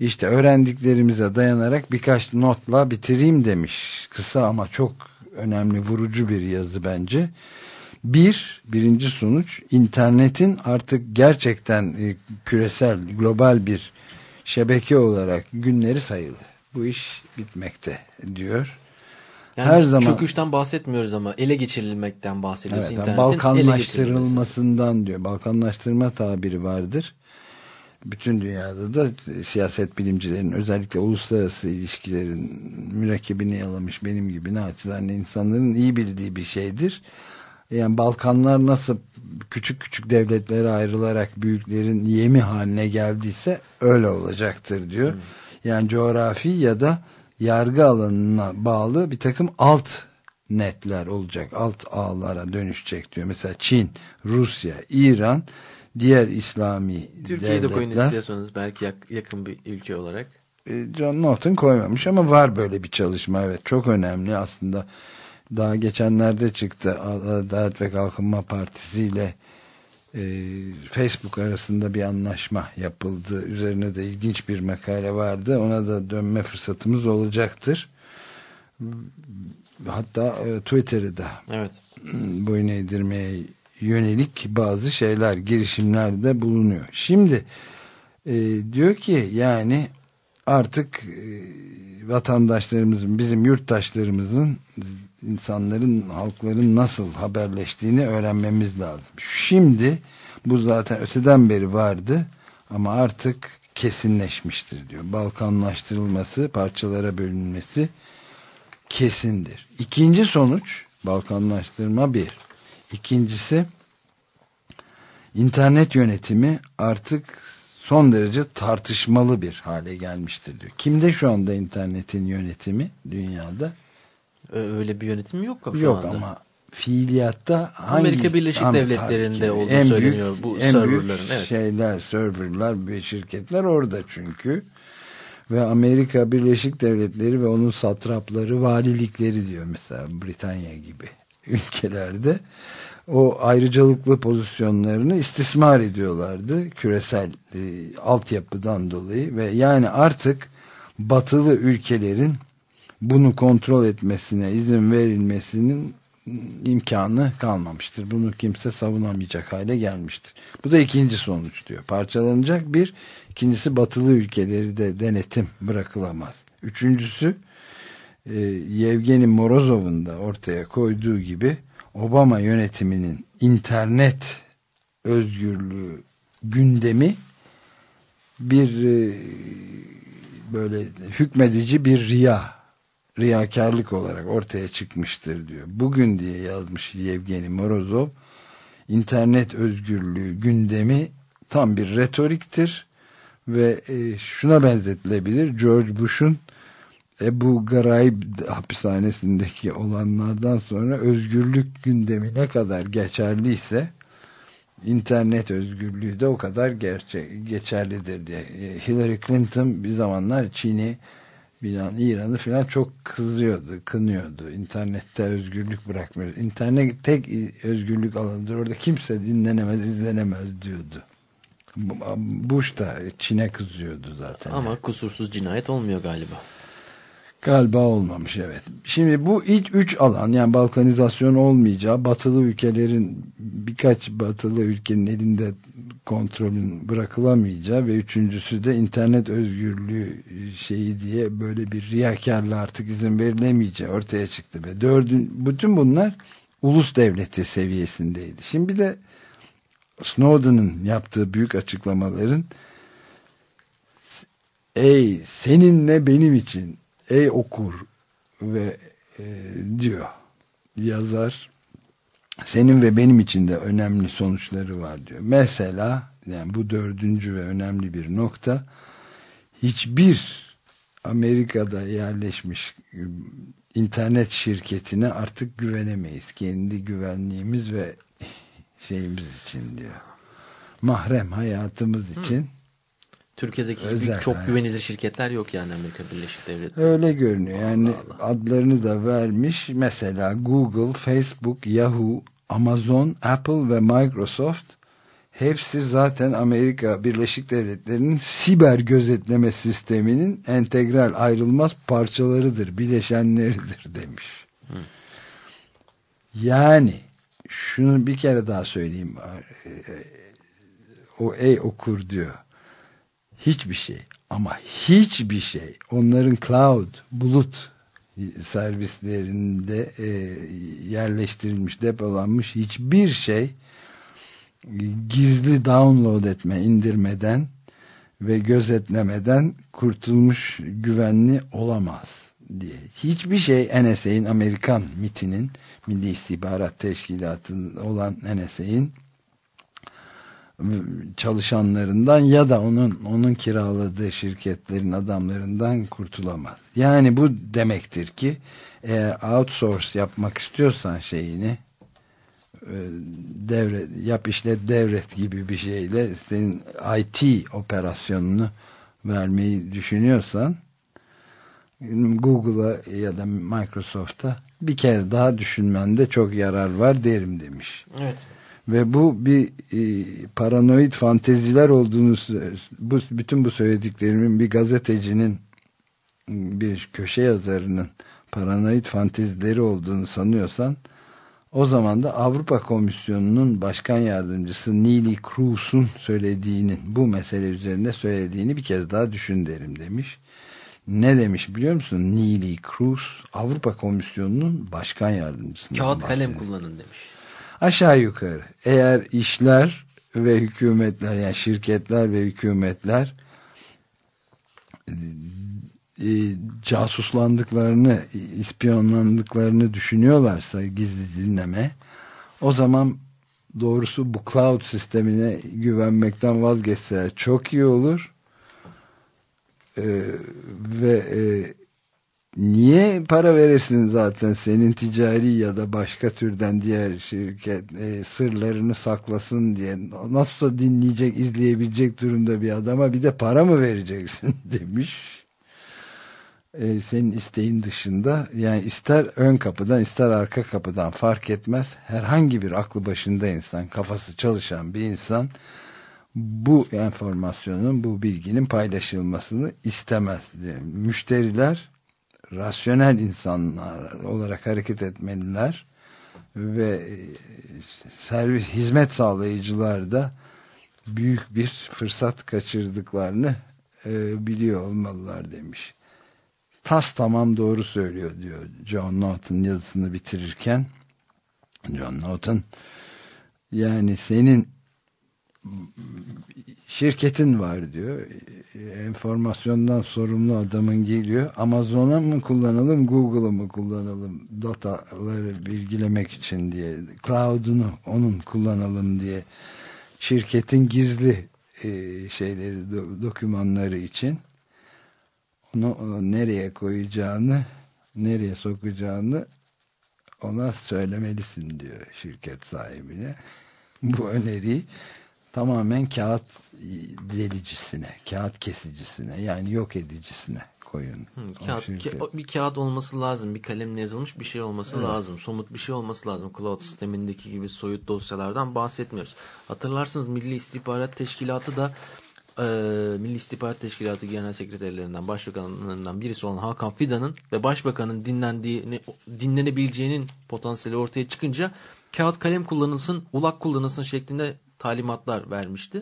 İşte öğrendiklerimize dayanarak birkaç notla bitireyim demiş. Kısa ama çok önemli vurucu bir yazı bence. Bir, birinci sonuç internetin artık gerçekten e, küresel, global bir şebeke olarak günleri sayılı. Bu iş bitmekte diyor. Yani Her zaman çöküşten bahsetmiyoruz ama ele geçirilmekten bahsediyoruz. Evet, internetin Balkanlaştırılmasından diyor. Balkanlaştırma tabiri vardır. Bütün dünyada da siyaset bilimcilerin özellikle uluslararası ilişkilerin mürekkebini yalamış benim gibi ne açıdan insanların iyi bildiği bir şeydir. Yani Balkanlar nasıl küçük küçük devletlere ayrılarak büyüklerin yemi haline geldiyse öyle olacaktır diyor. Hmm. Yani coğrafi ya da yargı alanına bağlı bir takım alt netler olacak. Alt ağlara dönüşecek diyor. Mesela Çin, Rusya, İran, diğer İslami Türkiye'de devletler. koyun istiyorsanız belki yakın bir ülke olarak. E, John Norton koymamış ama var böyle bir çalışma. Evet çok önemli aslında daha geçenlerde çıktı Adalet ve Kalkınma Partisi ile e, Facebook arasında bir anlaşma yapıldı. Üzerine de ilginç bir makale vardı. Ona da dönme fırsatımız olacaktır. Hatta e, Twitter'ı da evet. boyun eğdirmeye yönelik bazı şeyler, girişimlerde bulunuyor. Şimdi e, diyor ki yani artık e, vatandaşlarımızın, bizim yurttaşlarımızın insanların, halkların nasıl haberleştiğini öğrenmemiz lazım. Şimdi bu zaten öteden beri vardı Ama artık kesinleşmiştir diyor. Balkanlaştırılması, parçalara bölünmesi kesindir. İkinci sonuç Balkanlaştırma bir. İkincisi internet yönetimi artık son derece tartışmalı bir hale gelmiştir diyor. Kimde şu anda internetin yönetimi dünyada? Öyle bir yönetim yok şu yok anda. Ama fiiliyatta hangi Amerika Birleşik tam, Devletleri'nde olduğu en söyleniyor büyük, bu en serverların. Büyük evet. şeyler, serverlar ve şirketler orada çünkü. Ve Amerika Birleşik Devletleri ve onun satrapları, valilikleri diyor mesela Britanya gibi ülkelerde o ayrıcalıklı pozisyonlarını istismar ediyorlardı küresel e, altyapıdan dolayı ve yani artık batılı ülkelerin bunu kontrol etmesine izin verilmesinin imkanı kalmamıştır. Bunu kimse savunamayacak hale gelmiştir. Bu da ikinci sonuç diyor. Parçalanacak bir, ikincisi batılı ülkeleri de denetim bırakılamaz. Üçüncüsü e, Yevgeni Morozov'un da ortaya koyduğu gibi Obama yönetiminin internet özgürlüğü gündemi bir e, böyle hükmedici bir riya riyakarlık olarak ortaya çıkmıştır diyor. Bugün diye yazmış Yevgeni Morozov internet özgürlüğü gündemi tam bir retoriktir ve e, şuna benzetilebilir George Bush'un Ebu Garaib hapishanesindeki olanlardan sonra özgürlük gündemi ne kadar geçerliyse internet özgürlüğü de o kadar gerçek, geçerlidir diye. E, Hillary Clinton bir zamanlar Çin'i İran'ı falan çok kızıyordu, kınıyordu. İnternette özgürlük bırakmıyor. İnternet tek özgürlük alanıdır. Orada kimse dinlenemez, izlenemez diyordu. Bush da Çin'e kızıyordu zaten. Ama yani. kusursuz cinayet olmuyor galiba. Galiba olmamış evet. Şimdi bu ilk üç alan yani balkanizasyon olmayacağı batılı ülkelerin birkaç batılı ülkenin elinde kontrolün bırakılamayacağı ve üçüncüsü de internet özgürlüğü şeyi diye böyle bir riyakarlığa artık izin verilemeyeceği ortaya çıktı ve dördün bütün bunlar ulus devleti seviyesindeydi. Şimdi bir de Snowden'ın yaptığı büyük açıklamaların ey seninle benim için ey okur ve e, diyor yazar senin ve benim için de önemli sonuçları var diyor. Mesela yani bu dördüncü ve önemli bir nokta hiçbir Amerika'da yerleşmiş e, internet şirketine artık güvenemeyiz. Kendi güvenliğimiz ve şeyimiz için diyor. Mahrem hayatımız için. Türkiye'deki Özel gibi çok güvenilir şirketler yok yani Amerika Birleşik Devletleri. Öyle görünüyor. Yani Allah Allah. adlarını da vermiş. Mesela Google, Facebook, Yahoo, Amazon, Apple ve Microsoft hepsi zaten Amerika Birleşik Devletleri'nin siber gözetleme sisteminin entegral ayrılmaz parçalarıdır, bileşenleridir demiş. Hı. Yani şunu bir kere daha söyleyeyim. O ey okur diyor hiçbir şey ama hiçbir şey onların cloud bulut servislerinde e, yerleştirilmiş depolanmış hiçbir şey gizli download etme indirmeden ve gözetlemeden kurtulmuş güvenli olamaz diye. Hiçbir şey NSA'in Amerikan MIT'inin Milli İstihbarat Teşkilatı olan NSA'in çalışanlarından ya da onun onun kiraladığı şirketlerin adamlarından kurtulamaz. Yani bu demektir ki eğer outsource yapmak istiyorsan şeyini e, devret, yap işlet devret gibi bir şeyle senin IT operasyonunu vermeyi düşünüyorsan Google'a ya da Microsoft'a bir kez daha düşünmende çok yarar var derim demiş. Evet ve bu bir e, paranoid fanteziler olduğunu bu bütün bu söylediklerimin bir gazetecinin bir köşe yazarının paranoid fantezileri olduğunu sanıyorsan o zaman da Avrupa Komisyonu'nun başkan yardımcısı Neelie Kroes'un söylediğinin bu mesele üzerinde söylediğini bir kez daha düşün derim demiş. Ne demiş biliyor musun? Neelie Kroes Avrupa Komisyonu'nun başkan yardımcısı. Kağıt kalem kullanın demiş aşağı yukarı eğer işler ve hükümetler yani şirketler ve hükümetler e, casuslandıklarını, ispiyonlandıklarını düşünüyorlarsa gizli dinleme o zaman doğrusu bu cloud sistemine güvenmekten vazgeçseler çok iyi olur. Ee, ve e, niye para veresin zaten senin ticari ya da başka türden diğer şirket e, sırlarını saklasın diye? Nasıl dinleyecek izleyebilecek durumda bir adama bir de para mı vereceksin demiş. E, senin isteğin dışında yani ister ön kapıdan ister arka kapıdan fark etmez. Herhangi bir aklı başında insan kafası çalışan bir insan bu enformasyonun bu bilginin paylaşılmasını istemez. Müşteriler rasyonel insanlar olarak hareket etmeliler ve e, servis hizmet sağlayıcılar da büyük bir fırsat kaçırdıklarını e, biliyor olmalılar demiş. Tas tamam doğru söylüyor diyor John Norton yazısını bitirirken. John Norton yani senin şirketin var diyor. Enformasyondan sorumlu adamın geliyor. Amazon'a mı kullanalım, Google'ı mı kullanalım dataları bilgilemek için diye. Cloud'unu onun kullanalım diye. Şirketin gizli e, şeyleri, do, dokümanları için onu, onu nereye koyacağını, nereye sokacağını ona söylemelisin diyor şirket sahibine. Bu öneriyi tamamen kağıt delicisine, kağıt kesicisine yani yok edicisine koyun. Hı, kağıt, ka bir kağıt olması lazım. Bir kalemle yazılmış bir şey olması evet. lazım. Somut bir şey olması lazım. Cloud sistemindeki gibi soyut dosyalardan bahsetmiyoruz. Hatırlarsınız Milli İstihbarat Teşkilatı da e, Milli İstihbarat Teşkilatı Genel Sekreterlerinden, Başbakanlarından birisi olan Hakan Fidan'ın ve Başbakanın dinlendiğini, dinlenebileceğinin potansiyeli ortaya çıkınca kağıt kalem kullanılsın, ulak kullanılsın şeklinde talimatlar vermişti.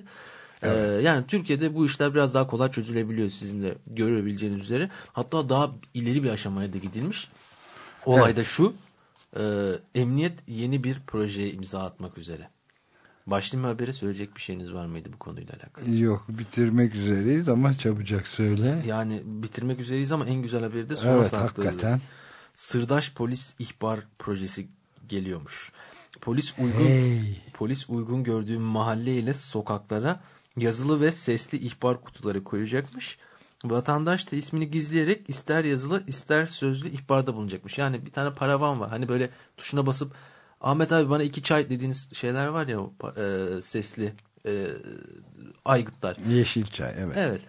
Ee, evet. Ee, yani Türkiye'de bu işler biraz daha kolay çözülebiliyor sizin de görebileceğiniz üzere. Hatta daha ileri bir aşamaya da gidilmiş. Olay evet. da şu. E, emniyet yeni bir projeye imza atmak üzere. Başlayayım haberi söyleyecek bir şeyiniz var mıydı bu konuyla alakalı? Yok bitirmek üzereyiz ama çabucak söyle. Yani bitirmek üzereyiz ama en güzel haberi de sonra evet, hakikaten. Sırdaş Polis İhbar Projesi geliyormuş. Polis uygun hey. polis uygun gördüğü mahalle ile sokaklara yazılı ve sesli ihbar kutuları koyacakmış. Vatandaş da ismini gizleyerek ister yazılı ister sözlü ihbarda bulunacakmış. Yani bir tane paravan var. Hani böyle tuşuna basıp Ahmet abi bana iki çay dediğiniz şeyler var ya o e, sesli e, aygıtlar. Yeşil çay evet. Evet.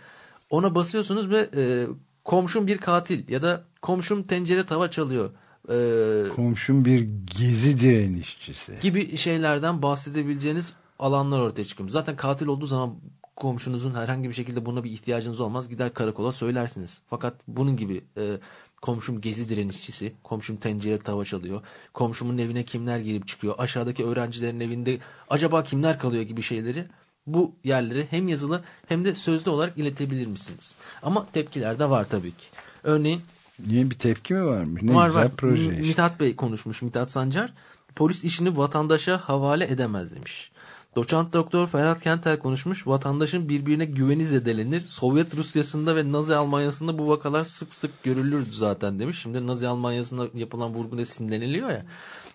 Ona basıyorsunuz ve e, komşum bir katil ya da komşum tencere tava çalıyor e, komşum bir gezi direnişçisi gibi şeylerden bahsedebileceğiniz alanlar ortaya çıkıyor. Zaten katil olduğu zaman komşunuzun herhangi bir şekilde buna bir ihtiyacınız olmaz. Gider karakola söylersiniz. Fakat bunun gibi e, komşum gezi direnişçisi, komşum tencere tava çalıyor, komşumun evine kimler girip çıkıyor, aşağıdaki öğrencilerin evinde acaba kimler kalıyor gibi şeyleri bu yerlere hem yazılı hem de sözlü olarak iletebilir misiniz? Ama tepkiler de var tabii ki. Örneğin Niye bir tepki mi varmış? Ne var, güzel var. proje işte. Mithat Bey konuşmuş. Mithat Sancar polis işini vatandaşa havale edemez demiş. Doçent Doktor Ferhat Kenter konuşmuş. Vatandaşın birbirine güveni zedelenir. Sovyet Rusyası'nda ve Nazi Almanya'sında bu vakalar sık sık görülürdü zaten demiş. Şimdi Nazi Almanya'sında yapılan vurgu ne sinirleniliyor ya.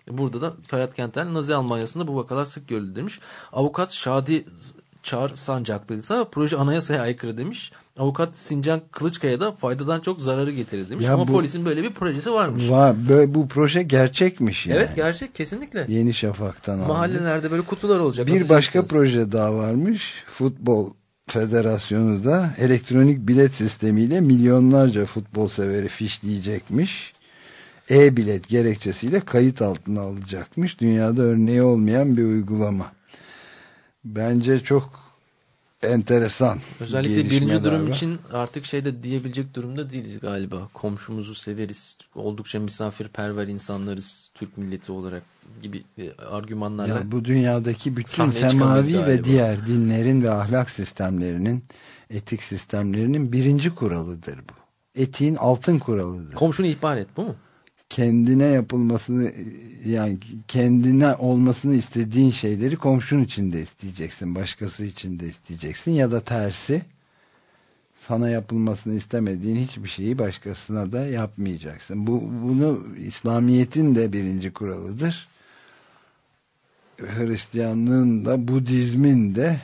Burada da Ferhat Kenter Nazi Almanya'sında bu vakalar sık görüldü demiş. Avukat Şadi Çağrı Sancaklı'ysa proje anayasaya aykırı demiş. Avukat Sincan Kılıçkaya da faydadan çok zararı getirir demiş. Ya Ama bu, polisin böyle bir projesi varmış. Var, böyle, bu proje gerçekmiş yani. Evet gerçek kesinlikle. Yeni Şafak'tan aldı. Mahallelerde böyle kutular olacak. Bir başka proje daha varmış. Futbol Federasyonu da elektronik bilet sistemiyle milyonlarca futbol severi fişleyecekmiş. E-bilet gerekçesiyle kayıt altına alacakmış. Dünyada örneği olmayan bir uygulama. Bence çok enteresan. Özellikle birinci durum var. için artık şeyde diyebilecek durumda değiliz galiba. Komşumuzu severiz. Oldukça misafirperver insanlarız Türk milleti olarak gibi e, argümanlarla. Ya bu dünyadaki bütün semavi ve diğer dinlerin ve ahlak sistemlerinin etik sistemlerinin birinci kuralıdır bu. Etiğin altın kuralıdır. Komşunu ihbar et bu mu? Kendine yapılmasını yani kendine olmasını istediğin şeyleri komşun için de isteyeceksin. Başkası için de isteyeceksin ya da tersi sana yapılmasını istemediğin hiçbir şeyi başkasına da yapmayacaksın. Bu bunu İslamiyet'in de birinci kuralıdır. Hristiyanlığın da Budizmin de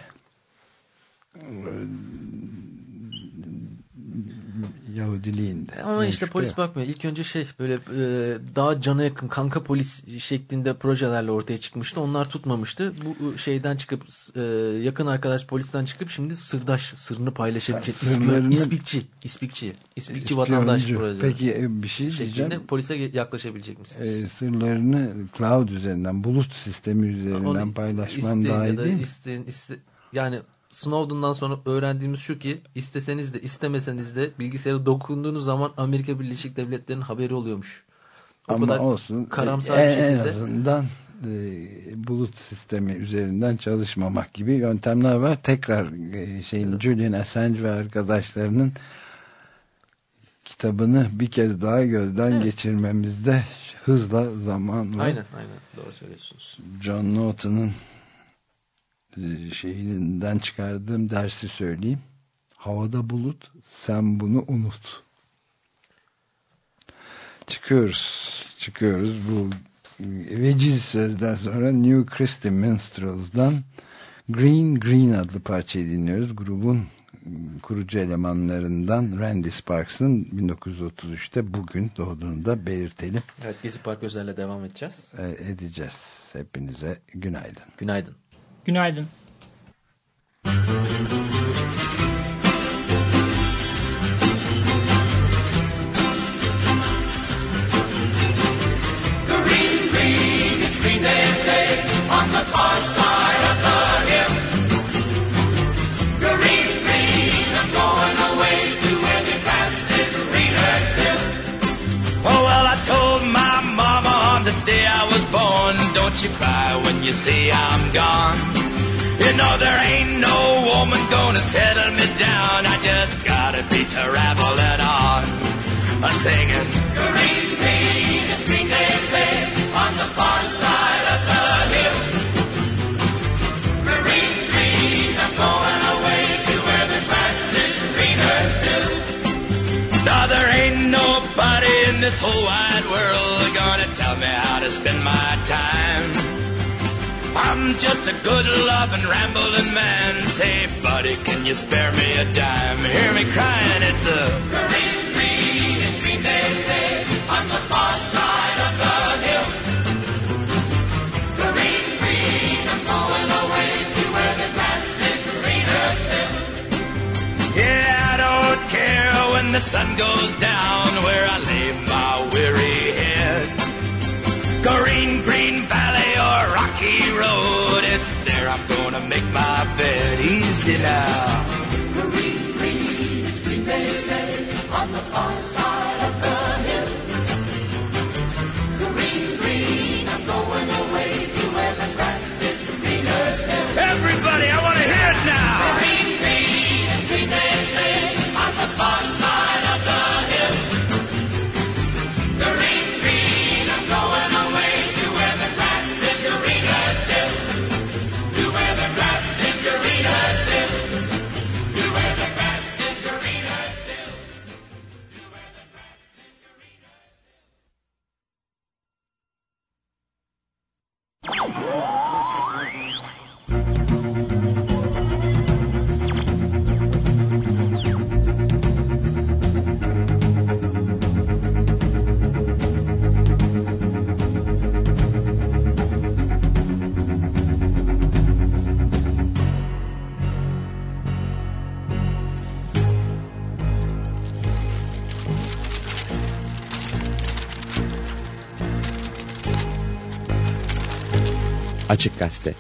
Yahudiliğinde. Ama işte polis bakmıyor. İlk önce şey böyle e, daha cana yakın kanka polis şeklinde projelerle ortaya çıkmıştı. Onlar tutmamıştı. Bu şeyden çıkıp e, yakın arkadaş polisten çıkıp şimdi sırdaş sırrını paylaşabilecek Sırlarını... ispikçi, ispikçi, ispikçi vatandaş proje. Peki e, bir şey diyeceğim. polise yaklaşabilecek misiniz? E, sırlarını cloud üzerinden, bulut sistemi üzerinden Onu paylaşman daha iyi değil mi? Isteyin, iste, yani Snowden'dan sonra öğrendiğimiz şu ki isteseniz de istemeseniz de bilgisayara dokunduğunuz zaman Amerika Birleşik Devletleri'nin haberi oluyormuş. O Ama kadar olsun. Karamsar en, şekilde. En azından e, bulut sistemi üzerinden çalışmamak gibi yöntemler var. Tekrar e, şeyin evet. Julian Assange ve arkadaşlarının kitabını bir kez daha gözden evet. geçirmemizde hızla zaman var. Aynen aynen doğru söylüyorsunuz. John Norton'un e, şeyinden çıkardığım dersi söyleyeyim. Havada bulut, sen bunu unut. Çıkıyoruz, çıkıyoruz. Bu veciz sözden sonra New Christian Minstrels'dan Green Green adlı parçayı dinliyoruz. Grubun kurucu elemanlarından Randy Sparks'ın 1933'te bugün doğduğunu da belirtelim. Evet Gezi Park özel'le devam edeceğiz. E, edeceğiz. Hepinize günaydın. Günaydın. Günaydın. Don't you cry you see I'm gone. You know there ain't no woman gonna settle me down. I just gotta be traveling on. I'm singing. Green, green is green they say on the far side of the hill. Green, green, I'm going away to where the grass is greener still. Now there ain't nobody in this whole wide world gonna tell me how to spend my time. I'm just a good loving rambling man. Say, buddy, can you spare me a dime? Hear me crying, it's a green, green, green they say on the far side of the hill. Green, green, I'm going away to where the grass is greener still. Yeah, I don't care when the sun goes down where I lay my weary head. Green, green valley I'm gonna make my bed easy now. Green, green, it's green they say on the far side Açık Gazete